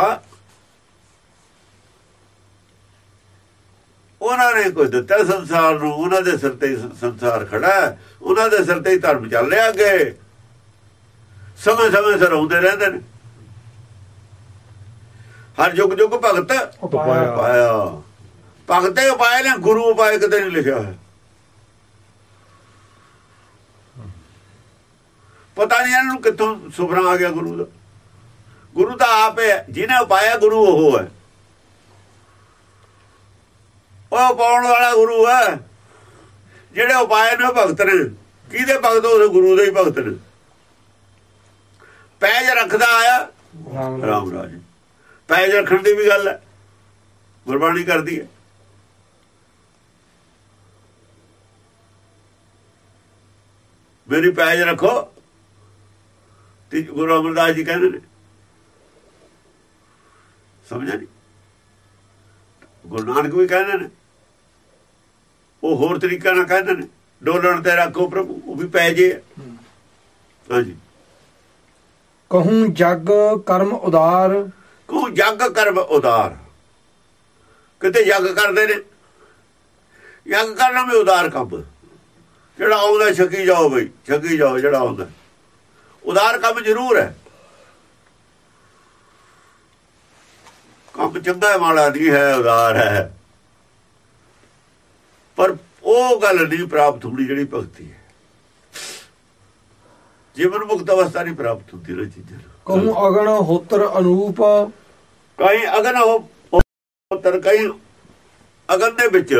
ਉਹਨਾਂ ਨੇ ਕੋਈ ਦਿੱਤਾ ਸੰਸਾਰ ਨੂੰ? ਉਹਨਾਂ ਦੇ ਸਿਰ ਤੇ ਹੀ ਸੰਸਾਰ ਖੜਾ ਹੈ। ਉਹਨਾਂ ਦੇ ਸਿਰ ਤੇ ਹੀ ਧਰਮ ਚੱਲ ਰਿਹਾ ਅੱਗੇ। ਸਮੇਂ ਸਮੇਂ ਸਿਰ ਆਉਂਦੇ ਰਹਿੰਦੇ ਨੇ। ਹਰ ਯੁੱਗ ਯੁੱਗ ਭਗਤ ਉਪਾਇਆ। ਪਾਇਆ ਭਗਤੇ ਉਪਾਏ ਨੇ ਗੁਰੂ ਉਪਾਏ ਕਿਤੇ ਨਹੀਂ ਲਿਖਿਆ ਹੈ ਪਤਾ ਨਹੀਂ ਇਹਨਾਂ ਨੂੰ ਕਿੱਥੋਂ ਸੁਭਰਾ ਆ ਗਿਆ ਗੁਰੂ ਦਾ। ਗੁਰੂ ਤਾਂ ਆਪ ਹੈ ਜਿਹਨੇ ਉਪਾਇਆ ਗੁਰੂ ਉਹ ਹੈ। ਉਹ ਪਾਉਣ ਵਾਲਾ ਗੁਰੂ ਹੈ। ਜਿਹੜੇ ਉਪਾਏ ਨੇ ਭਗਤ ਨੇ। ਕਿਹਦੇ ਭਗਤ? ਉਹ ਗੁਰੂ ਦੇ ਹੀ ਭਗਤ ਨੇ। ਪੈਜ ਰੱਖਦਾ ਆਇਆ। ਰਾਮ ਰਾਮ ਰਾਜ। ਪੈਜ ਰੱਖਣ ਦੀ ਵੀ ਗੱਲ ਹੈ। ਗੁਰਬਾਣੀ ਕਰਦੀ ਹੈ। ਮੇਰੀ ਪੈਜ ਰੱਖੋ। ਤੇ ਗੁਰੂ ਅਮਰਦਾਸ ਜੀ ਕਹਿੰਦੇ ਨੇ ਸਮਝਿਆ ਨਹੀਂ ਗੁਰੂ ਨਾਨਕ ਵੀ ਕਹਿੰਦੇ ਨੇ। ਉਹ ਹੋਰ ਤਰੀਕਾ ਨਾਲ ਕਹਿੰਦੇ ਨੇ ਡੋਲਣ ਤੇ ਰੱਖੋ ਪ੍ਰਭੂ ਉਹ ਵੀ ਪੈ ਜੇ। ਹਾਂਜੀ। ਕਹੂੰ ਜਗ ਕਰਮ ਉਦਾਰ। ਕੋ ਜਗ ਕਰਮ ਉਦਾਰ। ਕਿਤੇ ਜਗ ਕਰਦੇ ਨੇ? ਜਗ ਕਰਨਾ ਵੀ ਉਦਾਰ ਕੰਮ। ਜਿਹੜਾ ਆਉਂਦਾ ਛਕੀ ਜਾਓ ਬਈ ਛਕੀ ਜਾਓ ਜਿਹੜਾ ਆਉਂਦਾ। ਉਦਾਰ ਕੰਮ ਜ਼ਰੂਰ ਹੈ। ਕੰਮ ਚੰਗਾ ਮਾੜਾ ਨਹੀਂ ਹੈ ਉਦਾਰ ਹੈ। ਪਰ ਉਹ ਗੱਲ ਨਹੀਂ ਪ੍ਰਾਪਤ ਹੁੰਦੀ ਜਿਹੜੀ ਭਗਤੀ ਹੈ। ਜੀਵਨ ਮੁਕਤ ਅਵਸਥਾ ਨਹੀਂ ਪ੍ਰਾਪਤ ਹੁੰਦੀ ਇਹ ਚੀਜ਼ਾਂ। ਕਹੂੰ ਅਗਣ ਹੋਤਰ ਅਨੂਪ। ਕਈ ਅਗਨ ਉਹ ਤਰ ਕਈ ਅਗਨ ਦੇ ਵਿੱਚ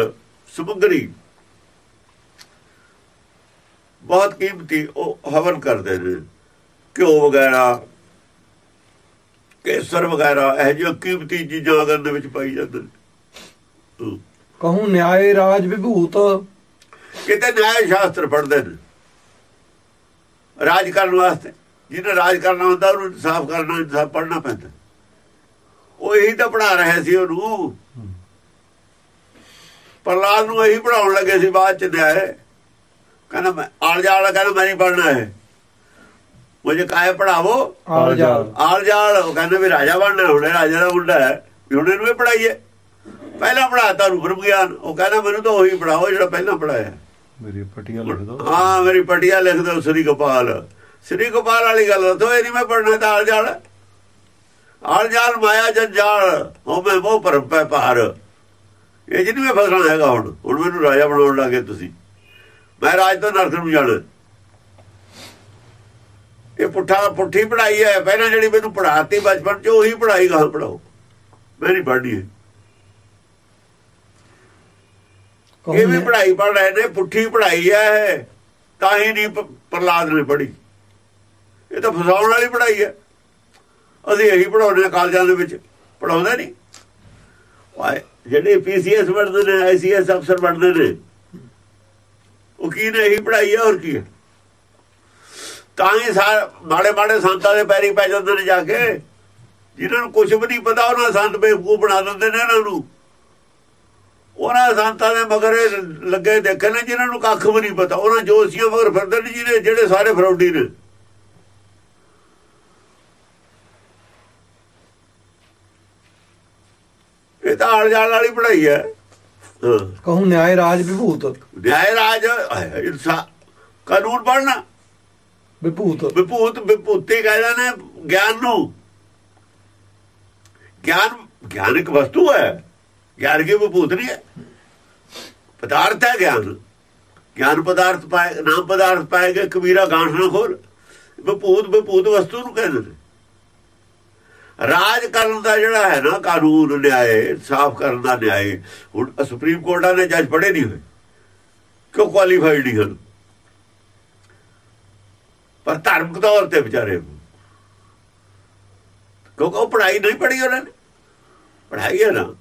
ਸਮੁੰਦਰੀ। ਬਹੁਤ ਕੀਮਤੀ ਉਹ ਹਵਨ ਕਰਦੇ ਨੇ। ਘਿਓ ਵਗੈਰਾ ਕੇਸਰ ਵਗੈਰਾ ਇਹ ਜਿਹੀ ਕੀਮਤੀ ਚੀਜ਼ਾਂ ਅਗਨ ਦੇ ਵਿੱਚ ਪਾਈ ਜਾਂਦੇ ਨੇ। ਕਹੂੰ ਨਿਆਏ ਰਾਜ ਵਿਭੂਤ। ਕਿਤੇ ਨਿਆਇ ਸ਼ਾਸਤਰ ਪੜ੍ਹਦੇ ਨੇ। ਰਾਜ ਕਰਨ ਵਾਸਤੇ ਜਿਹਨੇ ਰਾਜ ਕਰਨਾ ਹੁੰਦਾ ਉਹਨੂੰ ਇਨਸਾਫ ਕਰਨਾ ਇਨਸਾਫ ਪੜ੍ਹਨਾ ਪੈਂਦਾ। ਉਹ ਇਹੀ ਤਾਂ ਪੜ੍ਹਾ ਰਹੇ ਸੀ ਉਹਨੂੰ। ਪ੍ਰਲਾਦ ਨੂੰ ਇਹੀ ਪੜਾਉਣ ਲੱਗੇ ਸੀ ਬਾਅਦ ਚ ਨਿਆਏ। ਕਹਿੰਦਾ ਮੈਂ ਆਲ ਜਾਲ ਕਹਿੰਦਾ ਮੈਂ ਨਹੀਂ ਪੜ੍ਹਨਾ ਹੈ ਮੁਝੇ ਕਾਇ ਪੜਾਵੋ? ਆਲ ਜਾਲ। ਆਲ ਜਾਲ। ਉਹ ਕਹਿੰਦਾ ਵੀ ਰਾਜਾ ਬਣਨਾ ਹੁਣੇ ਰਾਜਾ ਦਾ ਮੁੰਡਾ ਹੈ। ਵੀ ਹੁਣ ਇਹਨੂੰ ਇਹ ਪੜਾਈਏ ਪਹਿਲਾਂ ਪੜਾਤਾ ਨੂੰ ਬ੍ਰਹਮ ਗਿਆਨ। ਉਹ ਕਹਿੰਦਾ ਮੈਨੂੰ ਤਾਂ ਉਹੀ ਪੜਾਓ ਜਿਹੜਾ ਪਹਿਲਾਂ ਪੜਾਇਆ ਮੇਰੀ ਪਟੀਆਂ ਲਿਖ ਦੋ। ਹਾਂ ਮੇਰੀ ਪਟੀਆ ਲਿਖ ਦੋ ਸ੍ਰੀ ਗੋਪਾਲ। ਸ੍ਰੀ ਗੋਪਾਲ ਵਾਲੀ ਗੱਲ ਦੱਸੋ ਇਹ ਨਹੀਂ ਮੈਂ ਪੜਨਾ ਤਾਂ ਆਲ ਜਾਲ। ਆਲ ਜਾਲ ਮਾਇਆ ਜੰਜਾਲ ਉਹ ਮੈਂ ਉਹ ਪਰ ਪੈ ਪਾਰ ਇਹ ਜਿਹਨੂੰ ਮੈਂ ਫਸਣਾ ਹੈਗਾ ਹੁਣ ਹੁਣ ਮੈਨੂੰ ਰਾਜਾ ਬਣਾਉਣ ਲੱਗੇ ਤੁਸੀਂ। ਮੈਂ ਰਾਜ ਤੋਂ ਨਰਕ ਨੂੰ ਜਾਣਾ। ਇਹ ਪੁੱਠਾ ਪੁੱਠੀ ਪੜਾਈ ਹੈ। ਪਹਿਲਾਂ ਜਿਹੜੀ ਮੈਨੂੰ ਪੜਾਤੀ ਬਚਪਨ ਚ ਉਹੀ ਪੜਾਈ ਗਾਂ ਪੜਾਓ ਮੈਂ ਨਹੀਂ ਪੜ੍ਹਨੀ ਹੈ ਇਹ ਵੀ ਪੜ੍ਹਾਈ ਪੜ ਰਹੇ ਨੇ ਪੁੱਠੀ ਪੜ੍ਹਾਈ ਹੈ ਤਾਂ ਹੀ ਨਹੀਂ ਪ- ਪ੍ਰਹਲਾਦ ਨੇ ਪੜ੍ਹੀ। ਇਹ ਤਾਂ ਫਸਾਉਣ ਵਾਲੀ ਪੜ੍ਹਾਈ ਹੈ। ਅਸੀਂ ਇਹੀ ਪੜਾਉਂਦੇ ਹਾਂ ਕਾਲਜਾਂ ਦੇ ਵਿੱਚ। ਪੜਾਉਂਦੇ ਨਹੀਂ। ਵਾਏ ਜਿਹੜੇ ਪੀਸੀਐਸ ਬਣਦੇ ਨੇ ਆਈਸੀਐਸ ਅਫਸਰ ਬਣਦੇ ਨੇ। ਉਹ ਕੀ ਨੇ ਇਹੀ ਪੜ੍ਹਾਈ ਹੈ ਹੋਰ ਕੀ ਹੈ? ਤਾਂ ਹੀ ਸਾਰ ਮਾੜੇ ਮਾੜੇ ਸੰਤਾਂ ਦੇ ਪੈਰੀ ਪੈ ਜਾਂਦੇ ਨੇ ਜਾ ਕੇ। ਜਿਨ੍ਹਾਂ ਨੂੰ ਕੁਝ ਵੀ ਨਹੀਂ ਪਤਾ ਉਹਨਾਂ ਸੰਤ ਬੇਵਕੂਫ ਬਣਾ ਦਿੰਦੇ ਨੇ ਇਹਨਾਂ ਨੂੰ। ਉਹਨਾਂ ਸੰਤਾਂ ਦੇ ਮਗਰ ਲੱਗੇ ਦੇਖੇ ਨੇ ਜਿਨ੍ਹਾਂ ਨੂੰ ਕੱਖ ਵੀ ਨਹੀਂ ਪਤਾ। ਉਹਨਾਂ ਜੋਸ਼ੀਆਂ ਮਗਰ ਫਿਰਦੇ ਨੇ ਜਿਹਨੇ ਜਿਹੜੇ ਸਾਰੇ ਫਰੌਡੀ ਨੇ। ਇਹ ਤਾਂ ਆਲ ਜਾਲ ਵਾਲੀ ਪੜਾਈ ਹੈ। ਹਾਂ। ਕਹੂੰ ਨਿਆਏ ਰਾਜ ਵਿਭੂਤ। ਨਿਆਏ ਰਾਜ ਇਨਸਾ ਕਾਨੂੰਨ ਪੜਨਾ ਵਿਭੂਤ। ਵਿਭੂਤ, ਵਿਭੂਤੀ ਕਹਿੰਦੇ ਨੇ ਗਿਆਨ ਨੂੰ। ਗਿਆਨ ਗਿਆਨ ਇੱਕ ਵਸਤੂ ਹੈ। ਗਿਆਨ ਕੀ ਵਿਭੂਤ ਨਹੀਂ ਹੈ। ਪਦਾਰਥ ਹੈ ਗਿਆਨ। ਗਿਆਨ ਪਦਾਰਥ ਪਾਏ, ਨਾਮ ਪਦਾਰਥ ਪਾਏਗਾ ਕਬੀਰਾ ਗਾਂਠ ਨਾ ਖੋਲ। ਵਿਭੂਤ ਵਿਭੂਤ ਵਸਤੂ ਨੂੰ ਕਹਿੰਦੇ ਨੇ। ਰਾਜ ਕਰਨ ਦਾ ਜਿਹੜਾ ਹੈ ਨਾ ਕਾਨੂੰਨ ਨਿਆਏ ਸਾਫ਼ ਕਰਨ ਦਾ ਨਿਆਏ ਹੁਣ ਸੁਪਰੀਮ ਕੋਰਟਾਂ ਨੇ ਜੱਜ ਪੜ੍ਹੇ ਨਹੀਂ ਹੋਏ। ਕਿਉਂ ਕੁਆਲੀਫਾਈਡ ਨਹੀਂ ਹਨ? ਪਰ ਧਾਰਮਿਕ ਤੌਰ ਤੇ ਵਿਚਾਰੇ ਕਿਉਂਕਿ ਉਹ ਪੜ੍ਹਾਈ ਨਹੀਂ ਪੜ੍ਹੀ ਉਹਨਾਂ ਨੇ। ਪੜ੍ਹਾਈ ਹੈ ਨਾ।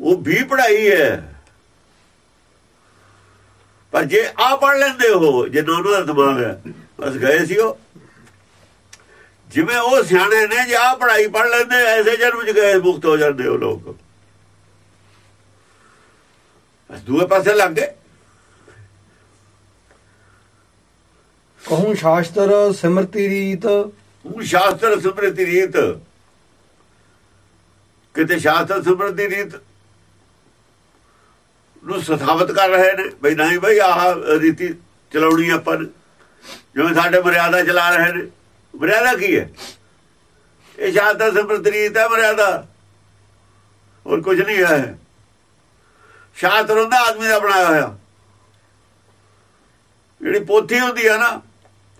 ਉਹ ਵੀ ਪੜ੍ਹਾਈ ਹੈ। ਪਰ ਜੇ ਆ ਪੜ੍ਹ ਲੈਂਦੇ ਹੋ, ਜੇ ਉਹਨਾਂ ਦਾ ਦਿਮਾਗ ਹੈ, ਬਸ ਗਏ ਸੀ ਉਹ। ਜਿਵੇਂ ਉਹ ਸਿਆਣੇ ਨੇ, ਜੇ ਆ ਪੜ੍ਹਾਈ ਪੜ੍ਹ ਲੈਂਦੇ, ਐਸੇ ਜਨਮ ਚ ਗਏ, ਮੁਕਤ ਹੋ ਜਾਂਦੇ ਉਹ ਲੋਕ। ਬਸ ਦੂਏ ਪਾਸੇ ਲੱਗ ਗਏ। ਕਹੂੰ ਸ਼ਾਸਤਰ ਸਿਮਰਤੀ ਰੀਤ। ਉਹ ਸ਼ਾਸਤਰ ਸਿਮਰਤੀ ਰੀਤ। ਕਿਤੇ ਸ਼ਾਸਤਰ ਸਿਮਰਤੀ ਰੀਤ ਨੂੰ ਸਥਾਪਿਤ ਕਰ ਰਹੇ ਨੇ, ਬਈ ਨਹੀਂ ਬਈ ਆਹ ਰੀਤੀ ਚਲਾਉਣੀ ਆਪਾਂ ਨੇ। ਜਿਵੇਂ ਸਾਡੇ ਮਰਿਆਦਾ ਚਲਾ ਰਹੇ ਨੇ। ਮਰਿਆਦਾ ਕੀ ਹੈ? ਇਹ ਸ਼ਾਸਤਰ ਸਿਮਰਤੀ ਰੀਤ ਹੈ ਮਰਿਆਦਾ। ਹੋਰ ਕੁਝ ਨਹੀਂ ਹੈ। ਸ਼ਾਸਤਰ ਹੁੰਦਾ ਆਦਮੀ ਦਾ ਬਣਾਇਆ ਹੋਇਆ। ਜਿਹੜੀ ਪੋਥੀ ਹੁੰਦੀ ਹੈ ਨਾ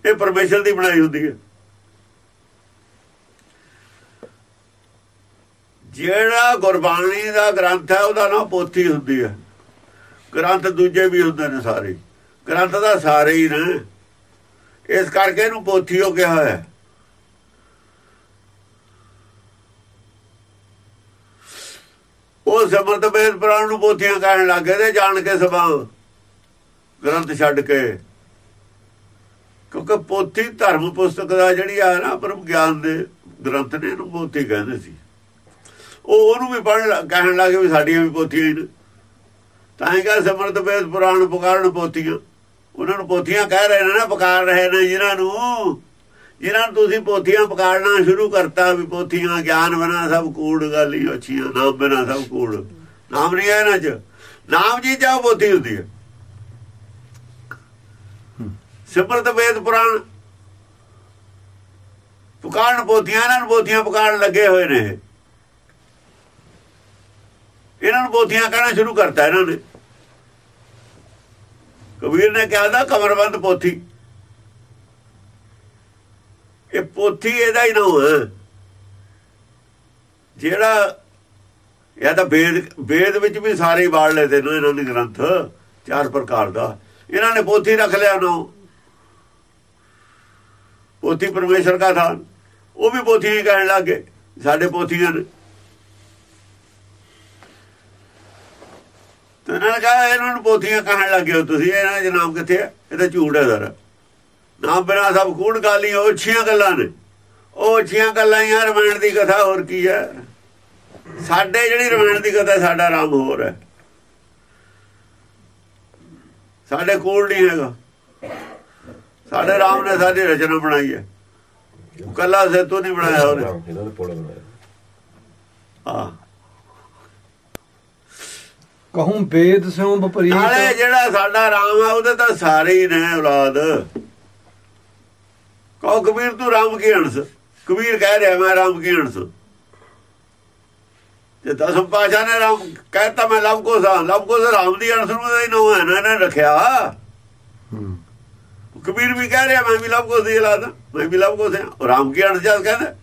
ਇਹ ਪਰਮੇਸ਼ਰ ਦੀ ਬਣਾਈ ਹੁੰਦੀ ਹੈ। ਜਿਹੜਾ ਗੁਰਬਾਣੀ ਦਾ ਗ੍ਰੰਥ ਹੈ, ਉਹਦਾ ਨਾਮ ਪੋਥੀ ਹੁੰਦੀ ਹੈ। ਗ੍ਰੰਥ ਦੂਜੇ ਵੀ ਹੁੰਦੇ ਨੇ ਸਾਰੇ। ਗ੍ਰੰਥ ਦਾ ਸਾਰੇ ਹੀ ਨੇ। ਇਸ ਕਰਕੇ ਇਹਨੂੰ ਪੋਥੀ ਹੋ ਕਿਹਾ ਹੈ। ਉਹ ਸਮਰਤ ਵੇਦ ਪੁਰਾਣ ਨੂੰ ਪੋਥੀਆਂ ਕਹਿਣ ਲੱਗੇ ਤੇ ਜਾਣ ਕੇ ਸਭਾ ਗ੍ਰੰਥ ਛੱਡ ਕੇ ਕਿਉਂਕਿ ਪੋਥੀ ਧਰਮ ਪੁਸਤਕ ਦਾ ਜਿਹੜੀ ਆ ਨਾ ਪਰਮ ਗਿਆਨ ਦੇ ਗ੍ਰੰਥ ਨੇ ਇਹਨੂੰ ਪੋਥੀ ਕਹਿੰਦੇ ਸੀ। ਉਹ ਉਹਨੂੰ ਵੀ ਪੜ੍ਹਨ ਕਹਿਣ ਲੱਗੇ ਵੀ ਸਾਡੀਆਂ ਵੀ ਪੋਥੀਆਂ ਹੀ ਨੇ। ਤਾਂ ਹੀ ਕਹ ਸਮਰਤ ਵੇਦ ਪੁਰਾਣ ਪੁਕਾਰਨ ਪੋਥੀਆਂ। ਉਹਨਾਂ ਨੂੰ ਪੋਥੀਆਂ ਕਹਿ ਰਹੇ ਨੇ ਨਾ, ਪੁਕਾਰ ਰਹੇ ਨੇ ਜਿਨ੍ਹਾਂ ਨੂੰ। ਜਿਨ੍ਹਾਂ ਨੂੰ ਤੁਸੀਂ ਪੋਥੀਆਂ ਪੁਕਾਰਨਾ ਸ਼ੁਰੂ ਕਰਤਾ ਵੀ ਪੋਥੀਆਂ, ਗਿਆਨ ਬਿਨਾ ਸਭ ਕੂੜ, ਗਾਲੀ ਅੱਛੀਆਂ, ਨਾਮ ਬਿਨਾ ਸਭ ਕੂੜ। ਨਾਮ ਨਹੀਂ ਹੈ ਇਹਨਾਂ ਚ। ਨਾਮ ਜੀ ਜਾ ਪੋਥੀ ਹੁੰਦੀ ਹੈ ਸਿਮਰਤ ਵੇਦ ਪੁਰਾਣ। ਪੁਕਾਰਨ ਪੋਥੀਆਂ, ਇਹਨਾਂ ਨੂੰ ਪੋਥੀਆਂ ਪੁਕਾਰਨ ਲੱਗੇ ਹੋਏ ਨੇ ਇਹਨਾਂ ਨੂੰ ਪੋਥੀਆਂ ਕਹਿਣਾ ਸ਼ੁਰੂ ਕਰਤਾ ਇਹਨਾਂ ਨੇ। ਕਬੀਰ ਨੇ ਕਿਹਾ ਦਾ ਕਮਰਬੰਦ ਪੋਥੀ। ਇਹ ਪੋਥੀ ਇਹਦਾ ਹੀ ਨਾਮ ਹੈ ਜਿਹੜਾ ਇਹ ਤਾਂ ਵੇਦ ਵੇਦ ਵਿੱਚ ਵੀ ਸਾਰੇ ਬਾੜ ਲੈਦੇ ਨੇ ਇਹਨਾਂ ਨੇ ਗ੍ਰੰਥ। ਚਾਰ ਪ੍ਰਕਾਰ ਦਾ। ਇਹਨਾਂ ਨੇ ਪੋਥੀ ਰੱਖ ਲਿਆ ਨਾ। ਪੋਥੀ ਪਰਮੇਸ਼ਰ ਦਾ ਥਾਨ। ਉਹ ਵੀ ਪੋਥੀ ਹੀ ਕਹਿਣ ਲੱਗੇ ਸਾਡੇ ਪੋਥੀਆਂ ਨੇ। ਤੇ ਇਹਨਾਂ ਕਹਾ, ਇਹਨਾਂ ਨੂੰ ਪੋਥੀਆਂ ਕਹਿਣ ਲੱਗੇ ਹੋ ਤੁਸੀਂ, ਇਹਨਾਂ ਦਾ ਨਾਮ ਕਿੱਥੇ ਹੈ ਇਹ ਤਾਂ ਝੂਠ ਹੈ ਸਾਰਾ। ਨਾਮ ਬਿਨਾ ਸਭ ਕੂੜ ਗਾਲੀ ਉਹ ਅੱਛੀਆਂ ਗੱਲਾਂ ਨੇ। ਉਹ ਅੱਛੀਆਂ ਗੱਲਾਂ ਹੀ ਆ, ਰਮਾਇਣ ਦੀ ਕਥਾ ਹੋਰ ਕੀ ਹੈ? ਸਾਡੇ ਜਿਹੜੀ ਰਮਾਇਣ ਦੀ ਕਥਾ, ਸਾਡਾ ਰਾਮ ਹੋਰ ਹੈ। ਸਾਡੇ ਕੋਲ ਨਹੀਂ ਹੈਗਾ। ਸਾਡੇ ਰਾਮ ਨੇ ਸਾਡੀ ਰਚਨਾ ਬਣਾਈ ਹੈ। ਕੱਲਾ ਸੇਤੂ ਨਹੀਂ ਬਣਾਇਆ ਉਹਨੇ। ਇਹਨਾਂ ਨੇ ਪੋੜਾ ਬਣਾਇਆ। ਹਾਂ। ਕਹੂੰ ਵੇਦ ਸਿਉ ਨਾਲੇ ਵਿਪਰੀਤ ਜਿਹੜਾ ਸਾਡਾ ਰਾਮ ਹੈ ਉਹਦੇ ਤਾਂ ਸਾਰੇ ਹੀ ਨੇ ਔਲਾਦ। ਕਹੋ ਕਬੀਰ ਤੂੰ ਰਾਮ ਕੀ ਹੰਸ ਕਬੀਰ ਕਹਿ ਰਿਹਾ ਮੈਂ ਰਾਮ ਕੀ ਹੰਸ ਤੇ ਦਸਮ ਪਾਸ਼ਾ ਨੇ ਰਾਮ ਕਹਿਤਾ ਮੈਂ ਲਵ ਕੋ ਸਾਂ ਲਵ ਕੋ ਰਾਮ ਦੀ ਹੰਸ ਨੂੰ ਹੀ ਨਾਮ ਹੈ ਨਾ ਇਹਨੇ ਰੱਖਿਆ। ਹੂੰ। ਕਬੀਰ ਵੀ ਕਹਿ ਰਿਹਾ, ਮੈਂ ਵੀ ਲਵ ਕੋ ਦੀ ਔਲਾਦ ਮੈਂ ਵੀ ਲਵ ਕੋ ਸੇ ਉਹ ਰਾਮ ਕੀ ਹੰਸ ਜਦ ਕਹਿੰਦਾ,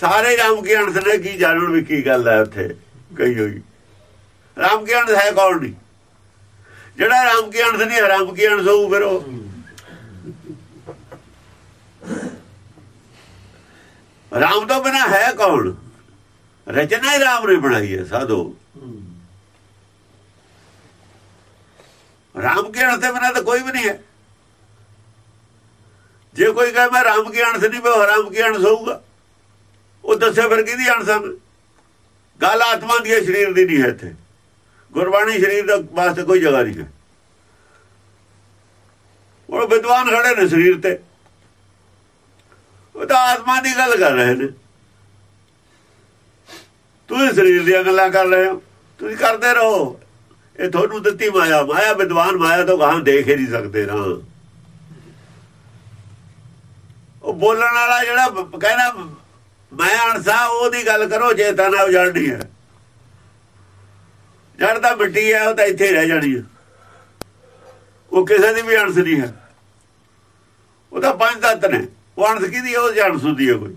ਸਾਰੇ ਰਾਮ ਕੀ ਹੰਸ ਨੇ, ਕੀ ਜਾਣਨ ਵੀ ਕੀ ਗੱਲ ਹੈ ਉੱਥੇ? ਕਹੀ ਹੋਈ। ਰਾਮ ਕੀ ਹੰਸ ਹੈ ਕੌਣ ਨਹੀਂ? ਜਿਹੜਾ ਰਾਮ ਕੀ ਹੰਸ ਨਹੀਂ ਰਾਮ ਕੀ ਹੰਸ ਹੋਊ ਫਿਰ ਉਹ? ਰਾਮ ਤੋਂ ਬਿਨਾ ਹੈ ਕੌਣ? ਰਚਨਾ ਹੀ ਰਾਮ ਨੇ ਬਣਾਈ ਹੈ, ਸਾਧੋ। ਰਾਮ ਕੇ ਅਣਸ ਦੇ ਬਿਨਾ ਤਾਂ ਕੋਈ ਵੀ ਨਹੀਂ ਹੈ। ਜੇ ਕੋਈ ਕਹੇ ਮੈਂ ਰਾਮ ਕੀ ਅਣਸ ਨਹੀਂ, ਮੈਂ ਹਰਾਮ ਕੀ ਅਣਸ ਹੋਊਗਾ। ਉਹ ਦੱਸੇ ਫਿਰ ਕਿਹਦੀ ਅਣਸ ਹੈ ਗੱਲ ਆਤਮਾ ਦੀ ਹੈ, ਸਰੀਰ ਦੀ ਨਹੀਂ ਹੈ ਇੱਥੇ। ਗੁਰਬਾਣੀ ਸਰੀਰ ਦਾ ਵਾਸਤੇ ਕੋਈ ਜਗ੍ਹਾ ਨਹੀਂ ਹੈ। ਉਹ ਵਿਦਵਾਨ ਖੜੇ ਨੇ ਸਰੀਰ ਤੇ। ਉਹ ਤਾਂ ਆਤਮਾ ਦੀ ਗੱਲ ਕਰ ਰਹੇ ਨੇ। ਤੁਸੀਂ ਸਰੀਰ ਦੀਆਂ ਗੱਲਾਂ ਕਰ ਰਹੇ ਹੋ। ਤੁਸੀਂ ਕਰਦੇ ਰਹੋ। ਇਹ ਤੁਹਾਨੂੰ ਦਿੱਤੀ ਮਾਇਆ। ਮਾਇਆ ਵਿਦਵਾਨ, ਮਾਇਆ ਤੋਂ ਗਾਂ ਦੇਖ ਹੀ ਨਹੀਂ ਸਕਦੇ ਨਾ। ਉਹ ਬੋਲਣ ਵਾਲਾ ਜਿਹੜਾ ਕਹਿੰਦਾ ਮੈਂ ਅਣਸਾ ਉਹਦੀ ਗੱਲ ਕਰੋ ਚੇਤਨ ਹੈ ਉਜੜਨੀ ਹੈ ਜੜ ਤਾਂ ਮਿੱਟੀ ਹੈ ਉਹ ਤਾਂ ਇੱਥੇ ਰਹਿ ਜਾਣੀ ਹੈ ਉਹ ਕਿਸੇ ਦੀ ਵੀ ਅਣਸ ਨਹੀਂ ਹੈ। ਉਹ ਤਾਂ ਪੰਜ ਤੱਤ ਨੇ। ਉਹ ਅਣਸ ਕਿਹਦੀ ਉਹ ਜਾਣ ਸੁਦੀ ਹੈ ਕੋਈ।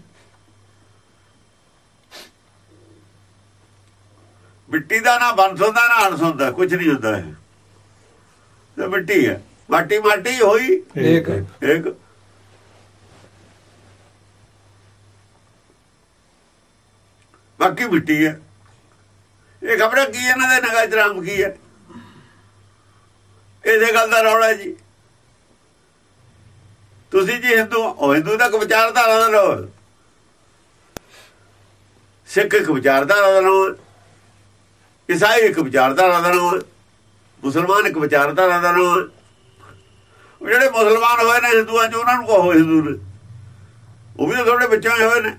ਮਿੱਟੀ ਦਾ ਨਾ ਬੰਸ ਹੁੰਦਾ ਨਾ ਅਣਸ ਹੁੰਦਾ ਕੁਝ ਨਹੀਂ ਹੁੰਦਾ ਹੈ ਤੇ ਮਿੱਟੀ ਹੈ। ਮਾਟੀ ਮਾਟੀ ਹੋਈ। ਇੱਕ। ਇੱਕ। ਬਾਕੀ ਮਿੱਟੀ ਹੈ। ਇਹ ਖਬਰਾਂ ਕੀ ਇਹਨਾਂ ਦੇ ਨਗਾਹ ਚ ਰਾਮ ਕੀ ਹੈ? ਇਹਦੇ ਗੱਲ ਦਾ ਰੌਲਾ ਜੀ। ਤੁਸੀਂ ਜੀ ਹਿੰਦੂ ਉਹ ਹਿੰਦੂ ਦਾ ਕੋਈ ਵਿਚਾਰਧਾਰਾ ਦਾ ਲੋ ਸਿੱਖ ਇੱਕ ਵਿਚਾਰਧਾਰਾ ਦਾ ਨਾਮ ਈਸਾਈ ਇੱਕ ਵਿਚਾਰਧਾਰਾ ਦਾ ਨਾਮ ਮੁਸਲਮਾਨ ਇੱਕ ਵਿਚਾਰਧਾਰਾ ਦਾ ਨਾਮ ਜਿਹੜੇ ਮੁਸਲਮਾਨ ਹੋਏ ਨੇ ਹਿੰਦੂਆਂ ਚ, ਉਹਨਾਂ ਨੂੰ ਕਹੋ ਹਿੰਦੂ ਨੇ। ਉਹ ਵੀ ਤਾਂ ਤੁਹਾਡੇ ਵਿੱਚੋਂ ਹੀ ਹੋਏ ਨੇ।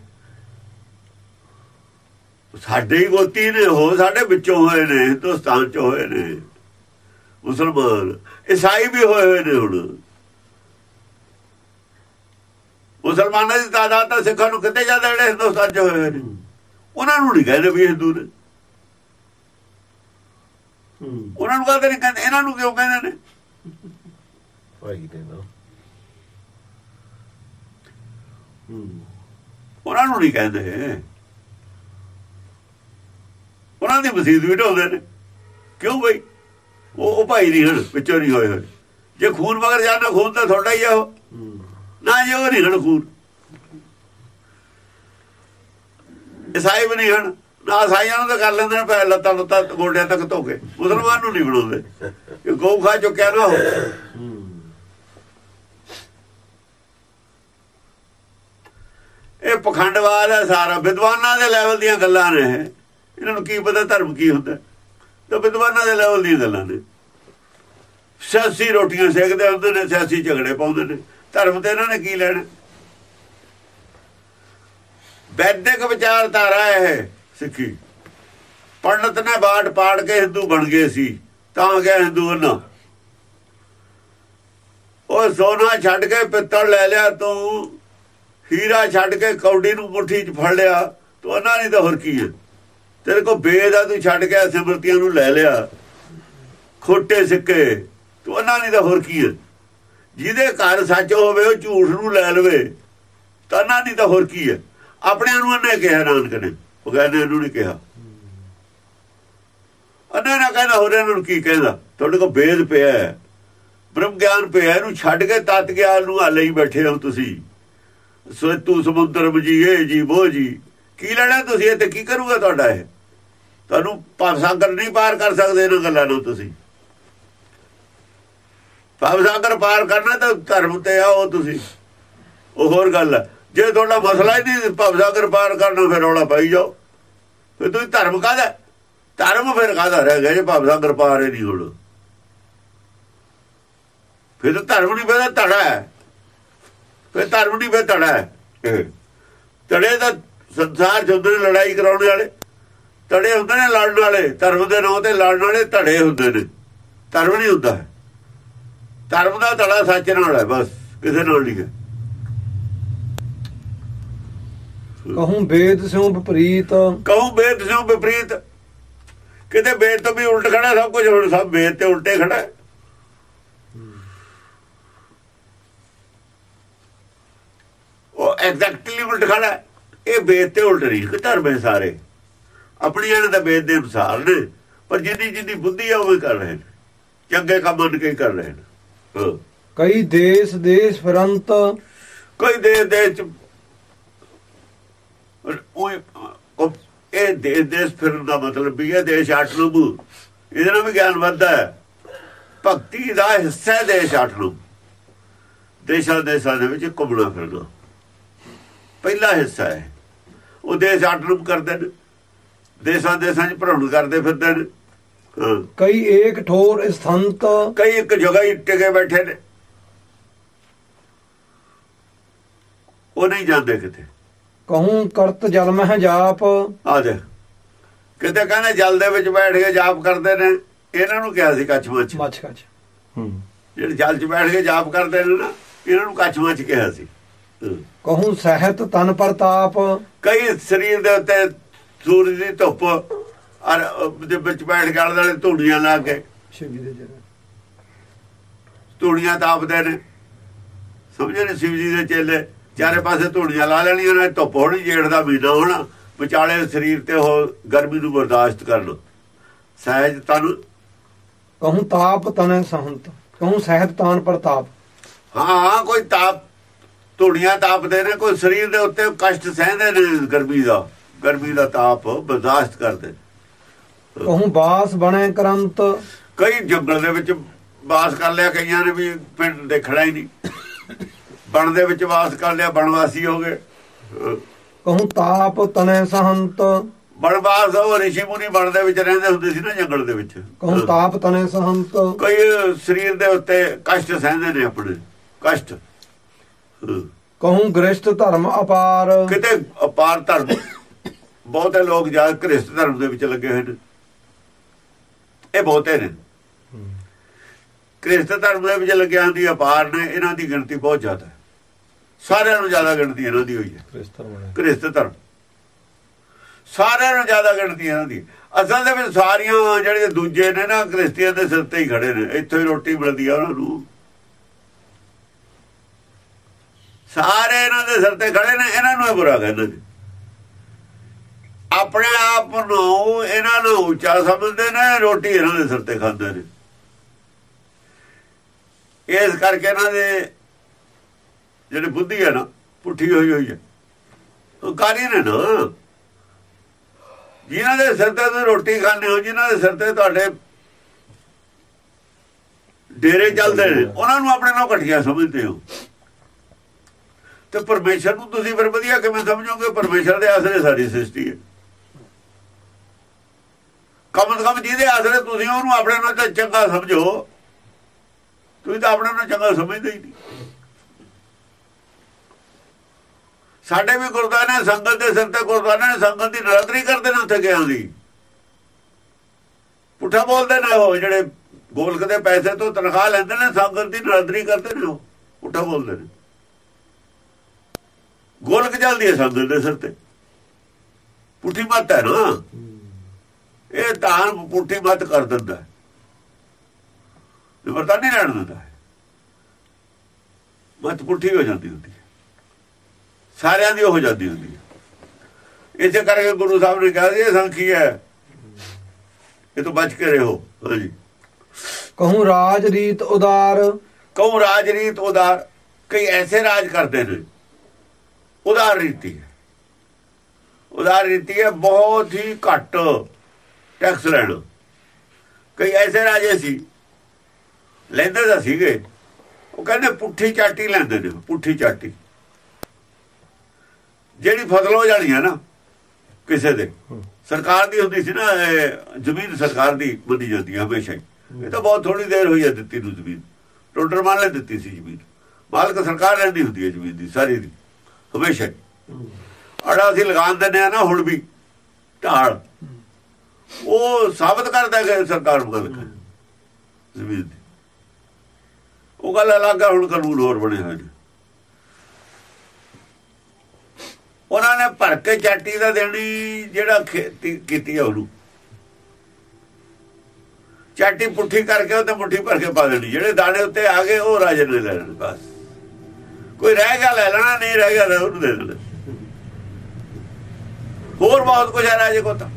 ਸਾਡੇ ਹੀ ਗੋਤੀ ਨੇ ਹੋ ਸਾਡੇ ਵਿੱਚੋਂ ਹੋਏ ਨੇ ਹਿੰਦੁਸਤਾਨ ਚ ਹੋਏ ਨੇ ਮੁਸਲਮਾਨ ਈਸਾਈ ਵੀ ਹੋਏ ਹੋਏ ਨੇ ਹੁਣ। ਮੁਸਲਮਾਨਾਂ ਦੀ ਤਾਦਾਦ ਤਾਂ ਸਿੱਖਾਂ ਨੂੰ ਕਿਤੇ ਜ਼ਿਆਦਾ ਜਿਹੜੇ ਹਿੰਦੁਸਤਾਨ ਚ ਹੋਏ ਹੋਏ ਨੇ। ਉਹਨਾਂ ਨੂੰ ਨਹੀਂ ਕਹਿੰਦੇ ਵੀ ਹਿੰਦੂ ਨੇ। ਉਹਨਾਂ ਨੂੰ ਕਹਿੰਦੇ ਕਹਿੰਦੇ ਇਹਨਾਂ ਨੂੰ ਕਿਉਂ ਕਹਿੰਦੇ ਨੇ? ਭਾਈ ਦੇ ਨਾ ਉਹਨਾਂ ਨੂੰ ਨਹੀਂ ਕਹਿੰਦੇ। ਉਹਨਾਂ ਦੀ ਮਸਜਿਦ ਵੀ ਢੋਲਦੇ ਨੇ। ਕਿਉਂ ਬਈ? ਉਹ ਉਹ ਭਾਈ ਨਹੀਂ ਹਨ ਵਿੱਚੋਂ ਨਹੀਂ ਹੋਏ ਹੋਏ। ਜੇ ਖੂਨ ਮਗਰ ਜਾਣਾ ਖੂਨ ਤਾਂ ਤੁਹਾਡਾ ਹੀ ਆ ਉਹ। ਨਾ ਜੇ, ਉਹ ਨਹੀਂ ਹਨ ਖੂਨ। ਇਸਾਈ ਵੀ ਨਹੀਂ ਹਨ ਨਾ ਇਸਾਈਆਂ ਨੂੰ ਤਾਂ ਕਰ ਲੈਂਦੇ ਨੇ ਪੈ ਲੱਤਾਂ ਲੱਤਾਂ ਗੋਡਿਆਂ ਤੱਕ ਧੋ ਕੇ। ਮੁਸਲਮਾਨ ਨੂੰ ਨਹੀਂ ਬਣਾਉਂਦੇ। ਇਹ ਗਊ ਖਾ ਚੁੱਕਿਆ ਨਾ ਉਹ। ਇਹ ਪਖੰਡਵਾਦ ਹੈ ਸਾਰਾ। ਵਿਦਵਾਨਾਂ ਦੇ ਲੈਵਲ ਦੀਆਂ ਗੱਲਾਂ ਨੇ ਇਹ। ਇਹਨਾਂ ਨੂੰ ਕੀ ਪਤਾ ਧਰਮ ਕੀ ਹੁੰਦਾ ਤਾਂ ਵਿਦਵਾਨਾਂ ਦੇ ਲੈਵਲ ਦੀਆਂ ਗੱਲਾਂ ਨੇ। ਸਿਆਸੀ ਰੋਟੀਆਂ ਸੇਕਦੇ ਹੁੰਦੇ ਨੇ, ਸਿਆਸੀ ਝਗੜੇ ਪਾਉਂਦੇ ਨੇ। ਧਰਮ ਤੇ ਇਹਨਾਂ ਨੇ ਕੀ ਲੈਣਾ? ਵੈਦਿਕ ਵਿਚਾਰਧਾਰਾ ਇਹ ਸਿੱਖੀ। ਪੰਡਤ ਨੇ ਬਾਟ ਪਾੜ ਕੇ ਹਿੰਦੂ ਬਣ ਗਏ ਸੀ, ਤਾਂ ਗਿਆ ਹਿੰਦੂ ਨਾ ਉਹ ਸੋਨਾ ਛੱਡ ਕੇ ਪਿੱਤਲ ਲੈ ਲਿਆ, ਤੂੰ ਹੀਰਾ ਛੱਡ ਕੇ ਕੌਡੀ ਨੂੰ ਮੁੱਠੀ 'ਚ ਫੜ ਲਿਆ, ਤੂੰ ਉਹਨਾਂ ਨਹੀਂ ਤਾਂ ਹੋਰ ਕੀ ਹੈ? ਤੇਰੇ ਕੋ ਬੇਦ ਆ, ਤੂੰ ਛੱਡ ਕੇ ਸਿਮਰਤੀਆਂ ਨੂੰ ਲੈ ਲਿਆ। ਖੋਟੇ ਸਿੱਕੇ, ਤੂੰ ਉਹਨਾਂ ਨਹੀਂ ਤਾਂ ਹੋਰ ਕੀ ਹੈ ਜਿਹਦੇ ਘਰ ਸੱਚ ਹੋਵੇ, ਉਹ ਝੂਠ ਨੂੰ ਲੈ ਲਵੇ, ਤਾਂ ਉਹਨਾਂ ਨਹੀਂ ਤਾਂ ਹੋਰ ਕੀ ਹੈ ਆਪਣਿਆਂ ਨੂੰ ਉਹਨੇ ਕਿਹਾ, ਨਾਨਕ ਨੇ। ਉਹ ਕਹਿੰਦੇ, ਇਹਨੂੰ ਨਹੀਂ ਕਿਹਾ। ਉਹਨੇ ਨਾ ਕਹਿੰਦਾ, ਹੋਰ ਇਹਨਾਂ ਨੂੰ ਕੀ ਕਹਿੰਦਾ? ਤੁਹਾਡੇ ਕੋਲ ਬੇਦ ਪਿਆ ਹੈ। ਬ੍ਰਹਮ ਗਿਆਨ ਪਿਆ ਇਹਨੂੰ ਛੱਡ ਕੇ ਤਤ ਗਿਆਨ ਨੂੰ ਹਾਲੇ ਹੀ ਬੈਠੇ ਹੋ ਤੁਸੀਂ। ਸੋ ਤੂੰ ਸਮੁੰਦਰ ਬਜੀਏ ਜੀ, ਬੋ ਜੀ। ਕੀ ਲੈਣਾ ਤੁਸੀਂ ਇਹ ਤੇ ਕੀ ਕਰੂਗਾ ਤੁਹਾਡਾ ਇਹ? ਤੁਹਾਨੂੰ ਭਵ ਸਾਗਰ ਨਹੀਂ ਪਾਰ ਕਰ ਸਕਦੇ ਇਹਨਾਂ ਗੱਲਾਂ ਨੂੰ ਤੁਸੀਂ। ਭਵ ਸਾਗਰ ਪਾਰ ਕਰਨਾ ਤਾਂ ਧਰਮ ਤੇ ਆਓ ਤੁਸੀਂ। ਉਹ ਹੋਰ ਗੱਲ ਹੈ ਜੇ ਤੁਹਾਡਾ ਮਸਲਾ ਹੀ ਨਹੀਂ ਭਵ ਸਾਗਰ ਪਾਰ ਕਰਨਾ ਫਿਰ ਰੌਲਾ ਪਾਈ ਜਾਓ। ਫਿਰ ਤੁਸੀਂ ਧਰਮ ਕਾਹਦਾ? ਧਰਮ ਫਿਰ ਕਾਹਦਾ ਰਹਿ ਗਿਆ ਜੇ ਭਵ ਸਾਗਰ ਪਾਰ ਹੀ ਨਹੀਂ ਹੁਣ। ਫਿਰ ਤਾਂ ਧਰਮ ਨਹੀਂ ਫਿਰ ਧੜਾ ਹੈ। ਫਿਰ ਧਰਮ ਨਹੀਂ ਫਿਰ ਧੜਾ ਹੈ। ਧੜੇ ਦਾ ਸੰਸਾਰ ਨੇ ਲੜਾਈ ਕਰਾਉਣ ਵਾਲੇ। ਧੜੇ ਹੁੰਦੇ ਨੇ ਲੜਨ ਵਾਲੇ। ਧਰਮ ਦੇ ਨਾਂ ਤੇ ਲੜਨ ਵਾਲੇ ਧੜੇ ਹੁੰਦੇ ਨੇ। ਧਰਮ ਨਹੀਂ ਹੁੰਦਾ। ਧਰਮ ਦਾ ਧੜਾ ਸੱਚ ਨਾਲ ਹੈ ਬਸ। ਕਿਸੇ ਨਾਲ ਨਹੀਂ ਹੈ। ਕਹੂੰ ਵੇਦ ਸਿਉ ਵਿਪਰੀਤ। ਕਹੂੰ ਵੇਦ ਸਿਓ ਵਿਪਰੀਤ। ਕਿਤੇ ਵੇਦ ਤੋਂ ਵੀ ਉਲਟ ਖੜਾ ਸਭ ਕੁਝ ਹੁਣ ਸਭ ਵੇਦ ਤੇ ਉਲਟੇ ਖੜਾ ਹੈ। ਉਹ ਐਗਜ਼ੈਕਟਲੀ ਉਲਟ ਖੜਾ ਹੈ। ਇਹ ਵੇਦ ਤੇ ਉਲਟ ਨਹੀਂ ਕਿ ਧਰਮ ਹੈ ਸਾਰੇ। ਆਪਣੀਆਂ ਨੇ ਤਾਂ ਵੇਦ ਦੇ ਅਨੁਸਾਰ ਨੇ ਪਰ ਜਿੰਨੀ ਜਿੰਨੀ ਬੁੱਧੀ ਆ ਉਹ ਕਰ ਰਹੇ ਨੇ। ਚੰਗੇ ਕੰਮ ਮੰਨ ਕੇ ਕਰ ਰਹੇ ਨੇ। ਕਈ ਦੇਸ਼ ਦੇਸ਼ ਫਿਰੰਤ। ਕੋਈ ਦੇ ਦੇ ਚ ਉਹ ਇਹ ਦੇ ਦੇਸ਼ ਫਿਰਨ ਦਾ ਮਤਲਬ ਵੀ ਹੈ ਦੇਸ਼ ਆਠ ਨੂੰ ਇਹਦੇ ਨਾਲ ਵੀ ਗਿਆਨ ਵੱਧਦਾ ਹੈ। ਭਗਤੀ ਦਾ ਹਿੱਸਾ ਦੇਸ਼ ਆਠ ਨੂੰ ਦੇਸ਼ਾਂ ਦੇਸ਼ਾਂ ਦੇ ਵਿੱਚ ਘੁੰਮਣਾ ਫਿਰਨਾ। ਪਹਿਲਾ ਹਿੱਸਾ ਹੈ। ਉਹ ਦੇਸ਼ ਆਟਰਮ ਕਰਦੇ ਨੇ। ਦੇਸ਼ਾਂ ਦੇਸ਼ਾਂ 'ਚ ਭ੍ਰਮਣ ਕਰਦੇ ਫਿਰਦੇ ਨੇ। ਹਾਂ। ਕਈ ਏਕ ਠੋਰ ਸਥੰਤ ਕਈ ਇੱਕ ਜਗ੍ਹਾ ਹੀ ਟਿਕੇ ਬੈਠੇ ਨੇ। ਉਹ ਨਹੀਂ ਜਾਂਦੇ ਕਿਤੇ। ਕਹੂੰ ਕਰਤ ਜਲ ਮਹਿ ਜਾਪ। ਆ ਦੇ ਕਿਤੇ ਕਹਿੰਦੇ ਜਲ ਦੇ ਵਿੱਚ ਬੈਠ ਕੇ ਜਾਪ ਕਰਦੇ ਨੇ। ਇਹਨਾਂ ਨੂੰ ਕਿਹਾ ਸੀ ਕੱਛ ਮੱਛ। ਮੱਛ ਕੱਛ। ਹੂੰ। ਜਿਹੜੇ ਜਲ 'ਚ ਬੈਠ ਕੇ ਜਾਪ ਕਰਦੇ ਨੇ ਨਾ ਇਹਨਾਂ ਨੂੰ ਕੱਛ ਮੱਛ ਕਿਹਾ ਸੀ। ਹਾਂ। ਕਹੂੰ ਸਹਿਤ ਤਨ ਪ੍ਰਤਾਪ। ਕਈ ਸਰੀਰ ਦੇ ਉੱਤੇ ਸੂਰਜ ਦੀ ਧੁੱਪ ਔਰ ਦੇ ਵਿੱਚ ਬੈਠ ਆਲੇ ਦੁਆਲੇ ਧੂੜੀਆਂ ਲਾ ਕੇ। ਸ਼ਿਵ ਦੇ ਧੂੜੀਆਂ ਤਾਪਦੇ ਨੇ। ਸਮਝੇ ਨੇ ਸ਼ਿਵ ਜੀ ਦੇ ਚੇਲੇ? ਚਾਰੇ ਪਾਸੇ ਧੂੜੀਆਂ ਲਾ ਲੈਣੀਆਂ ਨੇ ਧੁੱਪ ਹੋਣੀ ਜੇੜ ਦਾ ਮਹੀਨਾ ਹੋਣਾ। ਵਿਚਾਲੇ ਸਰੀਰ ਤੇ ਉਹ ਗਰਮੀ ਨੂੰ ਬਰਦਾਸ਼ਤ ਕਰਨਾ ਸਹਿਜ ਤਨ। ਕਹੂੰ ਤਾਪ ਤਨੈ ਸਹੰਤ ਕਹੂੰ ਸਹਿਤ ਤਾਨ ਪ੍ਰਤਾਪ ਹਾਂ ਕੋਈ ਤਾਪ ਧੂੜੀਆਂ ਤਾਪਦੇ ਨੇ ਕੋਈ ਸਰੀਰ ਦੇ ਉੱਤੇ ਕਸ਼ਟ ਸਹਿੰਦੇ ਨੇ ਗਰਮੀ ਦਾ। ਗਰਮੀ ਦਾ ਤਾਪ ਬਰਦਾਸ਼ਤ ਕਰਦੇ। ਕਹੂੰ ਬਾਸ ਬਣੇ ਕਰੰਤ। ਕਈ ਜੰਗਲ ਦੇ ਵਿੱਚ ਵਾਸ ਕਰ ਲਿਆ ਕਈਆਂ ਨੇ ਵੀ ਪਿੰਡ ਦੇਖਣਾ ਹੀ ਨਹੀਂ। ਬਣ ਦੇ ਵਿੱਚ ਵਾਸ ਕਰ ਲਿਆ ਬਣਵਾਸੀ ਹੋ ਗਏ। ਕਹੂੰ ਤਾਪ ਤਨੈ ਸਹੰਤ। ਬਣਵਾਸ ਉਹ ਰਿਸ਼ੀ ਮੁਨੀ ਬਣ ਦੇ ਵਿੱਚ ਰਹਿੰਦੇ ਹੁੰਦੇ ਸੀ ਨਾ ਜੰਗਲ ਦੇ ਵਿੱਚ। ਕਹੂੰ ਤਾਪ ਤਨੈ ਸਹੰਤ। ਕਈ ਸਰੀਰ ਦੇ ਉੱਤੇ ਕਸ਼ਟ ਸਹਿੰਦੇ ਨੇ ਆਪਣੇ ਕਸ਼ਟ। ਕਹੂੰ ਗ੍ਰਸਤ ਧਰਮ ਅਪਾਰ। ਕਿਤੇ ਅਪਾਰ ਧਰਮ ਬਹੁਤੇ ਲੋਕ ਜਾ ਕ੍ਰਿਸਤ ਧਰਮ ਦੇ ਵਿੱਚ ਲੱਗੇ ਹੋਏ ਨੇ। ਇਹ ਬਹੁਤੇ ਨੇ। ਕ੍ਰਿਸਤ ਧਰਮ ਦੇ ਵਿੱਚ ਲੱਗਿਆ ਹੁੰਦੀ ਅਪਾਰ ਨੇ ਇਹਨਾਂ ਦੀ ਗਿਣਤੀ ਬਹੁਤ ਜ਼ਿਆਦਾ ਹੈ। ਸਾਰਿਆਂ ਨੂੰ ਜ਼ਿਆਦਾ ਗਿਣਤੀ ਇਹਨਾਂ ਦੀ ਹੋਈ ਹੈ। ਕ੍ਰਿਸਤ ਧਰਮ ਸਾਰਿਆਂ ਨੂੰ ਜ਼ਿਆਦਾ ਗਿਣਤੀ ਇਹਨਾਂ ਦੀ। ਅਸਲ ਦੇ ਵਿੱਚ ਸਾਰੀਆਂ ਜਿਹੜੇ ਦੂਜੇ ਨੇ ਨਾ ਕ੍ਰਿਸਤੀਆਂ ਦੇ ਸਿਰ ਤੇ ਹੀ ਖੜੇ ਨੇ। ਇੱਥੋਂ ਹੀ ਰੋਟੀ ਮਿਲਦੀ ਆ ਉਹਨਾਂ ਨੂੰ। ਸਾਰੇ ਇਹਨਾਂ ਦੇ ਸਿਰ ਤੇ ਖੜੇ ਨੇ ਇਹਨਾਂ ਨੂੰ ਹੀ ਬੁਰਾ ਕਹਿੰਦੇ ਨੇ। ਆਪਣੇ ਆਪ ਨੂੰ ਇਹਨਾਂ ਨੂੰ ਉੱਚਾ ਸਮਝਦੇ ਨੇ, ਰੋਟੀ ਇਹਨਾਂ ਦੇ ਸਿਰ ਤੇ ਖਾਂਦੇ ਨੇ। ਇਸ ਕਰਕੇ ਇਹਨਾਂ ਦੇ ਜਿਹੜੇ ਬੁੱਧੀ ਹੈ ਨਾ, ਪੁੱਠੀ ਹੋਈ ਹੋਈ ਹੈ ਉਹ ਕਾਰੀ ਨੇ ਨਾ। ਜਿਨ੍ਹਾਂ ਦੇ ਸਿਰ ਤੇ ਤੁਸੀਂ ਰੋਟੀ ਖਾਂਦੇ ਹੋ, ਜਿਨ੍ਹਾਂ ਦੇ ਸਿਰ ਤੇ ਤੁਹਾਡੇ ਡੇਰੇ ਚੱਲਦੇ ਨੇ, ਉਹਨਾਂ ਨੂੰ ਆਪਣੇ ਨਾਲ ਘਟੀਆ ਸਮਝਦੇ ਹੋ। ਤੇ ਪਰਮੇਸ਼ਰ ਨੂੰ ਤੁਸੀਂ ਫਿਰ ਵਧੀਆ ਕਿਵੇਂ ਸਮਝੋਗੇ? ਪਰਮੇਸ਼ਰ ਦੇ ਆਸਰੇ ਸਾਡੀ ਸ੍ਰਿਸ਼ਟੀ ਹੈ। ਕਮ ਕਮ ਜਿਹਦੇ ਆਸਰੇ ਤੁਸੀਂ ਉਹਨੂੰ ਆਪਣੇ ਨਾਲ ਤਾਂ ਚੰਗਾ ਸਮਝੋ, ਤੁਸੀਂ ਤਾਂ ਆਪਣੇ ਨਾਲ ਚੰਗਾ ਸਮਝਦੇ ਹੀ ਨਹੀਂ। ਸਾਡੇ ਵੀ ਗੁਰਦੁਆਰੇ ਸੰਗਤ ਦੇ ਸਿਰ ਤੇ ਗੁਰਦੁਆਰੇ ਨੇ ਸੰਗਤ ਦੀ ਨਰਾਦਰੀ ਕਰਦੇ ਨੇ ਉੱਥੇ ਗਿਆ ਦੀ। ਪੁੱਠਾ ਬੋਲਦੇ ਨੇ ਉਹ ਜਿਹੜੇ ਗੋਲਕ ਦੇ ਪੈਸੇ ਤੋਂ ਤਨਖਾਹ ਲੈਂਦੇ ਨੇ, ਸੰਗਤ ਦੀ ਨਰਾਦਰੀ ਕਰਦੇ ਨੇ ਉਹ, ਪੁੱਠਾ ਬੋਲਦੇ ਨੇ। ਗੋਲਕ ਚੱਲਦੀ ਹੈ ਸੰਗਤ ਦੇ ਸਿਰ ਤੇ। ਪੁੱਠੀ ਮੱਤ ਹੈ ਨਾ। ਇਹ ਤਾਂ ਪੁੱਠੀ ਮੱਤ ਕਰ ਦਿੰਦਾ ਹੈ। ਨਿਵਰਤਾ ਨਹੀਂ ਰਹਿਣ ਦਿੰਦਾ ਮੱਤ ਪੁੱਠੀ ਹੋ ਜਾਂਦੀ ਹੁੰਦੀ ਹੈ। ਸਾਰਿਆਂ ਦੀ ਹੋ ਜਾਂਦੀ ਹੁੰਦੀ ਹੈ। ਇਸੇ ਕਰਕੇ ਗੁਰੂ ਸਾਹਿਬ ਨੇ ਕਿਹਾ ਇਹ ਸੰਖੀ ਹੈ ਇਹ ਤੋਂ ਬਚ ਕੇ ਰਹੋ ਹਾਂਜੀ ਕਹੂੰ ਰਾਜ ਰੀਤ ਉਦਾਰ। ਕਉ ਰਾਜਰੀਤ ਉਦਾਰ। ਕਈ ਐਸੇ ਰਾਜ ਕਰਦੇ ਨੇ। ਉਦਾਰ ਰੀਤੀ ਹੈ। ਉਦਾਰ ਰੀਤੀ ਹੈ ਬਹੁਤ ਹੀ ਘੱਟ। ਟੈਕਸ ਲੈਣਾ ਕਈ ਐਸੇ ਰਾਜੇ ਸੀ ਲੈਂਦੇ ਤਾਂ ਸੀਗੇ। ਉਹ ਕਹਿੰਦੇ ਪੁੱਠੀ ਚਾਟੀ ਲੈਂਦੇ ਨੇ ਪੁੱਠੀ ਚਾਟੀ। ਜਿਹੜੀ ਫਸਲ ਹੋ ਜਾਣੀ ਹੈ ਨਾ ਕਿਸੇ ਦੇ। ਸਰਕਾਰ ਦੀ ਹੁੰਦੀ ਸੀ ਨਾ ਜ਼ਮੀਨ ਸਰਕਾਰ ਦੀ ਮੰਨੀ ਜਾਂਦੀ ਹਮੇਸ਼ਾ ਹੀ। ਇਹ ਤਾਂ ਬਹੁਤ ਥੋੜੀ ਦੇਰ ਹੋਈ ਹੈ ਦਿੱਤੀ ਨੂੰ ਜ਼ਮੀਨ। ਟੋਟਰ ਮਾਲ ਨੇ ਦਿੱਤੀ ਸੀ ਜ਼ਮੀਨ। ਮਾਲਕ ਸਰਕਾਰ ਲੈਂਦੀ ਹੁੰਦੀ ਹੈ ਜ਼ਮੀਨ ਦੀ ਸਾਰੀ ਦੀ ਹਮੇਸ਼ਾ। ਅੜਾ ਅਸੀਂ ਲਗਾਨ ਦਿੰਦੇ ਆ ਨਾ ਹੁਣ ਵੀ ਢਾਲ। ਉਹ ਸਾਬਤ ਕਰਦਾ ਕਿ ਸਰਕਾਰ ਮਾਲਕ ਹੈ। ਜ਼ਮੀਨ ਦੀ। ਉਹ ਗੱਲ ਅਲੱਗ ਆ ਹੁਣ ਕਾਨੂੰਨ ਹੋਰ ਬਣੇ ਹੋਏ ਨੇ ਉਹਨਾਂ ਨੇ ਭਰ ਕੇ ਚਾਟੀ ਦਾ ਦੇਣੀ ਜਿਹੜਾ ਖੇਤੀ ਕੀਤੀ ਆ ਉਹਨੂੰ। ਚਾਟੀ ਪੁੱਠੀ ਕਰਕੇ ਉਹ ਤੇ ਮੁੱਠੀ ਭਰ ਕੇ ਪਾ ਦੇਣੀ। ਜਿਹੜੇ ਦਾਣੇ ਉੱਤੇ ਆ ਗਏ ਉਹ ਰਾਜੇ ਨੇ ਲੈ ਲੈਣੇ ਬਸ। ਕੋਈ ਰਹਿ ਗਿਆ ਲੈ ਲੈਣਾ ਨਹੀਂ ਰਹਿ ਗਿਆ ਉਹਨੂੰ ਦੇ ਦੇਣਾ। ਹੋਰ ਬਹੁਤ ਕੁਝ ਹੈ ਰਾਜੇ ਕੋਲ ਤਾਂ।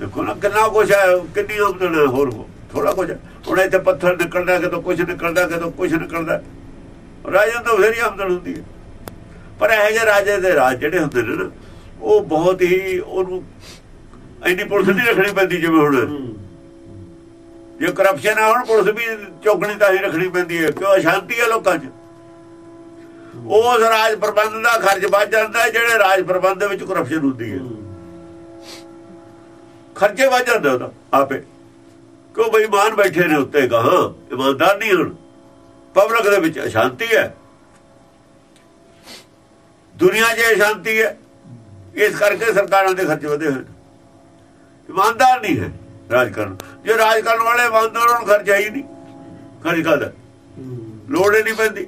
ਦੇਖੋ ਨਾ ਕਿੰਨਾ ਕੁਛ ਹੈ, ਕਿੰਨੀ ਆਮਦਨ ਹੈ ਹੋਰ ਥੋੜਾ ਕੁਝ ਹੁਣ ਇੱਥੇ ਪੱਥਰ ਨਿਕਲਦਾ, ਕਿਤੋਂ ਕੁਝ ਨਿਕਲਦਾ, ਕਿਤੋਂ ਕੁਝ ਨਿਕਲਦਾ। ਰਾਜਾ ਤਾਂ ਫੇਰ ਹੀ ਆਮਦਨ ਹੁੰਦੀ ਹੈ। ਪਰ ਇਹ ਜਿਹੇ ਰਾਜੇ ਦੇ ਰਾਜ ਜਿਹੜੇ ਹੁੰਦੇ ਨੇ ਨਾ, ਉਹ ਬਹੁਤ ਹੀ ਉਹਨੂੰ ਇੰਨੀ ਪੁਲਿਸ ਨਹੀਂ ਰੱਖਣੀ ਪੈਂਦੀ ਜਿਵੇਂ ਹੁਣ। ਜੇ ਕਰਪਸ਼ਨ ਆ, ਹੁਣ ਪੁਲਿਸ ਵੀ ਚੌਕਣੀ ਤਾਂ ਹੀ ਰੱਖਣੀ ਪੈਂਦੀ ਹੈ, ਕਿਉਂ? ਅਸ਼ਾਂਤੀ ਹੈ ਲੋਕਾਂ 'ਚ। ਉਸ ਰਾਜ ਪ੍ਰਬੰਧ ਦਾ ਖਰਚ ਵੱਧ ਜਾਂਦਾ ਜਿਹੜੇ ਰਾਜ ਪ੍ਰਬੰਧ ਦੇ ਵਿੱਚ ਕਰਪਸ਼ਨ ਹੁੰਦੀ ਹੈ। ਖਰਚੇ ਵੱਧ ਜਾਂਦੇ ਉਹਦਾ, ਆਪੇ। ਕਿਉਂ ਬੇਈਮਾਨ ਬੈਠੇ ਨੇ ਉੱਤੇ ਗਾਹਾਂ? ਇਮਾਨਦਾਰ ਨਹੀਂ ਹੁਣ। ਪਬਲਿਕ ਦੇ ਵਿੱਚ ਅਸ਼ਾਂਤੀ ਹੈ। ਦੁਨੀਆ 'ਚ ਅਸ਼ਾਂਤੀ ਹੈ। ਇਸ ਕਰਕੇ ਸਰਕਾਰਾਂ ਦੇ ਖਰਚੇ ਵਧੇ ਹੋਏ ਇਮਾਨਦਾਰ ਨਹੀਂ ਹੈ ਰਾਜ ਕਰਨ ਜੇ ਰਾਜ ਕਰਨ ਵਾਲੇ ਇਮਾਨਦਾਰ ਉਹਨਾਂ ਨੂੰ ਖਰਚਾ ਹੀ ਨਹੀਂ। ਖਰਚ ਕਰਦਾ ਲੋੜ ਹੀ ਨਹੀਂ ਪੈਂਦੀ।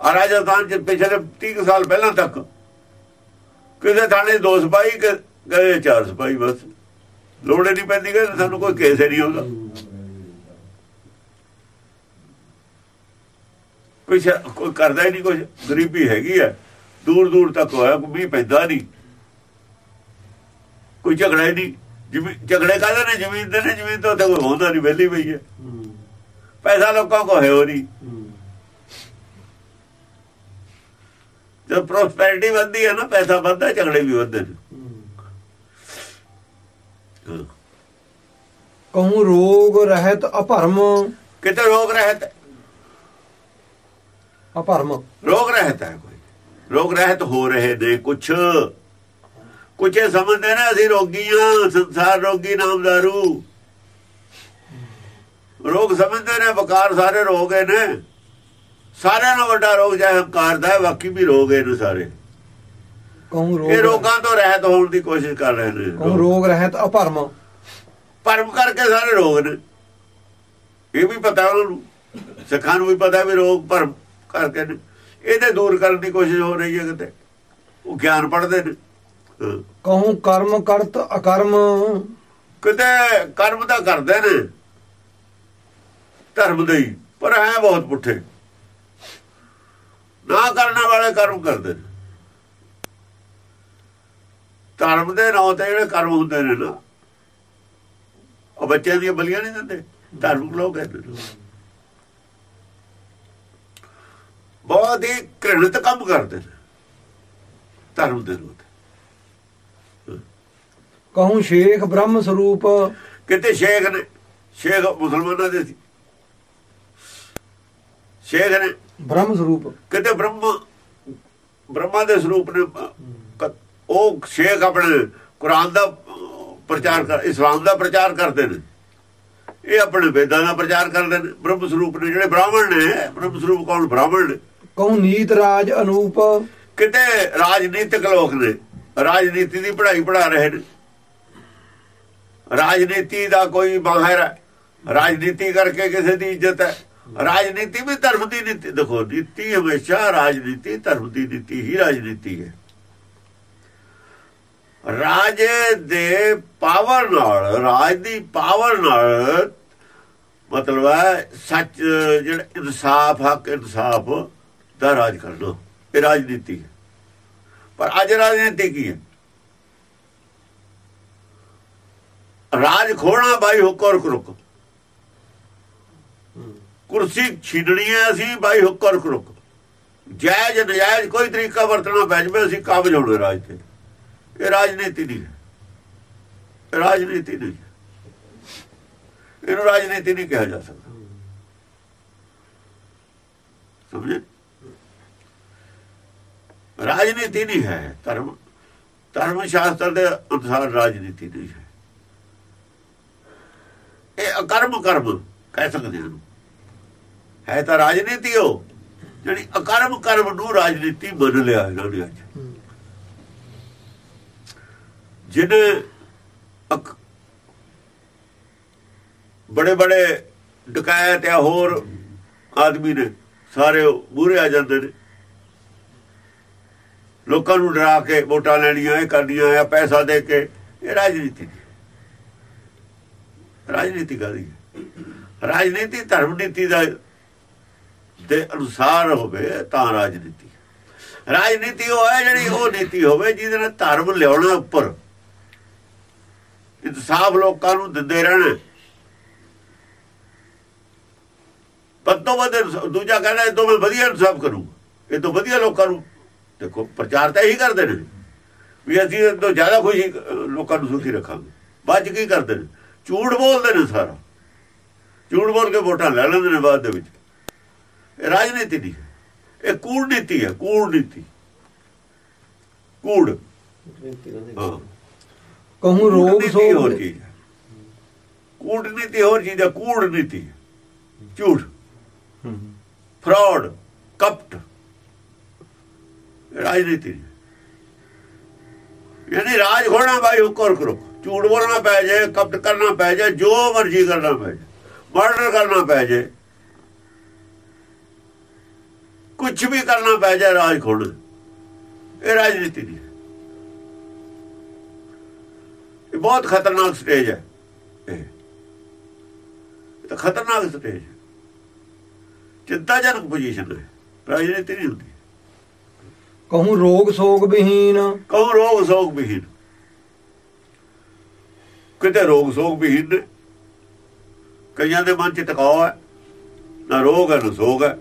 ਆ ਰਾਜਸਥਾਨ ਚ ਪਿਛਲੇ 30 ਕੁ ਸਾਲ ਪਹਿਲਾਂ ਤੱਕ ਕਿਸੇ ਥਾਣੇ ਦੋ ਸਿਪਾਹੀ ਕਿ- ਗਏ ਚਾਰ ਸਿਪਾਹੀ ਬਸ। ਲੋੜ ਹੀ ਨਹੀਂ ਪੈਂਦੀ ਕਿ ਸਾਨੂੰ ਕੋਈ ਕੇਸ ਹੀ ਨਹੀਂ ਆਉਂਦਾ। ਕੋਈ ਕੋਈ ਕਰਦਾ ਹੀ ਨਹੀਂ ਕੁਝ ਗਰੀਬੀ ਹੈਗੀ ਹੈ ਦੂਰ ਦੂਰ ਤੱਕ ਹੋਇਆ ਕੋਈ ਮੀਂਹ ਪੈਂਦਾ ਨਹੀਂ। ਕੋਈ ਝਗੜਾ ਹੀ ਨਹੀਂ। ਜਿਵੇਂ ਝਗੜੇ ਕਾਹਦੇ ਨੇ? ਜ਼ਮੀਨ ਦੇ ਨੇ? ਜ਼ਮੀਨ ਤੋਂ ਉੱਥੇ ਕੋਈ ਹੁੰਦਾ ਨਹੀਂ ਵਿਹਲੀ ਪਈ ਹੈ। ਪੈਸਾ ਲੋਕਾਂ ਕੋ ਹੈ ਉਹ ਨਹੀਂ। ਜਦ ਪ੍ਰੋਸਪੈਰਿਟੀ ਵੱਧਦੀ ਹੈ ਨਾ, ਪੈਸਾ ਵੱਧਦਾ, ਝਗੜੇ ਵੀ ਵੱਧਦੇ ਨੇ। ਕਹੂੰ ਰੋਗ ਰਹਿਤ ਅਭਰਮ ਕਿਤੇ ਰੋਗ ਰਹਿਤ? ਹੈ? ਅਭਰਮ ਰੋਗ ਰਹਿਤ ਹੈ ਕੋਈ। ਰੋਗ ਰਹਿਤ ਹੋ ਰਹੇ ਨੇ ਕੁਛ। ਕੁਛ ਇਹ ਸਮਝਦੇ ਨੇ ਅਸੀਂ ਰੋਗੀਆਂ ਸੰਸਾਰ ਰੋਗੀ ਨਾਮਦਾਰੂ। ਰੋਗ ਸਮਝਦੇ ਨੇ ਬਕਾਰ ਸਾਰੇ ਰੋਗ ਹੀ ਨੇ। ਸਾਰਿਆਂ ਨਾਲੋਂ ਵੱਡਾ ਰੋਗ ਜਿਹੜਾ ਹੰਕਾਰ ਦਾ ਹੈ ਬਾਕੀ ਵੀ ਰੋਗ ਹੀ ਨੇ ਸਾਰੇ। ਇਹ ਰੋਗ ਰੋਗਾਂ ਤੋਂ ਰਹਿਤ ਹੋਣ ਦੀ ਕੋਸ਼ਿਸ਼ ਕਰ ਰਹੇ ਨੇ ਕਹੂੰ ਰੋਗ ਰਹਿਤ ਅਭਰਮ ਪਰਮ ਕਰਕੇ ਸਾਰੇ ਰੋਗ ਨੇ। ਇਹ ਵੀ ਪਤਾ ਉਹਨਾਂ ਨੂੰ ਸਿੱਖਾਂ ਨੂੰ ਵੀ ਪਤਾ ਵੀ ਰੋਗ ਭਰਮ ਕਰਕੇ ਨੇ। ਇਹਦੇ ਦੂਰ ਕਰਨ ਦੀ ਕੋਸ਼ਿਸ਼ ਹੋ ਰਹੀ ਹੈ ਕਿਤੇ। ਉਹ ਗਿਆਨ ਪੜ੍ਹਦੇ ਨੇ। ਕਹੂੰ ਕਰਮ ਕਰਤ ਅਕਰਮ। ਕਿਤੇ ਕਰਮ ਤਾਂ ਕਰਦੇ ਨੇ। ਧਰਮ ਦੇ ਪਰ ਹੈ ਬਹੁਤ ਪੁੱਠੇ। ਨਾ ਕਰਨ ਵਾਲੇ ਕਰਮ ਕਰਦੇ ਨੇ। ਧਰਮ ਦੇ ਨਾਂ ਤੇ ਜਿਹੜੇ ਕਰਮ ਹੁੰਦੇ ਨੇ ਨਾ ਉਹ ਬੱਚਿਆਂ ਦੀਆਂ ਬਲੀਆਂ ਨਹੀਂ ਦਿੰਦੇ ਧਾਰਮਿਕ ਲੋਕ ਕਹਿੰਦੇ ਨੇ ਬਹੁਤ ਹੀ ਘ੍ਰਿਣਿਤ ਕੰਮ ਕਰਦੇ ਨੇ ਧਰਮ ਦੇ ਤੇ। ਕਹੂੰ ਸ਼ੇਖ ਬ੍ਰਹਮ ਸਰੂਪ। ਕਿਤੇ ਸ਼ੇਖ ਨੇ ਸ਼ੇਖ ਮੁਸਲਮਾਨਾਂ ਦੇ ਸੀ। ਸ਼ੇਖ ਨੇ ਬ੍ਰਹਮ ਸਰੂਪ। ਕਿਤੇ ਬ੍ਰਹਮ ਬ੍ਰਹਮਾ ਦੇ ਸਰੂਪ ਨੇ ਉਹ ਸ਼ੇਖ ਆਪਣੇ ਕੁਰਾਨ ਦਾ ਪ੍ਰਚਾਰ ਕਰ ਇਸਲਾਮ ਦਾ ਪ੍ਰਚਾਰ ਕਰਦੇ ਨੇ। ਇਹ ਆਪਣੇ ਵੇਦਾਂ ਦਾ ਪ੍ਰਚਾਰ ਕਰਦੇ ਨੇ। ਬ੍ਰਹਮ ਸਰੂਪ ਨੇ ਜਿਹੜੇ ਬ੍ਰਾਹਮਣ ਨੇ ਬ੍ਰਹਮ ਸਰੂਪ ਕੌਣ? ਬ੍ਰਾਹਮਣ ਨੇ। ਕਹੂੰ ਨੀਤ ਰਾਜ ਅਨੂਪ। ਕਿਤੇ ਰਾਜਨੀਤਿਕ ਲੋਕ ਨੇ ਰਾਜਨੀਤੀ ਦੀ ਪੜ੍ਹਾਈ ਪੜ੍ਹਾ ਰਹੇ ਨੇ। ਰਾਜਨੀਤੀ ਦਾ ਕੋਈ ਮਾਹਿਰ ਹੈ। ਰਾਜਨੀਤੀ ਕਰਕੇ ਕਿਸੇ ਦੀ ਇੱਜ਼ਤ ਹੈ। ਰਾਜਨੀਤੀ ਵੀ ਧਰਮ ਦੀ ਨੀਤੀ ਦੇਖੋ ਨੀਤੀ ਹਮੇਸ਼ਾ ਰਾਜਨੀਤੀ ਧਰਮ ਦੀ ਨੀਤੀ ਹੀ ਰਾਜਨੀਤੀ ਹੈ। ਰਾਜੇ ਦੇ ਪਾਵਰ ਨਾਲ, ਰਾਜ ਦੀ ਪਾਵਰ ਨਾਲ ਮਤਲਬ ਹੈ ਸੱਚ ਜਿਹੜਾ ਇਨਸਾਫ, ਹੱਕ ਇਨਸਾਫ ਦਾ ਰਾਜ ਕਰਨਾ। ਇਹ ਰਾਜਨੀਤੀ ਹੈ। ਪਰ ਅੱਜ ਰਾਜਨੀਤੀ ਕੀ ਹੈ? ਰਾਜ ਖੋਣਾ ਬਾਈ ਹੁੱਕ ਔਰ ਕਰੁਕ ਕੁਰਸੀ ਛੀਨਣੀ ਹੈ ਅਸੀਂ ਬਾਈ ਹੁੱਕ ਔਰ ਕਰੁਕ ਜਾਇਜ਼, ਨਜਾਇਜ਼ ਕੋਈ ਤਰੀਕਾ ਵਰਤਣਾ ਪੈ ਜਾਵੇ, ਅਸੀਂ ਕਾਬਜ ਹੋਣਾ ਰਾਜ ਤੇ। ਇਹ ਰਾਜਨੀਤੀ ਨਹੀਂ ਹੈ। ਰਾਜਨੀਤੀ ਨਹੀਂ ਹੈ। ਇਹਨੂੰ ਰਾਜਨੀਤੀ ਨਹੀਂ ਕਿਹਾ ਜਾ ਸਕਦਾ। ਸਮਝੇ? ਰਾਜਨੀਤੀ ਨਹੀਂ ਹੈ, ਧਰਮ ਧਰਮ ਸ਼ਾਸਤਰ ਦੇ ਅਨੁਸਾਰ ਰਾਜਨੀਤੀ ਨਹੀਂ ਹੈ। ਇਹ ਅਕਰਮ ਕਰਮ ਕਹਿ ਸਕਦੇ ਹਾਂ ਹੈ ਤਾਂ ਰਾਜਨੀਤੀ ਉਹ, ਜਿਹੜੀ ਅਕਰਮ ਕਰਮ ਨੂੰ ਰਾਜਨੀਤੀ ਮੰਨ ਲਿਆ ਇਹਨਾਂ ਨੇ ਅੱਜ। ਜਿਹਨੇ ਬੜੇ ਬੜੇ ਡਕਾਇਤ ਜਾਂ ਹੋਰ ਆਦਮੀ ਨੇ, ਸਾਰੇ ਮੂਹਰੇ ਆ ਜਾਂਦੇ ਨੇ। ਲੋਕਾਂ ਨੂੰ ਡਰਾ ਕੇ ਵੋਟਾਂ ਲੈਣੀਆਂ, ਇਹ ਕਰਨੀਆਂ ਆ, ਪੈਸਾ ਦੇ ਕੇ। ਇਹ ਰਾਜਨੀਤੀ ਨਹੀਂ। ਰਾਜਨੀਤੀ ਕਾਦੀ ਰਾਜਨੀਤੀ ਧਰਮ ਨੀਤੀ ਦਾ ਦੇ ਅਨੁਸਾਰ ਹੋਵੇ ਤਾਂ ਰਾਜਨੀਤੀ। ਰਾਜਨੀਤੀ ਉਹ ਹੈ ਜਿਹੜੀ ਉਹ ਨੀਤੀ ਹੋਵੇ ਜਿਹਦੇ ਨਾਲ ਧਰਮ ਲਿਆਉਣਾ ਉੱਪਰ। ਇਨਸਾਫ ਲੋਕਾਂ ਨੂੰ ਦਿੰਦੇ ਰਹਿਣਾ। ਪਰ ਤੋਂ ਵੱਧ ਦੂਜਾ ਕਹਿੰਦਾ ਇਹ ਤੋਂ ਵਧੀਆ ਇਨਸਾਫ ਕਰੂੰ ਇਹ ਤੋਂ ਵਧੀਆ ਲੋਕਾਂ ਨੂੰ ਦੇਖੋ ਪ੍ਰਚਾਰ ਤਾਂ ਇਹੀ ਕਰਦੇ ਨੇ। ਵੀ ਅਸੀਂ ਇਹ ਤੋਂ ਜ਼ਿਆਦਾ ਖੁਸ਼ੀ ਲੋਕਾਂ ਨੂੰ ਸੁਖੀ ਰੱਖਾਂਗੇ। ਬਾਅਦ ਕੀ ਕਰਦੇ ਨੇ? ਝੂਠ ਬੋਲਦੇ ਨੇ ਸਾਰਾ। ਝੂਠ ਬੋਲ ਕੇ ਵੋਟਾਂ ਲੈ ਲੈਂਦੇ ਨੇ ਬਾਅਦ ਦੇ ਵਿੱਚ। ਇਹ ਰਾਜਨੀਤੀ ਹੈ। ਇਹ ਕੂੜਨੀਤੀ ਹੈ ਕੂੜਨੀਤੀ। ਕੂੜ। ਹਾਂ। ਕਹੂੰ ਰੋਗ ਕੂਟਨੀਤੀ ਹੋਰ ਚੀਜ਼ ਹੈ। ਕੂਟਨੀਤੀ ਹੋਰ ਚੀਜ਼ ਹੈ ਕੂੜਨੀਤੀ। ਝੂਠ। ਫਰਾਡ ਕਪਟ। ਰਾਜਨੀਤੀ। ਯਾਨੀ ਰਾਜ ਖੋਣਾ ਬਾਈ ਹੁਕਰ ਕਰੋ। ਝੂਠ ਬੋਲਣਾ ਪੈ ਜਾਏ ਕਪਟ ਕਰਨਾ ਪੈ ਜਾਏ ਜੋ ਮਰਜ਼ੀ ਕਰਨਾ ਪੈ ਜਾਏ ਮਰਡਰ ਕਰਨਾ ਪੈ ਜਾਏ ਕੁਝ ਵੀ ਕਰਨਾ ਪੈ ਜਾਏ ਰਾਜ ਖੋਣਾ ਇਹ ਰਾਜਨੀਤੀ ਨਹੀਂ ਹੈ। ਇਹ ਬਹੁਤ ਖਤਰਨਾਕ ਸਟੇਜ ਹੈ। ਇਹ ਤਾਂ ਖਤਰਨਾਕ ਸਟੇਜ ਹੈ। ਚਿੰਤਾਜਨਕ ਪੋਜੀਸ਼ਨ ਹੈ। ਰਾਜਨੀਤੀ ਨਹੀਂ ਹੁੰਦੀ। ਕਹੂੰ ਰੋਗ ਸੋਗ ਵਿਹੀਨ। ਕਹੋ ਰੋਗ ਸੋਗ ਵਿਹੀਨ। ਕਿਤੇ ਰੋਗ ਸੋਗ ਵਿਹੀਨ ਨੇ। ਕਈਆਂ ਦੇ ਮਨ ਚ ਟਿਕਾਓ ਹੈ। ਨਾ ਰੋਗ ਹੈ ਨਾ ਸੋਗ ਹੈ।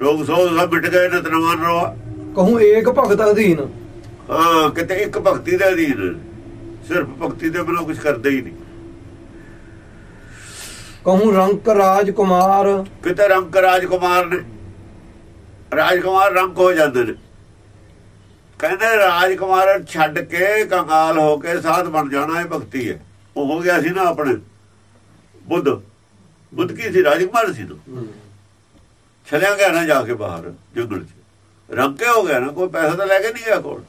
ਰੋਗ ਸੋਗ ਸਭ ਮਿਟ ਗਏ ਨੇ ਤਨਵਾਨ ਰੋ। ਕਹੂੰ ਏਕ ਭਗਤ ਅਧੀਨ। ਹਾਂ ਕਿਤੇ ਇੱਕ ਭਗਤੀ ਦੇ ਅਧੀਨ। ਸਿਰਫ ਭਗਤੀ ਦੇ ਬਿਨਾਂ ਕੁਝ ਕਰਦੇ ਹੀ ਨਹੀਂ। ਕਹੂੰ ਰੰਕ ਰਾਜ ਕੁਮਾਰ ਕਿਤੇ ਰੰਕ ਰਾਜਕੁਮਾਰ ਨੇ? ਰਾਜਕੁਮਾਰ ਰੰਕ ਹੋ ਜਾਂਦੇ ਨੇ। ਕਹਿੰਦੇ ਰਾਜਕੁਮਾਰ ਛੱਡ ਕੇ ਕੰਗਾਲ ਹੋ ਕੇ ਸਾਧ ਬਣ ਜਾਣਾ ਇਹ ਭਗਤੀ ਹੈ। ਉਹ ਹੋ ਗਿਆ ਸੀ ਨਾ ਆਪਣੇ ਬੁੱਧ। ਬੁੱਧ ਕੀ ਸੀ? ਰਾਜਕੁਮਾਰ ਸੀ ਨਾ ਚਲਿਆ ਗਿਆ ਨਾ ਜਾ ਕੇ ਬਾਹਰ ਜੰਗਲ 'ਚ। ਰੰਕੇ ਹੋ ਗਿਆ ਨਾ ਕੋਈ ਪੈਸਾ ਤਾਂ ਲੈ ਕੇ ਨਹੀਂ ਗਿਆ ਕੋਲ।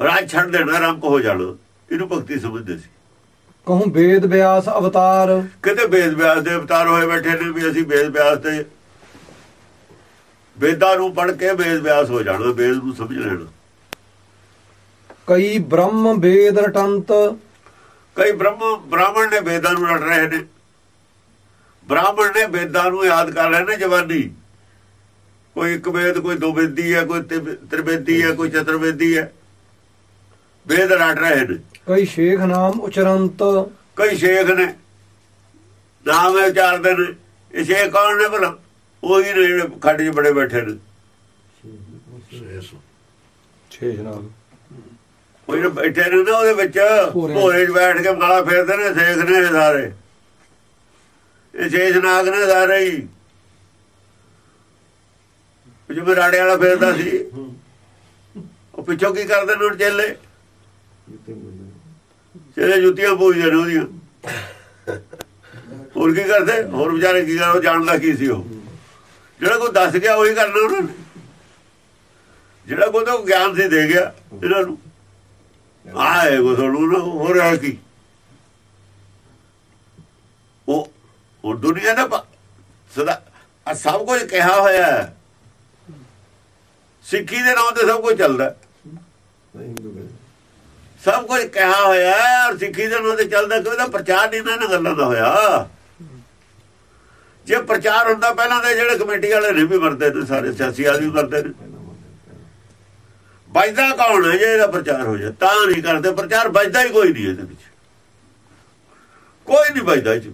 ਰਾਜ ਛੱਡ ਦੇਣਾ ਰੰਕ ਹੋ ਜਾਣਾ ਇਹਨੂੰ ਭਗਤੀ ਸਮਝਦੇ ਸੀ। ਕਹੂੰ ਵੇਦ ਵਿਆਸ ਅਵਤਾਰ। ਕਿਤੇ ਵੇਦ ਵਿਆਸ ਦੇ ਅਵਤਾਰ ਹੋਏ ਬੈਠੇ ਨੇ ਵੀ ਅਸੀਂ ਵੇਦ ਵਿਆਸ ਤੇ ਵੇਦਾਂ ਨੂੰ ਪੜ੍ਹ ਕੇ ਵੇਦ ਵਿਆਸ ਹੋ ਜਾਣਾ ਵੇਦ ਨੂੰ ਸਮਝ ਲੈਣਾ। ਕਈ ਬ੍ਰਹਮ ਵੇਦ ਰਟੰਤ। ਕਈ ਬ੍ਰਹਮ ਬ੍ਰਾਹਮਣ ਨੇ ਵੇਦਾਂ ਨੂੰ ਰਟ ਰਹੇ ਨੇ। ਬ੍ਰਾਹਮਣ ਨੇ ਵੇਦਾਂ ਨੂੰ ਯਾਦ ਕਰ ਰਹੇ ਨੇ ਜਵਾਨੀ। ਕੋਈ ਇੱਕ ਵੇਦ ਕੋਈ ਦੋ ਵੇਦੀ ਹੈ ਕੋਈ ਤ੍ਰਿਵੇਦੀ ਹੈ ਕੋਈ ਚਤੁਰਵੇਦੀ ਹੈ। ਵੇਦ ਰਟ ਰਹੇ ਨੇ। ਕਈ ਸ਼ੇਖ ਨਾਮ ਉਚਰੰਤ। ਕਈ ਸ਼ੇਖ ਨੇ। ਨਾਮ ਉਚਾਰਦੇ ਨੇ। ਇਹ ਸ਼ੇਖ ਕੌਣ ਨੇ ਭਲਾ? ਉਹੀ ਨੇ ਜਿਹੜੇ ਖੱਡ 'ਚ ਬੜੇ ਬੈਠੇ ਨੇ। ਉਹ ਜਿਹੜੇ ਬੈਠੇ ਨੇ ਨਾ ਉਹਦੇ ਵਿੱਚ। ਭੋਰੇ। 'ਚ ਬੈਠ ਕੇ ਮਾਲਾ ਫੇਰਦੇ ਨੇ ਸੇਖ ਨੇ ਸਾਰੇ। ਇਹ ਸ਼ੇਸ਼ ਨਾਗ ਨੇ ਸਾਰੇ ਹੀ। ਜਿਵੇਂ ਰਾੜੇ ਵਾਲਾ ਫੇਰਦਾ ਸੀ। ਉਹ ਪਿੱਛੋਂ ਕੀ ਕਰਦੇ ਨੇ ਉਹ ਚੇਲੇ ਜੁੱਤੀਆਂ ਪੂਜਦੇ ਨੇ ਉਹਦੀਆਂ? ਹੋਰ ਕੀ ਕਰਦੇ? ਹੋਰ ਵਿਚਾਰੇ ਕੀ ਕਰ ਉਹ ਜਾਣਦਾ ਕੀ ਸੀ ਉਹ? ਜਿਹੜਾ ਕੋਈ ਦੱਸ ਗਿਆ ਉਹੀ ਕਰਨਾ ਉਹਨਾਂ ਨੇ। ਜਿਹੜਾ ਕੋਈ ਤਾਂ ਗਿਆਨ ਸੀ ਦੇ ਗਿਆ ਇਹਨਾਂ ਨੂੰ। ਆਏ ਕੋ ਤੁਹਾਨੂੰ ਨਾ ਹੋ ਰਿਹਾ ਕੀ? ਉਹ ਉਹ ਦੁਨੀਆ ਦਾ ਸਦਾ ਸਭ ਕੁਝ ਕਿਹਾ ਹੋਇਆ ਹੈ। ਸਿੱਖੀ ਦੇ ਨਾਮ ਤੇ ਸਭ ਕੁਝ ਚੱਲਦਾ ਹੈ। ਸਭ ਕੁਝ ਕਿਹਾ ਹੋਇਆ ਔਰ ਸਿੱਖੀ ਦੇ ਨਾਲ ਤੇ ਚੱਲਦਾ ਕੋਈ ਦਾ ਪ੍ਰਚਾਰ ਨਹੀਂ ਇਹਨਾਂ ਗੱਲਾਂ ਦਾ ਹੋਇਆ। ਜੇ ਪ੍ਰਚਾਰ ਹੁੰਦਾ ਪਹਿਲਾਂ ਤਾਂ ਜਿਹੜੇ ਕਮੇਟੀ ਵਾਲੇ ਨੇ ਵੀ ਮਰਦੇ ਨੇ ਸਾਰੇ ਸਿਆਸੀ ਆਦਮੀ ਮਰਦੇ ਨੇ। ਬਚਦਾ ਕੌਣ ਹੈ ਜੇ ਇਹਦਾ ਪ੍ਰਚਾਰ ਹੋ ਜਾ ਤਾਂ ਨਹੀਂ ਕਰਦੇ। ਪ੍ਰਚਾਰ ਬਚਦਾ ਹੀ ਕੋਈ ਨਹੀਂ ਇਹਦੇ ਵਿੱਚ। ਕੋਈ ਨਹੀਂ ਬਚਦਾ ਇਹ 'ਚ।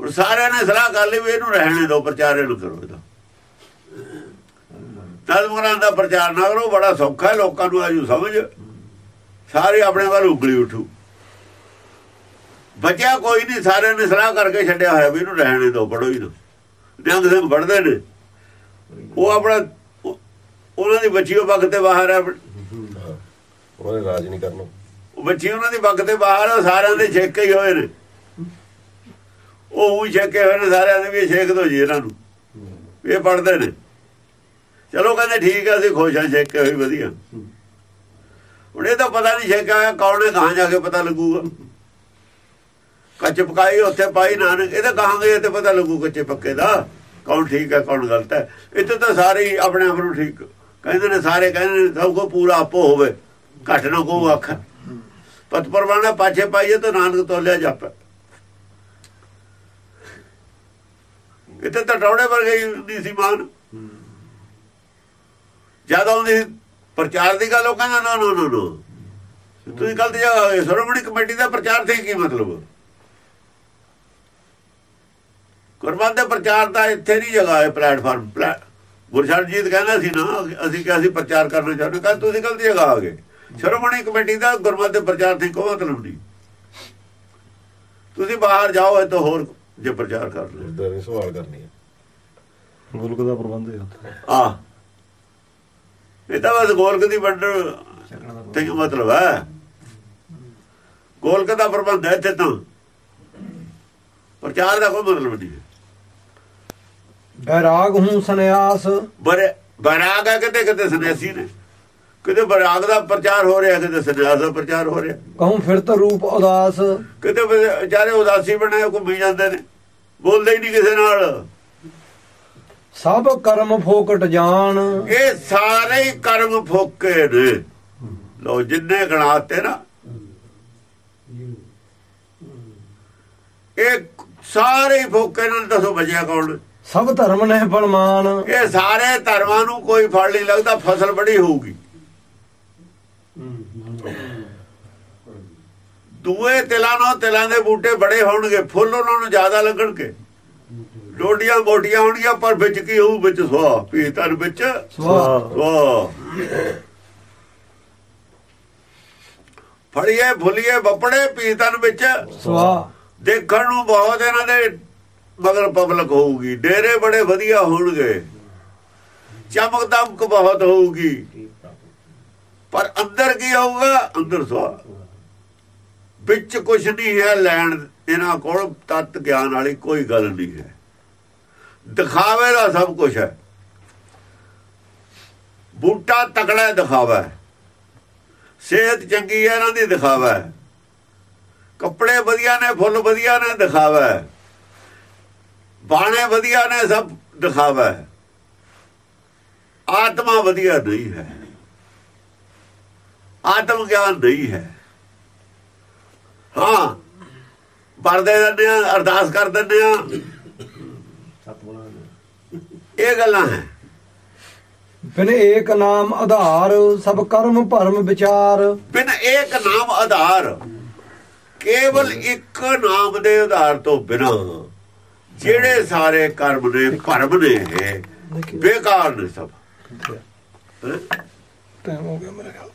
ਹੁਣ ਸਾਰਿਆਂ ਨੇ ਸਲਾਹ ਕਰ ਲਈ ਵੀ ਇਹਨੂੰ ਰਹਿਣੇ ਦਿਓ ਪ੍ਰਚਾਰ ਇਹਨੂੰ ਕਰੋ ਇਹਦਾ। ਤਦਮਗਰਾਂ ਦਾ ਪ੍ਰਚਾਰ ਨਾ ਕਰੋ ਬੜਾ ਸੌਖਾ ਲੋਕਾਂ ਨੂੰ ਆਜੂ ਸਮਝ। ਸਾਰੇ ਆਪਣੇ ਵੱਲ ਉਗਲੀ ਉਠੂ। ਬਚਿਆ ਕੋਈ ਨਹੀਂ ਸਾਰਿਆਂ ਨੇ ਸਲਾਹ ਕਰਕੇ ਛੱਡਿਆ ਹੋਇਆ ਵੀ ਇਹਨੂੰ ਰਹਿਣੇ ਦਿਓ ਪੜੋ ਹੀ ਨਾ ਨਿਹੰਗ ਸਿੰਘ ਪੜਦੇ ਨੇ। ਉਹ ਆਪਣਾ ਉਹ- ਉਹਨਾਂ ਦੀ ਬੱਚੀ ਉਹ ਵਕਤ ਤੇ ਬਾਹਰ ਹੈ ਉਹਨਾਂ ਨੇ ਰਾਜ ਨਹੀਂ ਕਰਨਾ। ਉਹ ਬੱਚੀ ਉਹਨਾਂ ਦੀ ਵਕਤ ਤੇ ਬਾਹਰ ਆ, ਸਾਰਿਆਂ ਦੇ ਛੇਕੇ ਹੀ ਹੋਏ ਨੇ। ਉਹ ਵੀ ਛੇਕੇ ਹੋਏ ਨੇ ਸਾਰਿਆਂ ਦੇ ਵੀ ਛੇਕ ਦੋ ਜੀ ਇਹਨਾਂ ਨੂੰ। ਇਹ ਪੜਦੇ ਨੇ। ਚਲੋ ਕਹਿੰਦੇ ਠੀਕ ਹੈ ਅਸੀਂ ਖੁਸ਼ ਹਾਂ ਛੇਕੇ ਹੋਈ ਵਧੀਆ। ਹੁਣ ਇਹ ਤਾਂ ਪਤਾ ਨਹੀਂ ਛੇਕਾ ਕੌਣ ਨੇ ਕਹਾਂ ਜਾ ਕੇ ਪਤਾ ਲੱਗੂਗਾ। ਕੱਚ ਪਕਾਈ ਉੱਥੇ ਪਾਈ ਨਾਨਕ, ਇਹ ਤਾਂ ਕਹਾਂਗੇ ਤੇ ਪਤਾ ਲੱਗੂ ਕੱਚੇ ਪੱਕੇ ਦਾ, ਕੌਣ ਠੀਕ ਹੈ ਕੌਣ ਗਲਤ ਹੈ ਇੱਥੇ ਤਾਂ ਸਾਰੇ ਆਪਣੇ ਆਪ ਨੂੰ ਠੀਕ, ਕਹਿੰਦੇ ਨੇ ਸਾਰੇ, ਕਹਿੰਦੇ ਨੇ ਸਭ ਕੋ ਪੂਰਾ ਆਪੋ ਹੋਵੇ, ਘਟ ਨਾ ਕੋ ਆਖ ਪਤ ਪਰਵਾਣਾ ਪਾਛੇ ਪਾਈਏ ਤਾਂ ਨਾਨਕ ਤੋਲਿਆ ਜਾਪੇ। ਇੱਥੇ ਤਾਂ ਟੌੜੇ ਵਰਗੇ ਹੀ ਸੀ ਮਾਨ ਜ਼ਿਆਦਾ ਉਹਦੀ ਪ੍ਰਚਾਰ ਦੀ ਗੱਲ ਉਹ ਕਹਿੰਦਾ ਨਾ ਨਾ ਨਾ ਤੁਸੀਂ ਗਲਤ ਹੋਏ ਸ਼੍ਰੋਮਣੀ ਕਮੇਟੀ ਦਾ ਪ੍ਰਚਾਰ ਤੇ ਕੀ ਮਤਲਬ? ਗੁਰਮਤਿ ਦੇ ਪ੍ਰਚਾਰ ਦਾ ਇੱਥੇ ਨਹੀਂ ਜਗ੍ਹਾ ਹੈ ਪਲੇਟਫਾਰਮ ਗੁਰਸ਼ਰਜੀਤ ਕਹਿੰਦਾ ਸੀ ਨਾ ਅਸੀਂ ਕਿਹਾ ਸੀ ਪ੍ਰਚਾਰ ਕਰਨਾ ਚਾਹੁੰਦੇ ਕਹਿੰਦਾ ਤੁਸੀਂ ਗਲਤ ਜਗ੍ਹਾ ਆ ਗਏ। ਸ਼੍ਰੋਮਣੀ ਕਮੇਟੀ ਦਾ ਗੁਰਮਤਿ ਦੇ ਪ੍ਰਚਾਰ ਦੀ ਕੋਈ ਮਤਲਬ ਨਹੀਂ। ਤੁਸੀਂ ਬਾਹਰ ਜਾਓ ਇਹ ਤਾਂ ਹੋਰ ਜੇ ਪ੍ਰਚਾਰ ਕਰ ਲਓ ਸਵਾਲ ਕਰਨੀ ਹੈ। ਮੁਲਕ ਦਾ ਪ੍ਰਬੰਧ ਹੈ ਉੱਥੇ। ਆ। ਇਹ ਤਾਂ ਬਸ ਗੋਲਕ ਦੀ ਵੰਡਣ ਤੇ ਕੀ ਮਤਲਬ ਹੈ? ਗੋਲਕ ਦਾ ਪ੍ਰਬੰਧ ਹੈ ਇੱਥੇ ਤਾਂ। ਪ੍ਰਚਾਰ ਦਾ ਕੋਈ ਮਤਲਬ ਨਹੀਂ। ਬੈਰਾਗ ਹੂੰ ਸੰਨਿਆਸ। ਬਰੇ ਬਰਾਗ ਹੈ ਕਿਤੇ ਕਿਤੇ ਸੰਨਿਆਸੀ ਨੇ। ਕਿਤੇ ਬਰਾਗ ਦਾ ਪ੍ਰਚਾਰ ਹੋ ਰਿਹਾ ਕਿਤੇ ਸੰਨਿਆਸ ਦਾ ਪ੍ਰਚਾਰ ਹੋ ਰਿਹਾ। ਕਹੂੰ ਫਿਰਤ ਰੂਪ ਉਦਾਸ। ਕਿਤੇ ਵਿਚਾਰੇ ਉਦਾਸੀ ਬਣੇ ਘੁੰਮੀ ਜਾਂਦੇ ਨੇ। ਬੋਲਦੇ ਹੀ ਨਹੀਂ ਕਿਸੇ ਨਾਲ। ਸਭ ਕਰਮ ਫੋਕਟ ਜਾਣ। ਇਹ ਸਾਰੇ ਹੀ ਕਰਮ ਫੋਕੇ ਨੇ। ਲੋ ਜਿੰਨੇ ਗਣਾਤੇ ਨਾ। ਇਹ ਸਾਰੇ ਫੋਕੇ ਨਾਲ ਦੱਸੋ ਬਚਿਆ ਕੌਣ ਸਭ ਧਰਮ ਨੇ ਬਲਮਾਨ ਇਹ ਸਾਰੇ ਧਰਮਾਂ ਨੂੰ ਕੋਈ ਫਲ ਨਹੀਂ ਲੱਗਦਾ ਫਸਲ ਬੜੀ ਹੋਊਗੀ। ਦੂਏ ਤਿਲਾਂ ਨਾਲ ਤਿਲਾਂ ਦੇ ਬੂਟੇ ਬੜੇ ਹੋਣਗੇ ਫੁੱਲ ਉਹਨਾਂ ਨੂੰ ਜ਼ਿਆਦਾ ਲੱਗਣਗੇ। ਡੋਡੀਆਂ ਮੋਟੀਆਂ ਹੋਣਗੀਆਂ ਪਰ ਵਿੱਚ ਕੀ ਹੋਊ? ਵਿੱਚ ਸੁਆ ਵੀ ਤਨ ਵਿੱਚ ਸਵਾ ਫੜੀਏ ਫੁੱਲੀਏ ਬੱਪੜੇ ਪੀਤਨ ਵਿੱਚ ਸਵਾ ਦੇਖਣ ਨੂੰ ਬਹੁਤ ਇਹਨਾਂ ਦੇ ਮਗਰ ਪਬਲਿਕ ਹੋਊਗੀ। ਡੇਰੇ ਬੜੇ ਵਧੀਆ ਹੋਣਗੇ। ਚਮਕ ਦਮਕ ਬਹੁਤ ਹੋਊਗੀ। ਪਰ ਅੰਦਰ ਕੀ ਹੋਊਗਾ? ਅੰਦਰ ਸਵਾ ਵਿੱਚ ਕੁਝ ਨਹੀਂ ਹੈ ਲੈਣ। ਇਹਨਾਂ ਕੋਲ ਤਤ ਗਿਆਨ ਵਾਲੀ ਕੋਈ ਗੱਲ ਨਹੀਂ ਹੈ। ਦਿਖਾਵੇ ਦਾ ਸਭ ਕੁਝ ਹੈ। ਬੂਟਾ ਤਕੜਾ ਹੈ ਦਿਖਾਵਾ। ਸਿਹਤ ਚੰਗੀ ਹੈ, ਇਹਨਾਂ ਦੀ ਦਿਖਾਵਾ। ਕੱਪੜੇ ਵਧੀਆ ਨੇ, ਫੁੱਲ ਵਧੀਆ ਨੇ, ਦਿਖਾਵਾ। ਬਾਣੇ ਵਧੀਆ ਨੇ, ਸਭ ਦਿਖਾਵਾ। ਆਤਮਾ ਵਧੀਆ ਨਹੀਂ ਹੈ। ਆਤਮ ਗਿਆਨ ਨਹੀਂ ਹੈ। ਹਾਂ ਪਰਦੇ ਦਿੰਦੇ ਆ ਅਰਦਾਸ ਕਰ ਦਿੰਦੇ ਆ ਇਹ ਗੱਲਾਂ ਹੈ। ਬਿਨ ਏਕ ਨਾਮ ਆਧਾਰ ਸਭ ਕਰਮ ਭਰਮ ਵਿਚਾਰ। ਬਿਨ ਇੱਕ ਨਾਮ ਆਧਾਰ ਕੇਵਲ ਇੱਕ ਨਾਮ ਦੇ ਆਧਾਰ ਤੋਂ ਬਿਨਾ ਜਿਹੜੇ ਸਾਰੇ ਕਰਮ ਨੇ ਭਰਮ ਨੇ ਬੇਕਾਰ ਨੇ ਸਭ? ਟਾਈਮ ਹੋ ਗਿਆ ਮੇਰੇ ਖਿਆਲ।